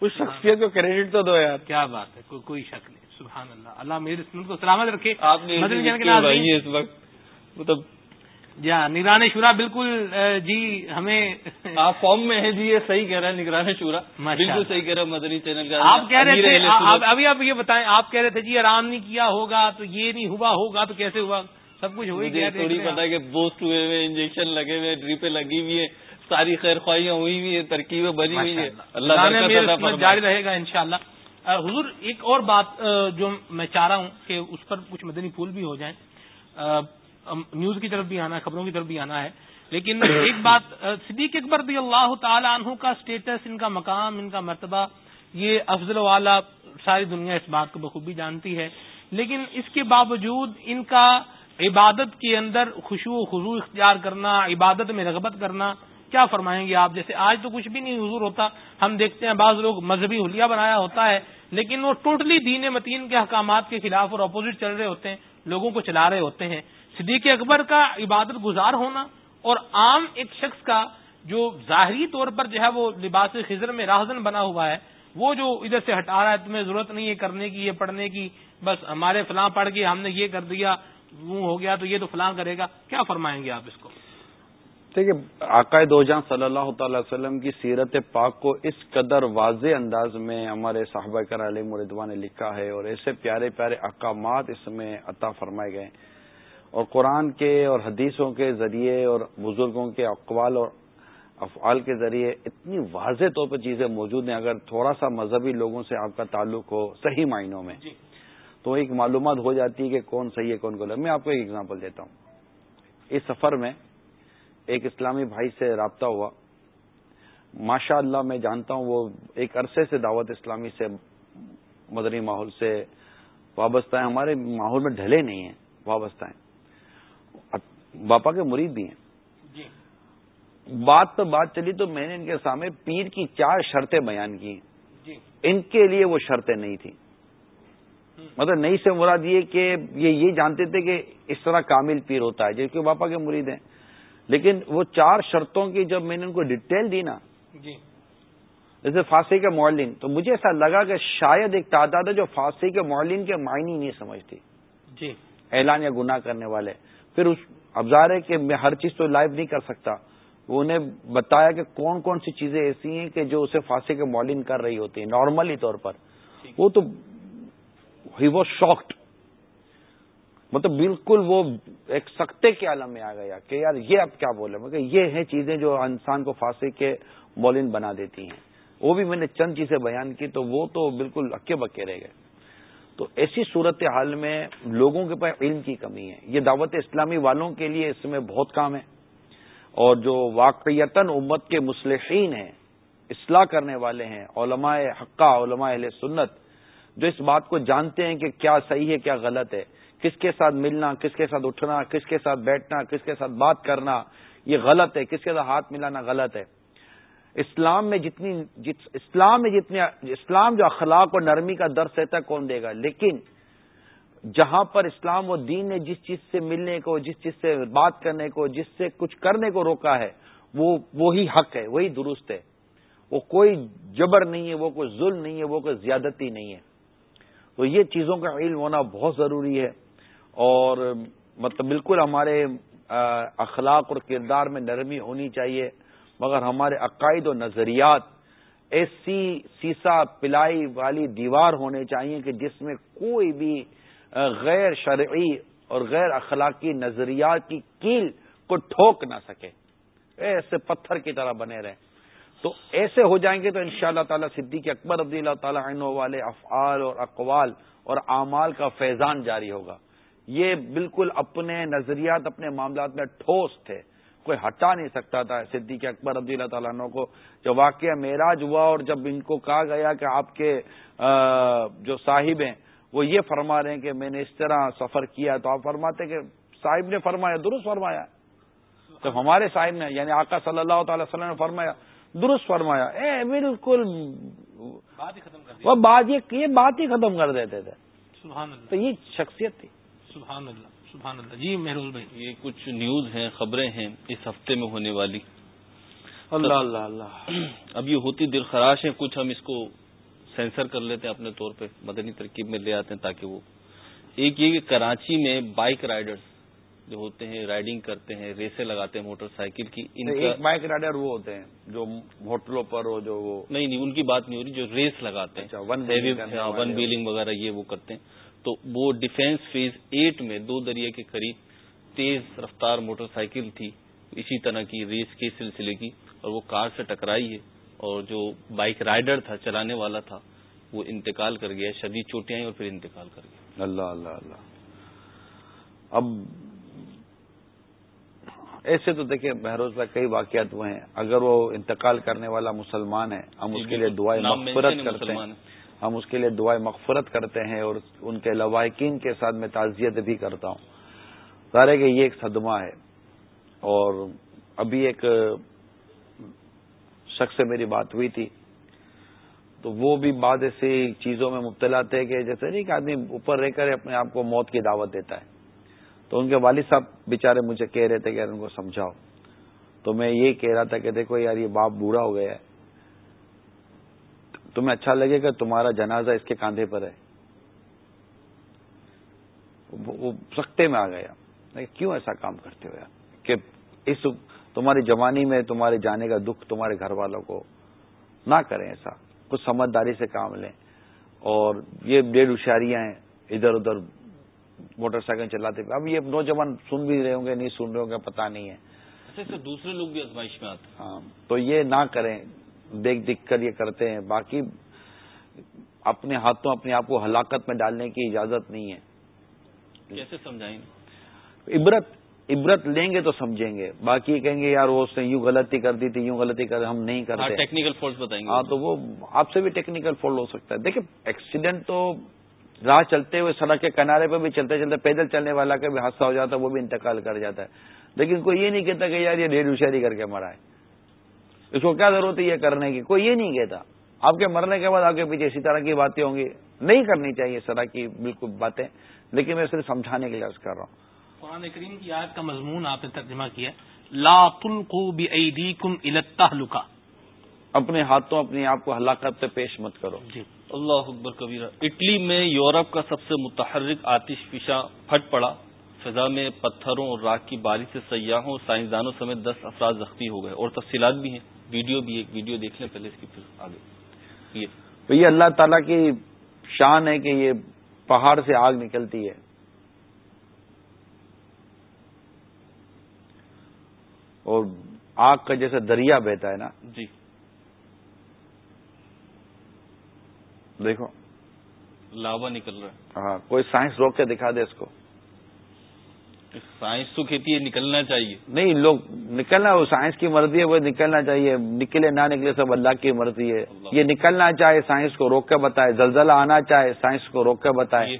اس شخصیت کو کریڈٹ تو دو یار۔ کیا بات ہے کوئی شک نہیں سبحان اللہ۔ اللہ میری کو سلامت رکھے۔ آپ نے اس وقت؟ مطلب جی ہاں نگران شورا بالکل جی ہمیں آپ فارم میں ہیں جی یہ صحیح کہہ رہے ہیں نگران شورا۔ بالکل صحیح کہہ رہے ہیں مدنی چینل کا۔ آپ کہہ رہے تھے ابھی آپ یہ بتائیں آپ کہہ رہے تھے جی آرام نہیں کیا ہوگا تو یہ نہیں ہوا ہوگا تو کیسے ہوا؟ سب کچھ ہوئی گیا تھوڑی پتا ہے کہ بوسٹ ہوئے ہوئے انجیکشن لگے ہوئے ڈریپیں لگی ہوئی ہیں ساری خیر خواہیاں ہوئی ہوئی ہیں ترکیبیں بنی ہوئی ہیں۔ اللہ جاری رہے گا انشاءاللہ۔ حضور ایک اور بات جو میں چاہ رہا ہوں کہ اس پر کچھ مدنی پھول بھی ہو جائیں۔ نیوز کی طرف بھی آنا ہے، خبروں کی طرف بھی آنا ہے۔ لیکن ایک بات، صدیق اکبر رضی اللہ تعالی عنہ کا اسٹیٹس ان کا مقام، ان کا مرتبہ، یہ افضل والا ساری دنیا اس بات کو بخوبی جانتی ہے۔ لیکن اس کے باوجود ان کا عبادت کے اندر خوشو و خضو اختیار کرنا، عبادت میں رغبت کرنا، کیا فرمائیں گے آپ؟ جیسے آج تو کچھ بھی نہیں حضور ہوتا، ہم دیکھتے ہیں بعض لوگ مذہبی حلیہ بنایا ہوتا ہے، لیکن وہ ٹوٹلی دین متین کے احکامات کے خلاف اور اپوزٹ چل رہے ہوتے ہیں، لوگوں کو چلا رہے ہوتے ہیں۔ صدیق اکبر کا عبادت گزار ہونا اور عام ایک شخص کا جو ظاہری طور پر جو ہے وہ لباس خزر میں راہزن بنا ہوا ہے، وہ جو ادھر سے ہٹا رہا ہے، تمہیں ضرورت نہیں ہے کرنے کی، یہ پڑھنے کی، بس ہمارے فلاں پڑھ کے ہم نے یہ کر دیا، وہ ہو گیا تو یہ تو فلاں کرے گا۔ کیا فرمائیں گے آپ اس کو؟ دیکھیے عقائد دو جہاں صلی اللہ تعالی وسلم کی سیرت پاک کو اس قدر واضح انداز میں ہمارے صحابہ کر علیہ مردوان نے لکھا ہے اور ایسے پیارے پیارے احکامات اس میں عطا فرمائے گئے اور قرآن کے اور حدیثوں کے ذریعے اور بزرگوں کے اقوال اور افعال کے ذریعے اتنی واضح طور پہ چیزیں موجود ہیں۔ اگر تھوڑا سا مذہبی لوگوں سے آپ کا تعلق ہو صحیح معنوں میں جی۔ تو ایک معلومات ہو جاتی ہے کہ کون صحیح ہے کون غلط۔ میں آپ کو ایک ایگزامپل دیتا ہوں۔ اس سفر میں ایک اسلامی بھائی سے رابطہ ہوا۔ ماشاء اللہ میں جانتا ہوں وہ ایک عرصے سے دعوت اسلامی سے مدنی ماحول سے وابستہ ہیں۔ ہمارے ماحول میں ڈھلے نہیں ہیں وابستہ ہیں۔ باپا کے مرید بھی ہیں۔ جی۔ بات تو بات چلی تو میں نے ان کے سامنے پیر کی چار شرطیں بیان کی۔ جی۔ ان کے لیے وہ شرطیں نہیں تھیں۔ مطلب نہیں سے مراد یہ کہ یہ یہ جانتے تھے کہ اس طرح کامل پیر ہوتا ہے جبکہ باپا کے مرید ہیں۔ لیکن وہ چار شرطوں کی جب میں نے ان کو ڈیٹیل دی نا جی۔ جیسے فارسی کے معلن تو مجھے ایسا لگا کہ شاید ایک تعداد ہے جو فارسی کے معلن کے معنی نہیں سمجھتی۔ جی۔ اعلان یا گناہ کرنے والے۔ پھر اس ابزار ہے کہ میں ہر چیز تو لائیو نہیں کر سکتا۔ وہ انہیں بتایا کہ کون کون سی چیزیں ایسی ہیں کہ جو اسے پھانسی کے مولنگ کر رہی ہوتی ہیں نارملی طور پر۔ وہ تو ہی واز شاکڈ۔ مطلب بالکل وہ ایک سختے کے عالم میں آ گیا کہ یار یہ اب کیا بولے؟ مگر یہ ہیں چیزیں جو انسان کو پھانسی کے مولن بنا دیتی ہیں۔ وہ بھی میں نے چند چیزیں بیان کی تو وہ تو بالکل اکے بکے رہ گئے۔ تو ایسی صورت حال میں لوگوں کے پاس علم کی کمی ہے۔ یہ دعوت اسلامی والوں کے لیے اس میں بہت کام ہے۔ اور جو واقعیتاً امت کے مسلحین ہیں، اصلاح کرنے والے ہیں، علماء حقہ علماء اہل سنت، جو اس بات کو جانتے ہیں کہ کیا صحیح ہے، کیا غلط ہے، کس کے ساتھ ملنا، کس کے ساتھ اٹھنا، کس کے ساتھ بیٹھنا، کس کے ساتھ بات کرنا، یہ غلط ہے، کس کے ساتھ ہاتھ ملانا غلط ہے۔ اسلام میں جتنی جت اسلام میں جتنے اسلام جو اخلاق اور نرمی کا درس رہتا ہے، کون دے گا؟ لیکن جہاں پر اسلام و دین نے جس چیز سے ملنے کو، جس چیز سے بات کرنے کو، جس سے کچھ کرنے کو روکا ہے، وہ وہی حق ہے، وہی درست ہے۔ وہ کوئی جبر نہیں ہے، وہ کوئی ظلم نہیں ہے، وہ کوئی زیادتی نہیں ہے۔ تو یہ چیزوں کا علم ہونا بہت ضروری ہے۔ اور مطلب بالکل ہمارے اخلاق اور کردار میں نرمی ہونی چاہیے۔ مگر ہمارے عقائد و نظریات ایسی سیسا پلائی والی دیوار ہونے چاہیے کہ جس میں کوئی بھی غیر شرعی اور غیر اخلاقی نظریات کی کیل کو ٹھوک نہ سکے۔ ایسے پتھر کی طرح بنے رہے۔ تو ایسے ہو جائیں گے تو ان شاء اللہ تعالی صدیق اکبر رضی اللہ تعالیٰ عنہ والے افعال اور اقوال اور اعمال کا فیضان جاری ہوگا۔ یہ بالکل اپنے نظریات، اپنے معاملات میں ٹھوس تھے۔ کوئی ہٹا نہیں سکتا تھا۔ صدیق اکبر رضی اللہ تعالیٰ عنہ کو جب واقعہ معراج ہوا اور جب ان کو کہا گیا کہ آپ کے جو صاحب ہیں وہ یہ فرما رہے ہیں کہ میں نے اس طرح سفر کیا تو آپ فرماتے کہ صاحب نے فرمایا درست فرمایا۔ تو ہمارے صاحب نے یعنی آقا صلی اللہ تعالی وسلم نے فرمایا درست فرمایا۔ اے بالکل۔ وہ بات یہ بات ہی ختم کر دیتے تھے۔ سبحان اللہ۔ تو یہ شخصیت تھی۔ سبحان اللہ۔ سبحان اللہ۔ جی محروز بھائی۔ یہ کچھ نیوز ہیں خبریں ہیں اس ہفتے میں ہونے والی۔ اللہ اللہ اللہ۔ اب یہ ہوتی دل خراش ہیں کچھ ہم اس کو سینسر کر لیتے ہیں اپنے طور پہ مدنی ترکیب میں لے آتے ہیں تاکہ وہ۔ ایک یہ کہ کراچی میں بائک رائڈرز جو ہوتے ہیں رائڈنگ کرتے ہیں ریسیں لگاتے ہیں موٹر سائیکل کی ان ایک بائک رائڈر وہ ہوتے ہیں جو ہوٹلوں پر ہو جو وہ نہیں نہیں ان کی بات نہیں ہو رہی جو ریس لگاتے ہیں۔ ون اچھا، ویلنگ وغیرہ یہ وہ کرتے ہیں۔ تو وہ ڈیفینس فیز ایٹ میں دو دریا کے قریب تیز رفتار موٹر سائیکل تھی۔ اسی طرح کی ریس کے سلسلے کی۔ اور وہ کار سے ٹکرائی ہے۔ اور جو بائک رائڈر تھا چلانے والا تھا وہ انتقال کر گیا۔ شدید چوٹیاں اور پھر انتقال کر گیا۔ اللہ اللہ اللہ۔ اب ایسے تو دیکھیں بہروز بھائی کئی واقعات ہوئے ہیں۔ اگر وہ انتقال کرنے والا مسلمان ہے ہم اس کے لیے دعائیں مغفرت کرتے ہیں۔ ہم اس کے لیے دعائیں مغفرت کرتے ہیں اور ان کے لواحقین کے ساتھ میں تعزیت بھی کرتا ہوں۔ ظاہر کہ یہ ایک صدمہ ہے اور ابھی ایک شخص سے میری بات ہوئی تھی۔ تو وہ بھی بعد ایسی چیزوں میں مبتلا تھے کہ جیسے نہیں کہ آدمی اوپر رہ کر اپنے آپ کو موت کی دعوت دیتا ہے۔ تو ان کے والد صاحب بےچارے مجھے کہہ رہے تھے کہ ان کو سمجھاؤ۔ تو میں یہ کہہ رہا تھا کہ دیکھو یار یہ باپ بوڑھا ہو گیا ہے۔ تمہیں اچھا لگے گا تمہارا جنازہ اس کے کاندھے پر ہے۔ وہ سختے میں آ گیا کیوں ایسا کام کرتے ہو یار؟ کہ اس تمہاری جوانی میں تمہارے جانے کا دکھ تمہارے گھر والوں کو نہ کریں ایسا۔ کچھ سمجھداری سے کام لیں۔ اور یہ ڈیڑھ ہوشیاریاں ہیں ادھر ادھر موٹر سائیکل چلاتے اب یہ نوجوان سن بھی رہے ہوں گے نہیں سن رہے ہوں گے پتا نہیں ہے۔ اچھا دوسرے لوگ بھی ازمائش میں آتے ہاں تو یہ نہ کریں۔ دیکھ دیکھ کر یہ کرتے ہیں۔ باقی اپنے ہاتھوں اپنے آپ کو ہلاکت میں ڈالنے کی اجازت نہیں ہے۔ کیسے سمجھائیں؟ عبرت عبرت لیں گے تو سمجھیں گے۔ باقی کہیں گے یار وہ اس نے یوں غلطی کر دی تھی یوں غلطی کر ہم نہیں کرتے۔ ٹیکنیکل فالٹ بتائیں گے۔ ہاں تو وہ آپ سے بھی ٹیکنیکل فالٹ ہو سکتا ہے۔ دیکھیں ایکسیڈنٹ تو راہ چلتے ہوئے سڑک کے کنارے پہ بھی چلتے چلتے پیدل چلنے والا کا بھی حادثہ ہو جاتا ہے وہ بھی انتقال کر جاتا ہے۔ لیکن کوئی یہ نہیں کہتا کہ یار یہ ڈیڑھ ہوشیاری کر کے مرا ہے۔ اس کو کیا ضرورت ہے یہ کرنے کی؟ کوئی یہ نہیں کہتا۔ آپ کے مرنے کے بعد آپ کے پیچھے اسی طرح کی باتیں ہوں گی۔ نہیں کرنی چاہیے اس طرح کی بالکل باتیں لیکن میں صرف سمجھانے کے لیے عرض کر رہا ہوں۔ قرآن کریم کی آیت کا مضمون آپ نے ترجمہ کیا لا تلقوا بایدیکم الى التهلکہ اپنے ہاتھوں اپنے آپ کو ہلاکت پہ پیش مت کرو۔ جی۔ اللہ اکبر کبیرہ۔ اٹلی میں یورپ کا سب سے متحرک آتش فشاں پھٹ پڑا۔ فضا میں پتھروں اور راک کی بارش سے سیاحوں سائنسدانوں سمیت دس افراد زخمی ہو گئے اور تفصیلات بھی ہیں۔ ویڈیو بھی ایک ویڈیو دیکھ لیں پہلے اس کی پھر آگے۔ یہ۔ اللہ تعالیٰ کی شان ہے کہ یہ پہاڑ سے آگ نکلتی ہے۔ اور آگ کا جیسے دریا بہتا ہے نا۔ جی۔ دیکھو۔ لاوا نکل رہا ہے۔ ہاں کوئی سائنس روک کے دکھا دے اس کو۔ سائنس تو کہتی ہے نکلنا چاہیے۔ نہیں لوگ نکلنا وہ سائنس کی مرضی ہے وہ نکلنا چاہیے۔ نکلے نہ نکلے سب اللہ کی مرضی ہے۔ یہ نکلنا چاہے سائنس کو روک کے بتائے۔ زلزلہ آنا چاہے سائنس کو روک کے بتائے۔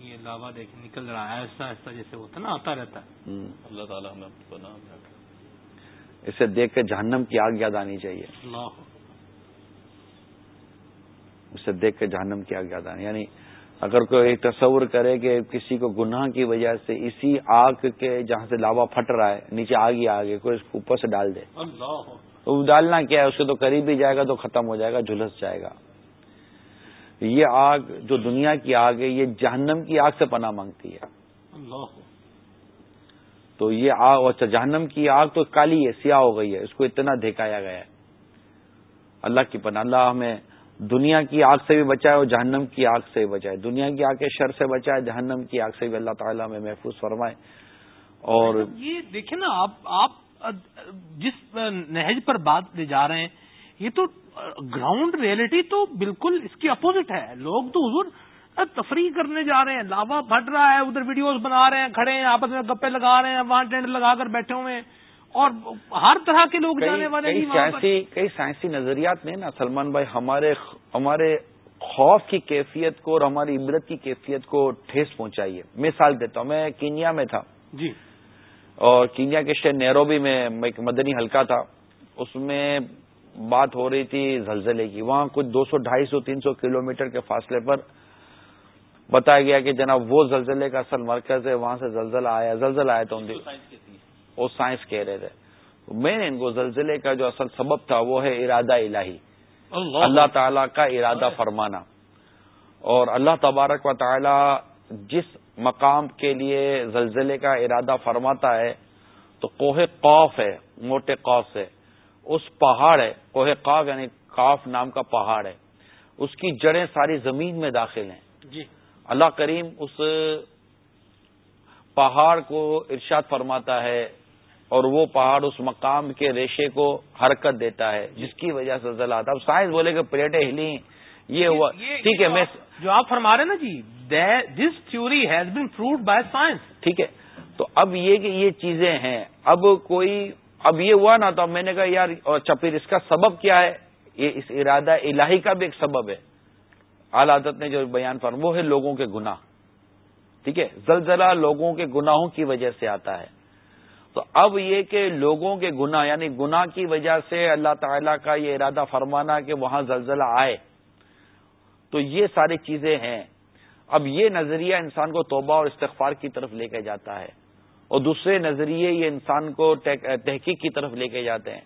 یہ لاوا دیکھ نکل رہا ہے ایسا ایسا جیسے ہوتا نا آتا رہتا ہے۔ اللہ تعالیٰ ہمیں اسے دیکھ کے جہنم کی آگ یاد آنی چاہیے۔ اسے دیکھ کے جہنم کی آگ یاد آنی۔ یعنی اگر کوئی تصور کرے کہ کسی کو گناہ کی وجہ سے اسی آگ کے جہاں سے لاوا پھٹ رہا ہے نیچے آگ ہی آگے کوئی اس کو اوپر سے ڈال دے۔ تو ڈالنا کیا ہے؟ اس کے تو قریب ہی جائے گا تو ختم ہو جائے گا جھلس جائے گا۔ یہ آگ جو دنیا کی آگ ہے یہ جہنم کی آگ سے پناہ مانگتی ہے۔ تو یہ آگ اچھا جہنم کی آگ تو کالی ہے سیاہ ہو گئی ہے اس کو اتنا دھکایا گیا ہے۔ اللہ کی پناہ اللہ ہمیں دنیا کی آگ سے بھی بچائے اور جہنم کی آگ سے بھی بچائے۔ دنیا کی آگ کے شر سے بچائے، جہنم کی آگ سے بھی اللہ تعالیٰ میں محفوظ فرمائے۔ اور یہ دیکھیں نا، آپ آپ جس نہج پر بات لے جا رہے ہیں، یہ تو گراؤنڈ ریئلٹی تو بالکل اس کی اپوزٹ ہے۔ لوگ تو حضور تفریح کرنے جا رہے ہیں لاوا پھٹ رہا ہے، ادھر ویڈیوز بنا رہے ہیں، کھڑے ہیں، آپس میں گپے لگا رہے ہیں وہاں ٹینٹ لگا کر بیٹھے ہوئے ہیں۔ اور ہر طرح کے لوگ جانے والے سائنسی کئی سائنسی نظریات میں نا سلمان بھائی ہمارے ہمارے خوف کی کیفیت کو اور ہماری عبرت کی کیفیت کو ٹھیس پہنچائی ہے مثال دیتا ہوں میں کینیا میں تھا۔ جی۔ اور کینیا کے شہر نیروبی میں ایک مدنی حلقہ تھا۔ اس میں بات ہو رہی تھی زلزلے کی۔ وہاں کچھ دو سو ڈھائی سو تین سو کلو کے فاصلے پر بتایا گیا کہ جناب وہ زلزلے کا اصل مرکز ہے وہاں سے زلزلہ آیا زلزلہ آیا تو وہ سائنس کہہ رہے تھے۔ میں ان کو زلزلے کا جو اصل سبب تھا وہ ہے ارادہ الہی۔ اللہ۔ تعالی کا ارادہ فرمانا۔ اور اللہ تبارک و تعالی جس مقام کے لیے زلزلے کا ارادہ فرماتا ہے تو کوہ قوف ہے موٹے قوف ہے اس پہاڑ ہے کوہ قاف یعنی کاف نام کا پہاڑ ہے۔ اس کی جڑیں ساری زمین میں داخل ہیں۔ جی۔ اللہ کریم اس پہاڑ کو ارشاد فرماتا ہے اور وہ پہاڑ اس مقام کے ریشے کو حرکت دیتا ہے جس کی وجہ سے زلزلہ آتا اب سائنس بولے کہ پلیٹیں ہلی یہ ہوا۔ ٹھیک ہے میں جو آپ فرما رہے نا جی this theory has been proved by science ٹھیک ہے۔ تو اب یہ کہ یہ چیزیں ہیں۔ اب کوئی اب یہ ہوا نا تو اب میں نے کہا یار اچھا پھر اس کا سبب کیا ہے؟ یہ اس ارادہ الہی کا بھی ایک سبب ہے۔ اعلی عادت نے جو بیان فرم وہ ہے لوگوں کے گناہ۔ ٹھیک ہے۔ زلزلہ لوگوں کے گناہوں کی وجہ سے آتا ہے۔ تو اب یہ کہ لوگوں کے گناہ یعنی گناہ کی وجہ سے اللہ تعالیٰ کا یہ ارادہ فرمانا کہ وہاں زلزلہ آئے۔ تو یہ ساری چیزیں ہیں۔ اب یہ نظریہ انسان کو توبہ اور استغفار کی طرف لے کے جاتا ہے۔ اور دوسرے نظریے یہ انسان کو تحقیق کی طرف لے کے جاتے ہیں۔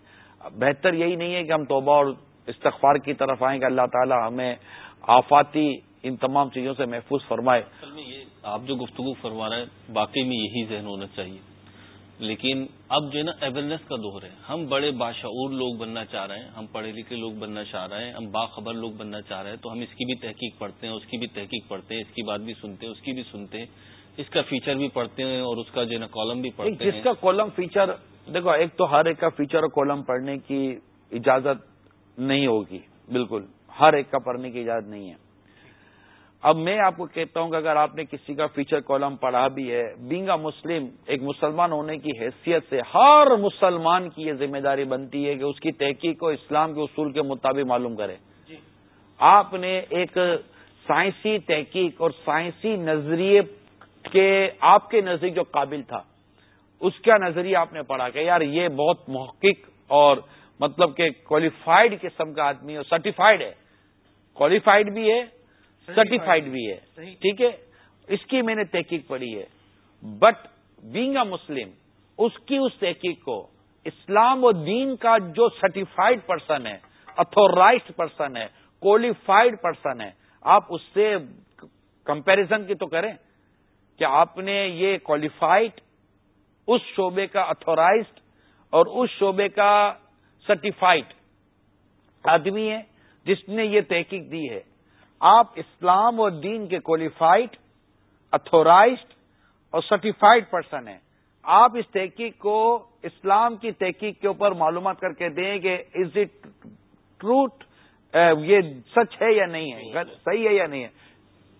بہتر یہی نہیں ہے کہ ہم توبہ اور استغفار کی طرف آئیں کہ اللہ تعالیٰ ہمیں آفاتی ان تمام چیزوں سے محفوظ فرمائے۔ آپ جو گفتگو فرما رہے ہیں باقی میں یہی ذہن ہونا چاہیے۔ لیکن اب جو ہے نا اویئرنیس کا دور ہے۔ ہم بڑے باشعور لوگ بننا چاہ رہے ہیں ہم پڑھے لکھے لوگ بننا چاہ رہے ہیں ہم باخبر لوگ بننا چاہ رہے ہیں تو ہم اس کی بھی تحقیق پڑھتے ہیں اس کی بھی تحقیق پڑھتے ہیں اس کی بات بھی سنتے ہیں اس کی بھی سنتے ہیں اس کا فیچر بھی پڑھتے ہیں اور اس کا جو ہے نا کالم بھی پڑھتے ہیں جس کا کالم فیچر دیکھو ایک تو ہر ایک کا فیچر اور کالم پڑھنے کی اجازت نہیں ہوگی بالکل ہر ایک کا پڑھنے کی اجازت نہیں ہے۔ اب میں آپ کو کہتا ہوں کہ اگر آپ نے کسی کا فیچر کالم پڑھا بھی ہے بینگا مسلم ایک مسلمان ہونے کی حیثیت سے ہر مسلمان کی یہ ذمہ داری بنتی ہے کہ اس کی تحقیق کو اسلام کے اصول کے مطابق معلوم کرے۔ جی۔ آپ نے ایک سائنسی تحقیق اور سائنسی نظریے کے آپ کے نزدیک جو قابل تھا اس کا نظریہ آپ نے پڑھا کہ یار یہ بہت محقق اور مطلب کہ کوالیفائڈ قسم کا آدمی اور سرٹیفائڈ ہے۔ کوالیفائڈ بھی ہے سرٹیفائڈ بھی ہے. ٹھیک ہے؟ اس کی میں نے تحقیق پڑھی ہے. بٹ بینگ اے مسلم اس کی اس تحقیق کو اسلام و دین کا جو سرٹیفائڈ پرسن ہے اتھورائزڈ پرسن ہے کوالیفائڈ پرسن ہے آپ اس سے کمپیرزن کی تو کریں کہ آپ نے یہ کوالیفائڈ اس شعبے کا اتھورائزڈ اور اس شعبے کا سرٹیفائڈ آدمی ہے جس نے یہ تحقیق دی ہے۔ آپ اسلام اور دین کے کوالیفائڈ اتھورائزڈ اور سرٹیفائڈ پرسن ہیں۔ آپ اس تحقیق کو اسلام کی تحقیق کے اوپر معلومات کر کے دیں کہ از اٹ ٹروٹ یہ سچ ہے یا نہیں ہے؟ صحیح ہے یا نہیں ہے؟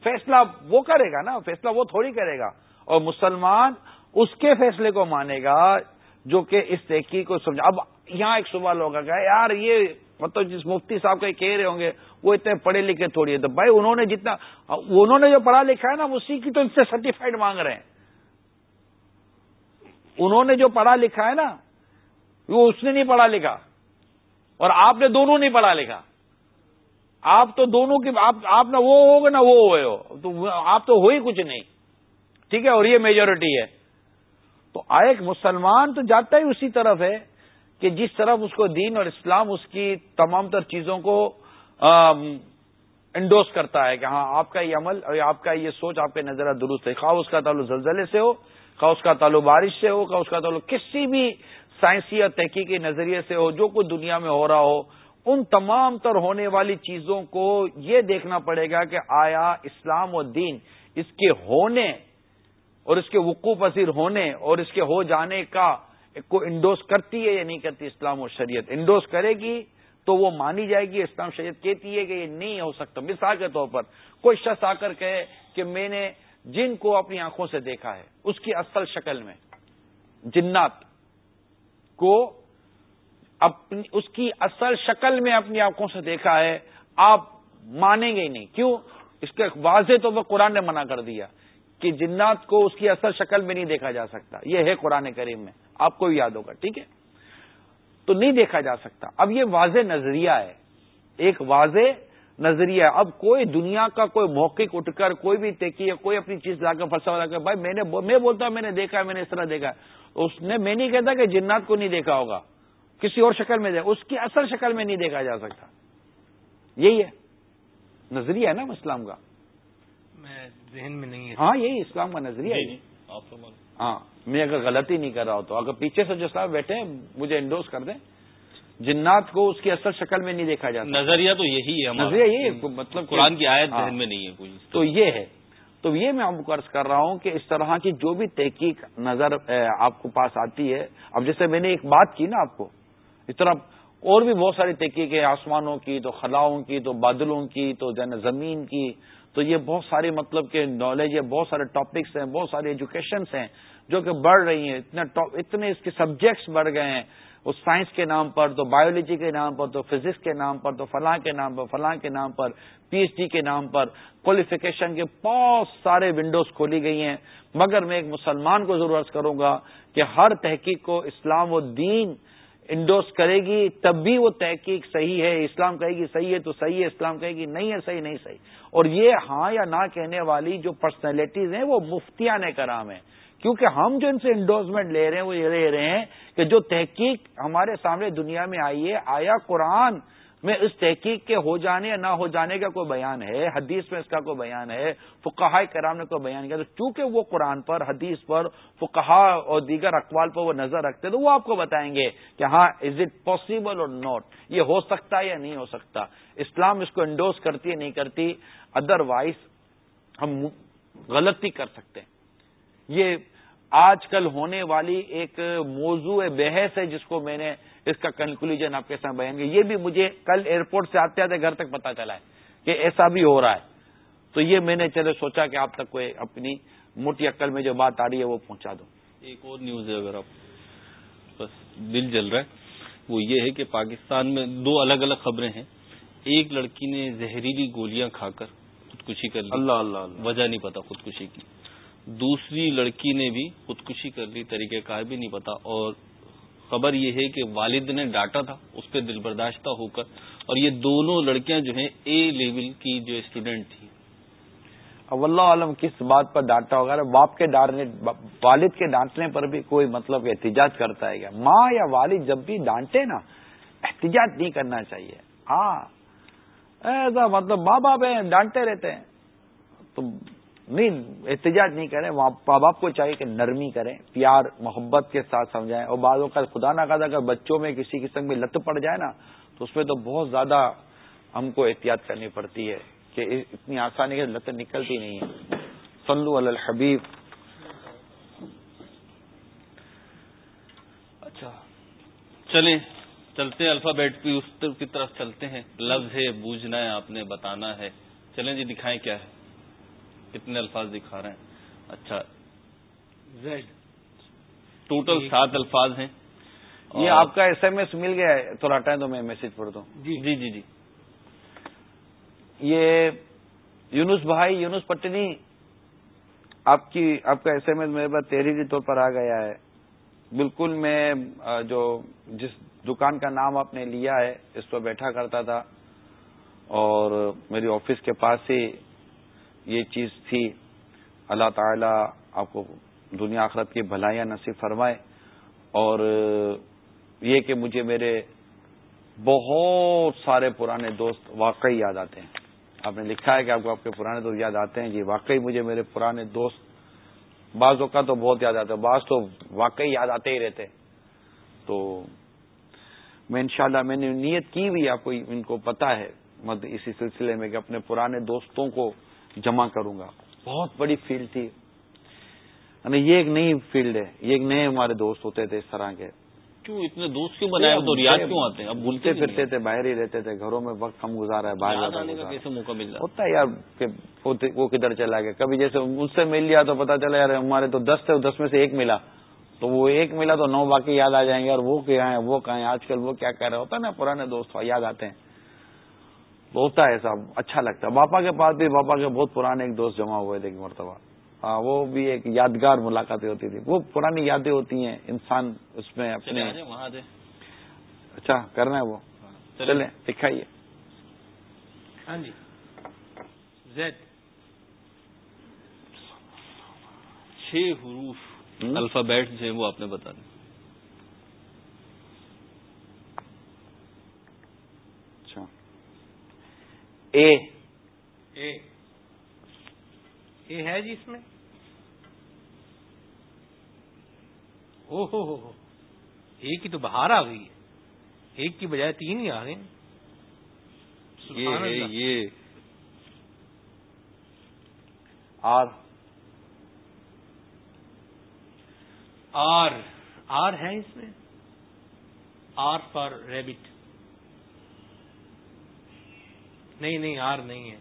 فیصلہ وہ کرے گا نا، فیصلہ وہ تھوڑی کرے گا۔ اور مسلمان اس کے فیصلے کو مانے گا جو کہ اس تحقیق کو سمجھا اب یہاں ایک سوال ہوگا کہ یار یہ مطلب جس مفتی صاحب کا کہہ رہے ہوں گے، وہ اتنے پڑھے لکھے تھوڑی ہے تو بھائی انہوں نے جتنا، انہوں نے جو پڑھا لکھا ہے نا، اسی کی تو ان سے سرٹیفائڈ مانگ رہے ہیں۔ انہوں نے جو پڑھا لکھا ہے نا، وہ اس نے نہیں پڑھا لکھا۔ اور آپ نے دونوں نہیں پڑھا لکھا۔ آپ تو دونوں کی، آپ نہ وہ ہوگے نہ وہ ہوئے ہو۔ تو آپ تو ہوئی کچھ نہیں۔ ٹھیک ہے؟ اور یہ میجورٹی ہے۔ تو ایک مسلمان تو جاتا ہی اسی طرف ہے۔ کہ جس طرف اس کو دین اور اسلام اس کی تمام تر چیزوں کو انڈوس کرتا ہے کہ ہاں آپ کا یہ عمل اور آپ کا یہ سوچ، آپ کے نظر درست ہے خواہ اس کا تعلق زلزلے سے ہو، خواہ اس کا تعلق بارش سے ہو، خواہ اس کا تعلق کسی بھی سائنسی یا تحقیقی نظریے سے ہو، جو کچھ دنیا میں ہو رہا ہو، ان تمام تر ہونے والی چیزوں کو یہ دیکھنا پڑے گا کہ آیا اسلام و دین اس کے ہونے اور اس کے وقوع پذیر ہونے اور اس کے ہو جانے کا کو انڈوز کرتی ہے یا نہیں کرتی اسلام و شریعت؟ انڈوز کرے گی تو وہ مانی جائے گی، اسلام شریعت کہتی ہے کہ یہ نہیں ہو سکتا۔ مثال کے طور پر کوئی شخص آ کر کہے کہ میں نے جن کو اپنی آنکھوں سے دیکھا ہے، اس کی اصل شکل میں جنات کو اپنی، اس کی اصل شکل میں اپنی آنکھوں سے دیکھا ہے، آپ مانیں گے ہی نہیں۔ کیوں؟ اس کے واضح تو وہ قرآن نے منع کر دیا۔ کہ جنات کو اس کی اصل شکل میں نہیں دیکھا جا سکتا۔ یہ ہے قرآن کریم میں۔ آپ کو بھی یاد ہوگا، ٹھیک ہے؟ تو نہیں دیکھا جا سکتا۔ اب یہ واضح نظریہ ہے۔ ایک واضح نظریہ اب کوئی دنیا کا کوئی موقع اٹھ کر کوئی بھی تیکی ہے کوئی اپنی چیز لا کر فلسفہ لا کر بھائی میں نے میں بولتا ہوں، میں نے دیکھا ہے، میں نے اس طرح دیکھا اس نے، میں نہیں کہتا کہ جنات کو نہیں دیکھا ہوگا۔ کسی اور شکل میں اس کی اصل شکل میں نہیں دیکھا جا سکتا۔ یہی ہے۔ نظریہ ہے نا اسلام کا۔ میں ذہن میں نہیں ہاں یہی اسلام کا نظریہ ہے۔ جی، جی، ہاں میں اگر غلطی نہیں کر رہا ہوں تو اگر پیچھے سے جو صاحب بیٹھے مجھے انڈوز کر دیں۔ جنات کو اس کی اصل شکل میں نہیں دیکھا جاتا۔ نظریہ تو یہی ہے نظریہ یہی ہے مطلب قرآن کی آیت ذہن ہاں۔ میں نہیں ہے کوئی۔ تو یہ ہے۔ تو یہ میں آپ کو عرض کر رہا ہوں کہ اس طرح کی جو بھی تحقیق نظر آپ کو پاس آتی ہے اب جیسے میں نے ایک بات کی نا آپ کو اس طرح اور بھی بہت ساری تحقیقیں آسمانوں کی تو خلاؤں کی تو بادلوں کی تو زمین کی۔ تو یہ بہت ساری مطلب کہ نالج ہے، بہت سارے ٹاپکس ہیں، بہت ساری ایجوکیشنس ہیں جو کہ بڑھ رہی ہیں۔ اتنے اتنے اس کے سبجیکٹس بڑھ گئے ہیں۔ اس سائنس کے نام پر، تو بایولوجی کے نام پر، تو فزکس کے نام پر، تو فلاں کے نام پر، فلاں کے نام پر پی ایچ ڈی کے نام پر کوالیفیکیشن کے بہت سارے ونڈوز کھولی گئی ہیں۔ مگر میں ایک مسلمان کو ضرورت کروں گا کہ ہر تحقیق کو اسلام و دین انڈوس کرے گی، تب بھی وہ تحقیق صحیح ہے، اسلام کہے گی صحیح ہے تو صحیح ہے، اسلام کہے گی نہیں ہے صحیح، نہیں صحیح۔ اور یہ ہاں یا نہ کہنے والی جو پرسنالٹیز ہیں، وہ مفتیان کرام ہیں۔ کیونکہ ہم جو ان سے انڈوزمنٹ لے رہے ہیں، وہ یہ لے رہے ہیں کہ جو تحقیق ہمارے سامنے دنیا میں آئی ہے، آیا قرآن میں اس تحقیق کے ہو جانے یا نہ ہو جانے کا کوئی بیان ہے، حدیث میں اس کا کوئی بیان ہے فقہ کرام نے کوئی بیان کیا، تو چونکہ وہ قرآن پر، حدیث پر فقہا اور دیگر اقوال پر وہ نظر رکھتے تو وہ آپ کو بتائیں گے کہ ہاں is it possible or not یہ ہو سکتا ہے یا نہیں ہو سکتا؟ اسلام اس کو انڈوز کرتی ہے نہیں کرتی؟ ادر وائز ہم غلطی کر سکتے ہیں۔ یہ آج کل ہونے والی ایک موضوع بحث ہے، جس کو میں نے اس کا کنکلوژن آپ کے ساتھ بیان کیا۔ یہ بھی مجھے کل ایئرپورٹ سے آتے آتے گھر تک پتا چلا ہے کہ ایسا بھی ہو رہا ہے۔ تو یہ میں نے چلے سوچا کہ آپ تک کوئی اپنی موٹی عقل میں جو بات آ رہی ہے وہ پہنچا دو ایک اور نیوز ہے اگر آپ بس دل جل رہا ہے وہ یہ ہے کہ پاکستان میں دو الگ الگ خبریں ہیں۔ ایک لڑکی نے زہریلی گولیاں کھا کر خودکشی کر لی۔ اللہ اللہ۔ وجہ نہیں پتا خودکشی کی۔ دوسری لڑکی نے بھی خودکشی کر لی طریقہ کار بھی نہیں پتا اور خبر یہ ہے کہ والد نے ڈانٹا تھا، اس پہ دل برداشتہ ہو کر۔ اور یہ دونوں لڑکیاں جو ہیں اے لیول کی جو اسٹوڈینٹ تھی۔ اب اللہ عالم کس بات پر ڈانٹا ہوگا؟ باپ کے ڈانٹنے، والد کے ڈانٹنے پر بھی کوئی مطلب احتجاج کرتا ہے کیا؟ ماں یا والد جب بھی ڈانٹے نا، احتجاج نہیں کرنا چاہیے۔ ہاں ایسا مطلب ماں باپ ہیں، ڈانٹتے رہتے ہیں۔ تو نہیں، احتجاج نہیں کریں، ماں باپ کو چاہیے کہ نرمی کریں، پیار، محبت کے ساتھ سمجھائیں۔ اور بعضوں کا خدا نہ اگر بچوں میں کسی قسم میں لت پڑ جائے نا، تو اس میں تو بہت زیادہ ہم کو احتیاط کرنی پڑتی ہے کہ اتنی آسانی کے لت نکلتی نہیں ہے۔ سلو الحبیب۔ اچھا۔ چلیں، چلتے الفابیٹ کی اس کی طرف چلتے ہیں۔ لفظ ہے، بوجھنا ہے، آپ نے بتانا ہے۔ چلیں جی دکھائیں کیا ہے؟ کتنے الفاظ دکھا رہے ہیں؟ اچھا. زیڈ. ٹوٹل سات الفاظ ہیں. یہ آپ کا ایس ایم ایس مل گیا ہے تو ہٹائیں تو میں میسج پڑھ دوں۔ جی. جی جی جی۔ یہ یونس بھائی یونس پٹنی آپ کی آپ کا ایس ایم ایس میرے پاس تحریری طور پر آ گیا ہے۔ بالکل میں جو جس دکان کا نام آپ نے لیا ہے اس پر بیٹھا کرتا تھا۔ اور میری آفس کے پاس ہی یہ چیز تھی۔ اللہ تعالی آپ کو دنیا آخرت کی بھلائیاں نصیب فرمائے۔ اور یہ کہ مجھے میرے بہت سارے پرانے دوست واقعی یاد آتے ہیں۔ آپ نے لکھا ہے کہ آپ کو آپ کے پرانے دوست یاد آتے ہیں۔ جی واقعی مجھے میرے پرانے دوست بعض کا تو بہت یاد آتے بعض تو واقعی یاد آتے ہی رہتے تو میں انشاءاللہ میں نے نیت کی بھی آپ کو ان کو پتا ہے۔ مد اسی سلسلے میں کہ اپنے پرانے دوستوں کو جمع کروں گا۔ بہت بڑی فیلڈ تھی۔ یعنی یہ ایک نئی فیلڈ ہے۔ یہ ایک نئے ہمارے دوست ہوتے تھے اس طرح کے۔ کیوں اتنے دوست کیوں بنائے تو یاد کیوں آتے ہیں؟ اب بھولتے پھرتے تھے باہر ہی رہتے تھے۔ گھروں میں وقت کم گزارا ہے باہر کیسے موقع مل رہا؟ ہوتا ہے یار کہ وہ کدھر چلا گیا۔ کبھی جیسے اس سے مل لیا تو پتا چلا یار ہمارے تو دس تھے دس میں سے ایک ملا۔ تو وہ ایک ملا تو نو باقی یاد آ جائیں گے۔ اور وہ کیا ہے وہ کہیں آج کل وہ کیا کہہ رہا ہوتا ہے نا پرانے دوست یاد آتے ہیں۔ ہوتا ہے صاحب اچھا لگتا ہے۔ باپا کے پاس بھی باپا کے بہت پرانے ایک دوست جمع ہوئے تھے ایک مرتبہ۔ ہاں وہ بھی ایک یادگار ملاقاتیں ہوتی تھی وہ پرانی یادیں ہوتی ہیں انسان اس میں اپنے اچھا کرنا ہے وہ۔ ہاں، چلے۔ دکھائیے۔ ہاں جی۔ زیڈ چھ حروف الفابیٹ جو ہے وہ آپ نے بتا دیں۔ اے۔ اے۔ ہے جی اس میں؟ او ہو ہو ہو۔ ایک کی تو باہر آ گئی ہے۔ ایک کی بجائے تین ہی آ گئے یہ۔ آر۔ آر۔ آر ہے اس میں؟ R for rabbit. نہیں نہیں آر نہیں ہے۔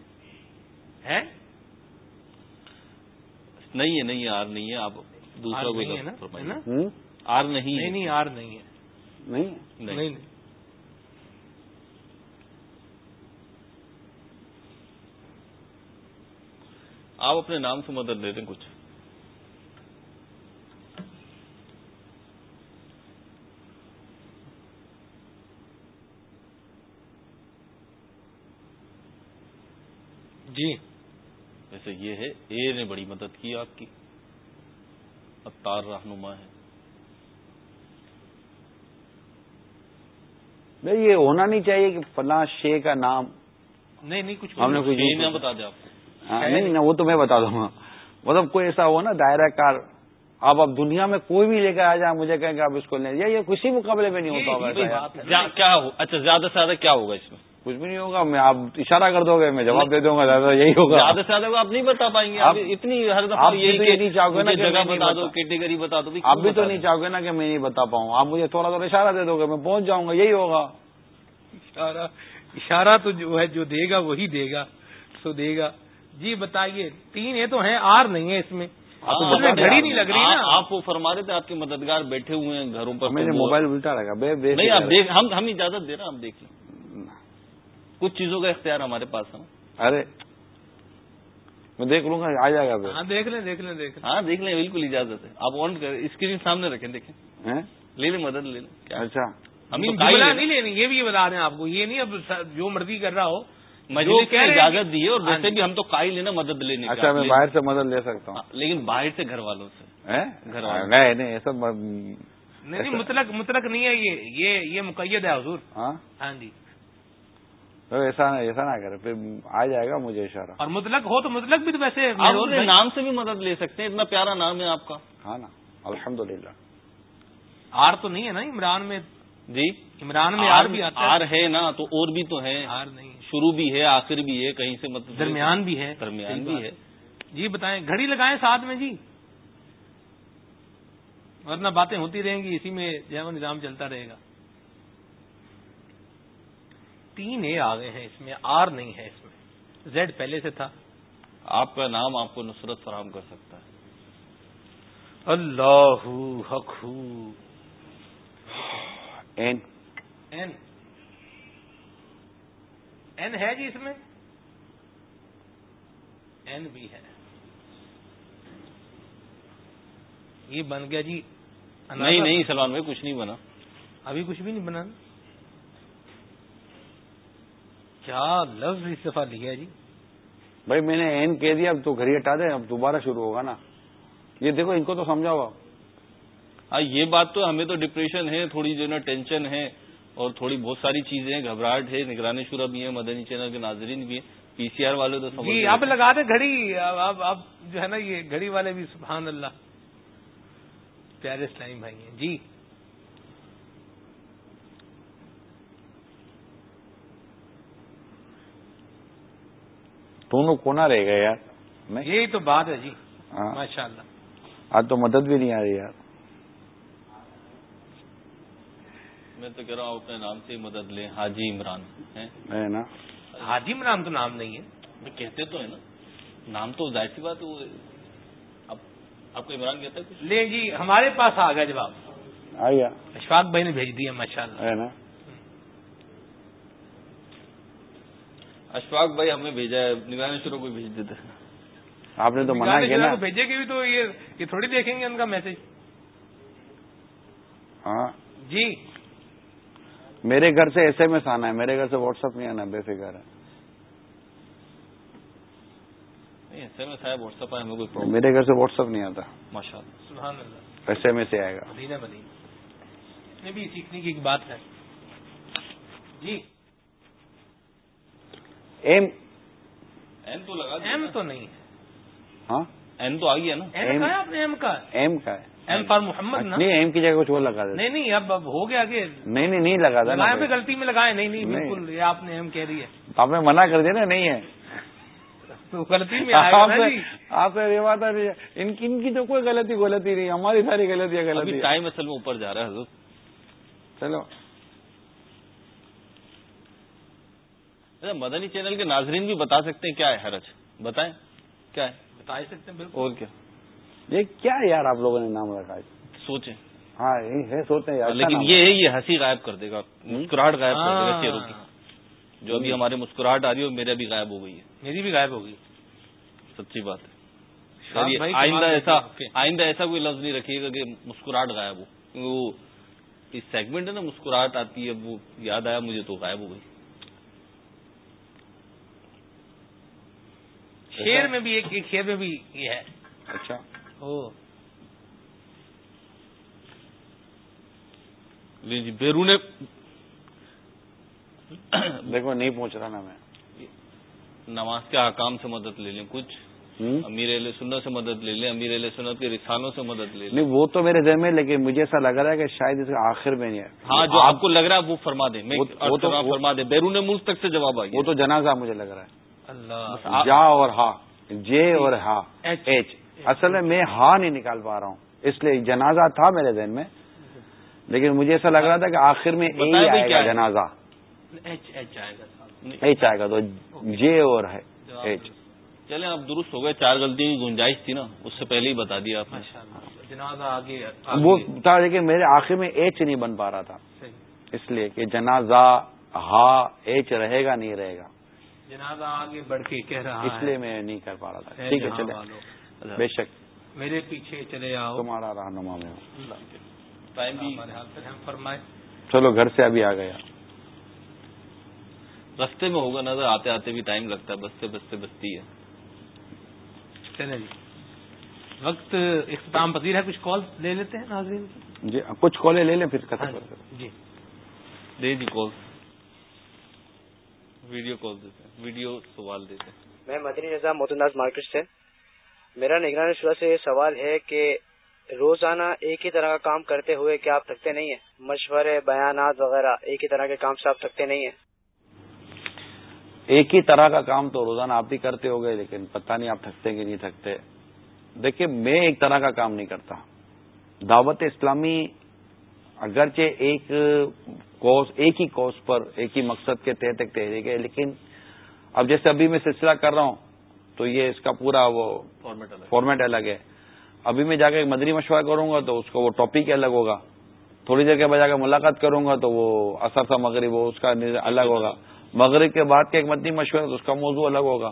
ہے نہیں ہے نہیں آر نہیں ہے آپ دوسرا کوئی آر نہیں نہیں آر نہیں ہے۔ نہیں؟ نہیں۔ آپ اپنے نام سے مدد دے دیں کچھ۔ جی۔ ویسے یہ ہے اے نے بڑی مدد کی آپ کی۔ اتار رہنما ہے۔ نہیں یہ ہونا نہیں چاہیے کہ فلاں شے کا نام۔ نہیں نہیں کچھ ہم نے کچھ بتا دیں آپ کو۔ ہاں، نہیں وہ تو میں بتا دوں گا۔ مطلب کوئی ایسا ہو نا دائرہ کار آپ اب دنیا میں کوئی بھی لے کر آ جائیں مجھے کہیں کہ آپ اس کو لیں یہ کسی مقابلے میں نہیں ہوتا ہوگا کیا اچھا زیادہ سے زیادہ کیا ہوگا اس میں؟ کچھ بھی نہیں ہوگا میں آپ اشارہ کر دو گے میں جواب دے دوں گا زیادہ یہی ہوگا۔ زیادہ سے زیادہ آپ نہیں بتا پائیں گے اتنی ہر دفعہ نہیں چاہو گے نا جگہ بتا دو کیٹیگری بتا دو آپ بھی تو نہیں چاہو گے نا کہ میں نہیں بتا پاؤں۔ آپ مجھے تھوڑا تھوڑا اشارہ دے دو گے میں پہنچ جاؤں گا یہی ہوگا۔ اشارہ اشارہ تو جو ہے جو دے گا وہی دے گا تو دے گا۔ جی بتائیے تین یہ تو ہیں آر نہیں ہے اس میں۔ گھڑی نہیں لگ رہی آپ وہ فرما رہے تھے آپ کے مددگار بیٹھے ہوئے ہیں گھروں پر۔ میرے موبائل الٹا رہے گا نہیں آپ ہم ہم اجازت دے رہے ہیں آپ دیکھ لیں۔ کچھ چیزوں کا اختیار ہمارے پاس ہے۔ ارے میں دیکھ لوں گا آ جائے گا ہاں دیکھ لیں دیکھ لیں دیکھ ہاں دیکھ لیں بالکل اجازت ہے۔ آپ آن کر اسکرین سامنے رکھیں دیکھیں۔ لے لیں مدد لے لیں۔ اچھا۔ ہم نہیں لینی یہ بھی بتا دیں آپ کو۔ یہ نہیں اب جو مرضی کر رہا ہو۔ مجھے اجازت دی ہے اور ویسے بھی ہم تو ہی لینا مدد لینے اچھا میں باہر سے مدد لے سکتا ہوں۔ ہاں، لیکن باہر سے گھر والوں سے۔ گھر والوں نہیں ایسا نہیں مطلق مطلق نہیں ہے یہ یہ مقید ہے حضور۔ ہاں؟ ہاں جی۔ ایسا ایسا نہ کرے پھر آ جائے گا مجھے اشارہ۔ اور مطلق ہو تو مطلق بھی تو ویسے نام سے بھی مدد لے سکتے ہیں اتنا پیارا نام ہے آپ کا۔ ہاں نا الحمد للہ آر تو نہیں ہے نا عمران میں جی؟ عمران میں آر بھی آر ہے نا تو اور بھی تو ہے۔ آر نہیں شروع بھی ہے آخر بھی ہے کہیں سے مطلب درمیان بھی ہے۔ درمیان بھی ہے۔ جی بتائیں گھڑی لگائیں ساتھ میں جی۔ ورنہ باتیں ہوتی رہیں گی اسی میں جو ہے وہ نظام چلتا رہے گا۔ تین اے آ گئے ہیں اس میں آر نہیں ہے اس میں۔ زیڈ پہلے سے تھا۔ آپ کا نام آپ کو نصرت فراہم کر سکتا ہے۔ اللہ حق۔ این۔ این۔ این ہے جی اس میں؟ این بھی ہے۔ یہ بن گیا جی نہیں نہیں سلمان بھائی کچھ نہیں بنا۔ ابھی کچھ بھی نہیں بنا۔ کیا لفظ اس دفعہ لیا جی؟ بھائی میں نے این کہہ دیا اب تو گھر ہٹا دیں اب دوبارہ شروع ہوگا نا۔ یہ دیکھو ان کو تو سمجھاؤ آپ ہاں یہ بات تو ہمیں تو ڈپریشن ہے تھوڑی جو ہے نا ٹینشن ہے اور تھوڑی بہت ساری چیزیں ہیں گھبراہٹ ہے نگرانی شورا بھی ہے مدنی چینل کے ناظرین بھی ہیں۔ پی سی آر والے تو جی اب لگا دیں گھڑی اب اب جو ہے نا یہ گھڑی والے بھی سبحان اللہ۔ پیارے اسلام بھائی ہیں۔ جی۔ دونوں کونا رہے گا یار. یہی تو بات ہے جی. ہاں. ماشاء اللہ آج تو مدد بھی نہیں آ رہی یار. میں تو کہہ رہا ہوں اپنے نام سے ہی مدد لیں حاجی عمران ہے نا؟ حاجی عمران تو نام نہیں ہے. کہتے تو ہے نا. نام تو ظاہر سی بات ہے آپ کو عمران کہتا ہے لے جی ہمارے پاس آ گیا جواب. آ گیا اشفاق بھائی نے بھیج دیا ماشاء اللہ ہے نا اشفاق بھائی ہمیں بھیجا ہے نگرانی شروع کو بھیج دیتے آپ نے تو منع کیا نا۔ بھیجے گی تو یہ تھوڑی دیکھیں گے ان کا میسج ہاں۔ جی۔ میرے گھر سے ایس ایم ایس آنا ہے میرے گھر سے واٹس ایپ نہیں آنا بے فکر ہے۔ ایس ایم ایس آیا واٹس ایپ آیا ہمیں کوئی پرابلم میرے گھر سے واٹس ایپ نہیں آتا۔ ماشاء اللہ سبحان اللہ۔ ایس ایم ایس آئے گا۔ مدینہ مدینہ۔ یہ بھی سیکھنے کی ایک بات ہے۔ جی۔ ایم این تو لگا ایم تو نہیں ہے۔ ہاں؟ این تو آ گیا نا۔ ایم کا ہے آپ نے ایم کا؟ ایم کا ہے۔ ایم فار محمد نا۔ نہیں ایم کی جگہ کچھ اور لگا دیتے۔ نہیں نہیں اب اب ہو گیا کہ نہیں نہیں نہیں لگا تھا پہ غلطی میں لگائے۔ نہیں نہیں۔ بالکل یہ آپ نے ایم کہہ رہی ہے۔ آپ نے منع کر دیا نا نہیں ہے۔ تو غلطی میں آپ سے جی۔ ان کی ان کی تو کوئی غلطی غلطی نہیں ہماری ساری غلطیاں غلطی ٹائم اصل میں اوپر جا رہا ہے حضرت چلو۔ مدنی چینل کے ناظرین بھی بتا سکتے ہیں کیا ہے حرج؟ بتائیں کیا ہے؟ بتا ہی سکتے ہیں بالکل۔ اور کیا؟ یہ کیا یار آپ لوگوں نے نام رکھا ہے؟ سوچیں۔ ہاں یہ ہے سوچتے ہیں۔ یار اچھا لیکن یہ ہے یہ ہنسی غائب کر دے گا مسکراہٹ غائب کر دے گا ہاں۔ چہروں کی۔ جو ابھی ہمارے مسکراہٹ آ رہی ہے وہ میرے بھی غائب ہو گئی ہے۔ میری بھی غائب ہوگی سچی بات ہے۔ آئندہ ایسا۔ آئندہ ایسا کوئی لفظ نہیں رکھیے گا کہ مسکراہٹ غائب ہو۔ کیونکہ وہ اس سیگمنٹ ہے نا مسکراہٹ آتی ہے وہ یاد آیا مجھے تو غائب ہو گئی۔ شیر میں بھی ایک ایک شیر میں بھی یہ ہے۔ اچھا۔ او۔ لیں جی بیرون دیکھو نہیں پہنچ رہا نا میں۔ نماز کے حکام سے مدد لے لیں کچھ؟ امیر علیہ سنت سے مدد لے لیں امیر علیہ سنت کے رسالوں سے مدد لے لیں۔ وہ تو میرے ذہن میں لیکن مجھے ایسا لگ رہا ہے کہ شاید اس کا آخر میں نہیں ہے۔ ہاں جو آپ کو لگ رہا ہے وہ فرما دیں۔ وہ- تو- فرما دیں۔ بیرون ملک تک سے جواب آئے۔ وہ تو جنازہ مجھے لگ رہا ہے۔ اللہ. آپ- جا اور ہا. جے اور ہا. ایچ۔ اصل میں میں ہا نہیں نکال پا رہا ہوں. اس لیے جنازہ تھا میرے ذہن میں. لیکن مجھے ایسا لگ رہا تھا کہ آخر میں اے آئے گا؟ جنازہ. ایچ ایچ آئے گا تو جے اور ہے. ایچ چلیں اب درست ہو گئے. چار غلطیوں کی گنجائش تھی نا. اس سے پہلے ہی بتا دیا آپ نے. جنازہ آگے وہ۔ تھا لیکن میرے آخر میں ایچ نہیں بن پا رہا تھا۔ اس لیے کہ جنازہ ہا ایچ رہے گا نہیں رہے گا. جنازہ آگے بڑھ کے کہہ رہا اس لیے میں نہیں کر پا رہا تھا۔ ٹھیک ہے چلے۔ بے شک۔ میرے پیچھے چلے آؤ۔ تمہارا رہنما میں ہوں۔ ٹائم بھی ہم فرمائے چلو گھر سے ابھی آ گیا رستے میں ہوگا نظر آتے آتے بھی ٹائم لگتا ہے۔ بستے بستے بستی ہے۔ چلے جی۔ وقت اختتام پذیر ہے۔ کچھ کال لے لیتے ہیں ناظرین کی؟ جی کچھ کالے لے لیں پھر ختم ہاں کر جی۔ دے جی کال۔ ویڈیو کال دیتے ہیں ویڈیو سوال دیتے ہیں۔ میں مدنی نظام مدناز مارکیٹ سے۔ میرا نگرانی شدہ سے یہ سوال ہے کہ روزانہ ایک ہی طرح کا کام کرتے ہوئے کیا آپ تھکتے نہیں ہیں؟ مشورے بیانات وغیرہ ایک ہی طرح کے کام سے آپ تھکتے نہیں ہیں؟ ایک ہی طرح کا کام تو روزانہ آپ بھی کرتے ہو گئے لیکن پتہ نہیں آپ تھکتے کہ نہیں تھکتے۔ دیکھیے میں ایک طرح کا کام نہیں کرتا۔ دعوت اسلامی اگرچہ ایک کوس ایک ہی کوس پر ایک ہی مقصد کے تحت ایک تحریک ہے لیکن اب جیسے ابھی میں سلسلہ کر رہا ہوں تو یہ اس کا پورا وہ فارمیٹ الگ ہے۔ ابھی میں جا کے مدنی مشورہ کروں گا تو اس کو وہ ٹاپک الگ ہوگا۔ تھوڑی دیر کے بعد جا کے ملاقات کروں گا تو وہ اثر تھا مغرب وہ اس کا الگ ہوگا۔ مغرب کے بعد کا ایک مدنی مشورہ تو اس کا موضوع الگ ہوگا۔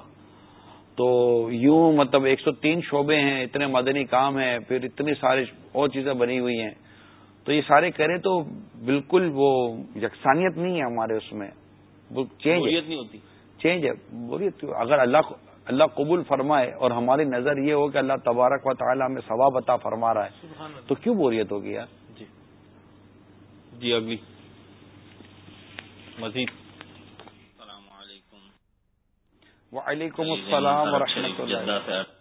تو یوں مطلب ایک سو تین شعبے ہیں اتنے مدنی کام ہیں پھر اتنی ساری اور چیزیں بنی ہوئی ہیں۔ تو یہ سارے کریں تو بالکل وہ یکسانیت نہیں ہے ہمارے اس میں۔ چینج نہیں ہوتی۔ چینج ہے۔ بوریت اگر اللہ اللہ قبول فرمائے اور ہماری نظر یہ ہو کہ اللہ تبارک و تعالیٰ میں ثواب عطا فرما رہا ہے تو کیوں بوریت ہوگی یار؟ جی۔ جی اگلی۔ مزید۔ السلام علیکم۔ وعلیکم السلام ورحمۃ اللہ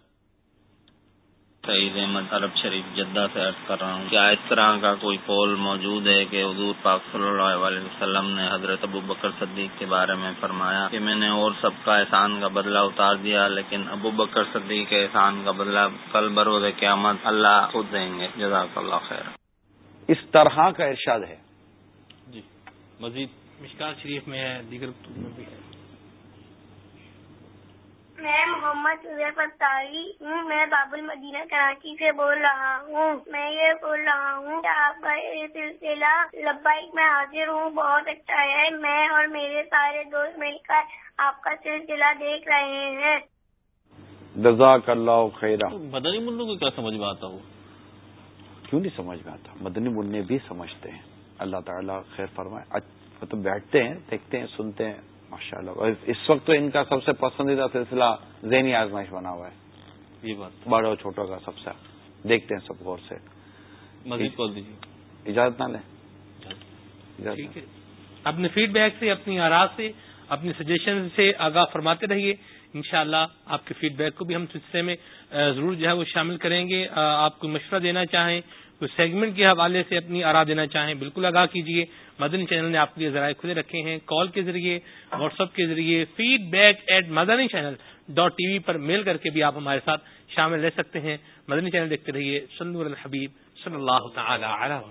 سعید احمد عرب شریف جدہ سے عرض کر رہا ہوں کیا اس طرح کا کوئی قول موجود ہے کہ حضور پاک صلی اللہ علیہ وسلم نے حضرت ابو بکر صدیق کے بارے میں فرمایا کہ میں نے اور سب کا احسان کا بدلہ اتار دیا لیکن ابو بکر صدیق کے احسان کا بدلہ کل بروز قیامت اللہ خود دیں گے۔ جزاک اللہ خیر۔ اس طرح کا ارشاد ہے۔ جی مزید مشکال شریف میں ہے دیگر میں بھی ہے۔ میں محمد فتاری ہوں میں باب المدینہ کراچی سے بول رہا ہوں۔ میں یہ بول رہا ہوں کہ آپ کا یہ سلسلہ لبائک میں حاضر ہوں بہت اچھا ہے۔ میں اور میرے سارے دوست مل کر آپ کا سلسلہ دیکھ رہے ہیں۔ جزاک اللہ خیر مدنی منوں کو کیا سمجھ میں آتا ہو؟ کیوں نہیں سمجھ میں آتا؟ مدنی منع بھی سمجھتے ہیں۔ اللہ تعالیٰ خیر فرمائے۔ تو بیٹھتے ہیں دیکھتے ہیں سنتے ہیں۔ ماشاء اللہ اس وقت تو ان کا سب سے پسندیدہ سلسلہ ذہنی آزمائش بنا ہوا ہے۔ یہ بات۔ بڑے اور چھوٹوں کا سب سے۔ دیکھتے ہیں سب غور سے۔ مزید کال دیجیے۔ اجازت نہ لیں۔ اپنے فیڈ بیک سے اپنی آراز سے اپنی سجیشن سے آگاہ فرماتے رہیے۔ انشاءاللہ شاء آپ کے فیڈ بیک کو بھی ہم سلسلے میں ضرور جو ہے وہ شامل کریں گے۔ آپ کو مشورہ دینا چاہیں کوئی سیگمنٹ کے حوالے سے اپنی آرا دینا چاہیں بالکل آگاہ کیجیے۔ مدنی چینل نے آپ کے لیے ذرائع کھلے رکھے ہیں، کال کے ذریعے، واٹس ایپ کے ذریعے feedback at Madani channel dot TV per mail کر کے بھی آپ ہمارے ساتھ شامل رہ سکتے ہیں۔ مدنی چینل دیکھتے رہیے، سندور الحبیب صلی اللہ تعالی علیہ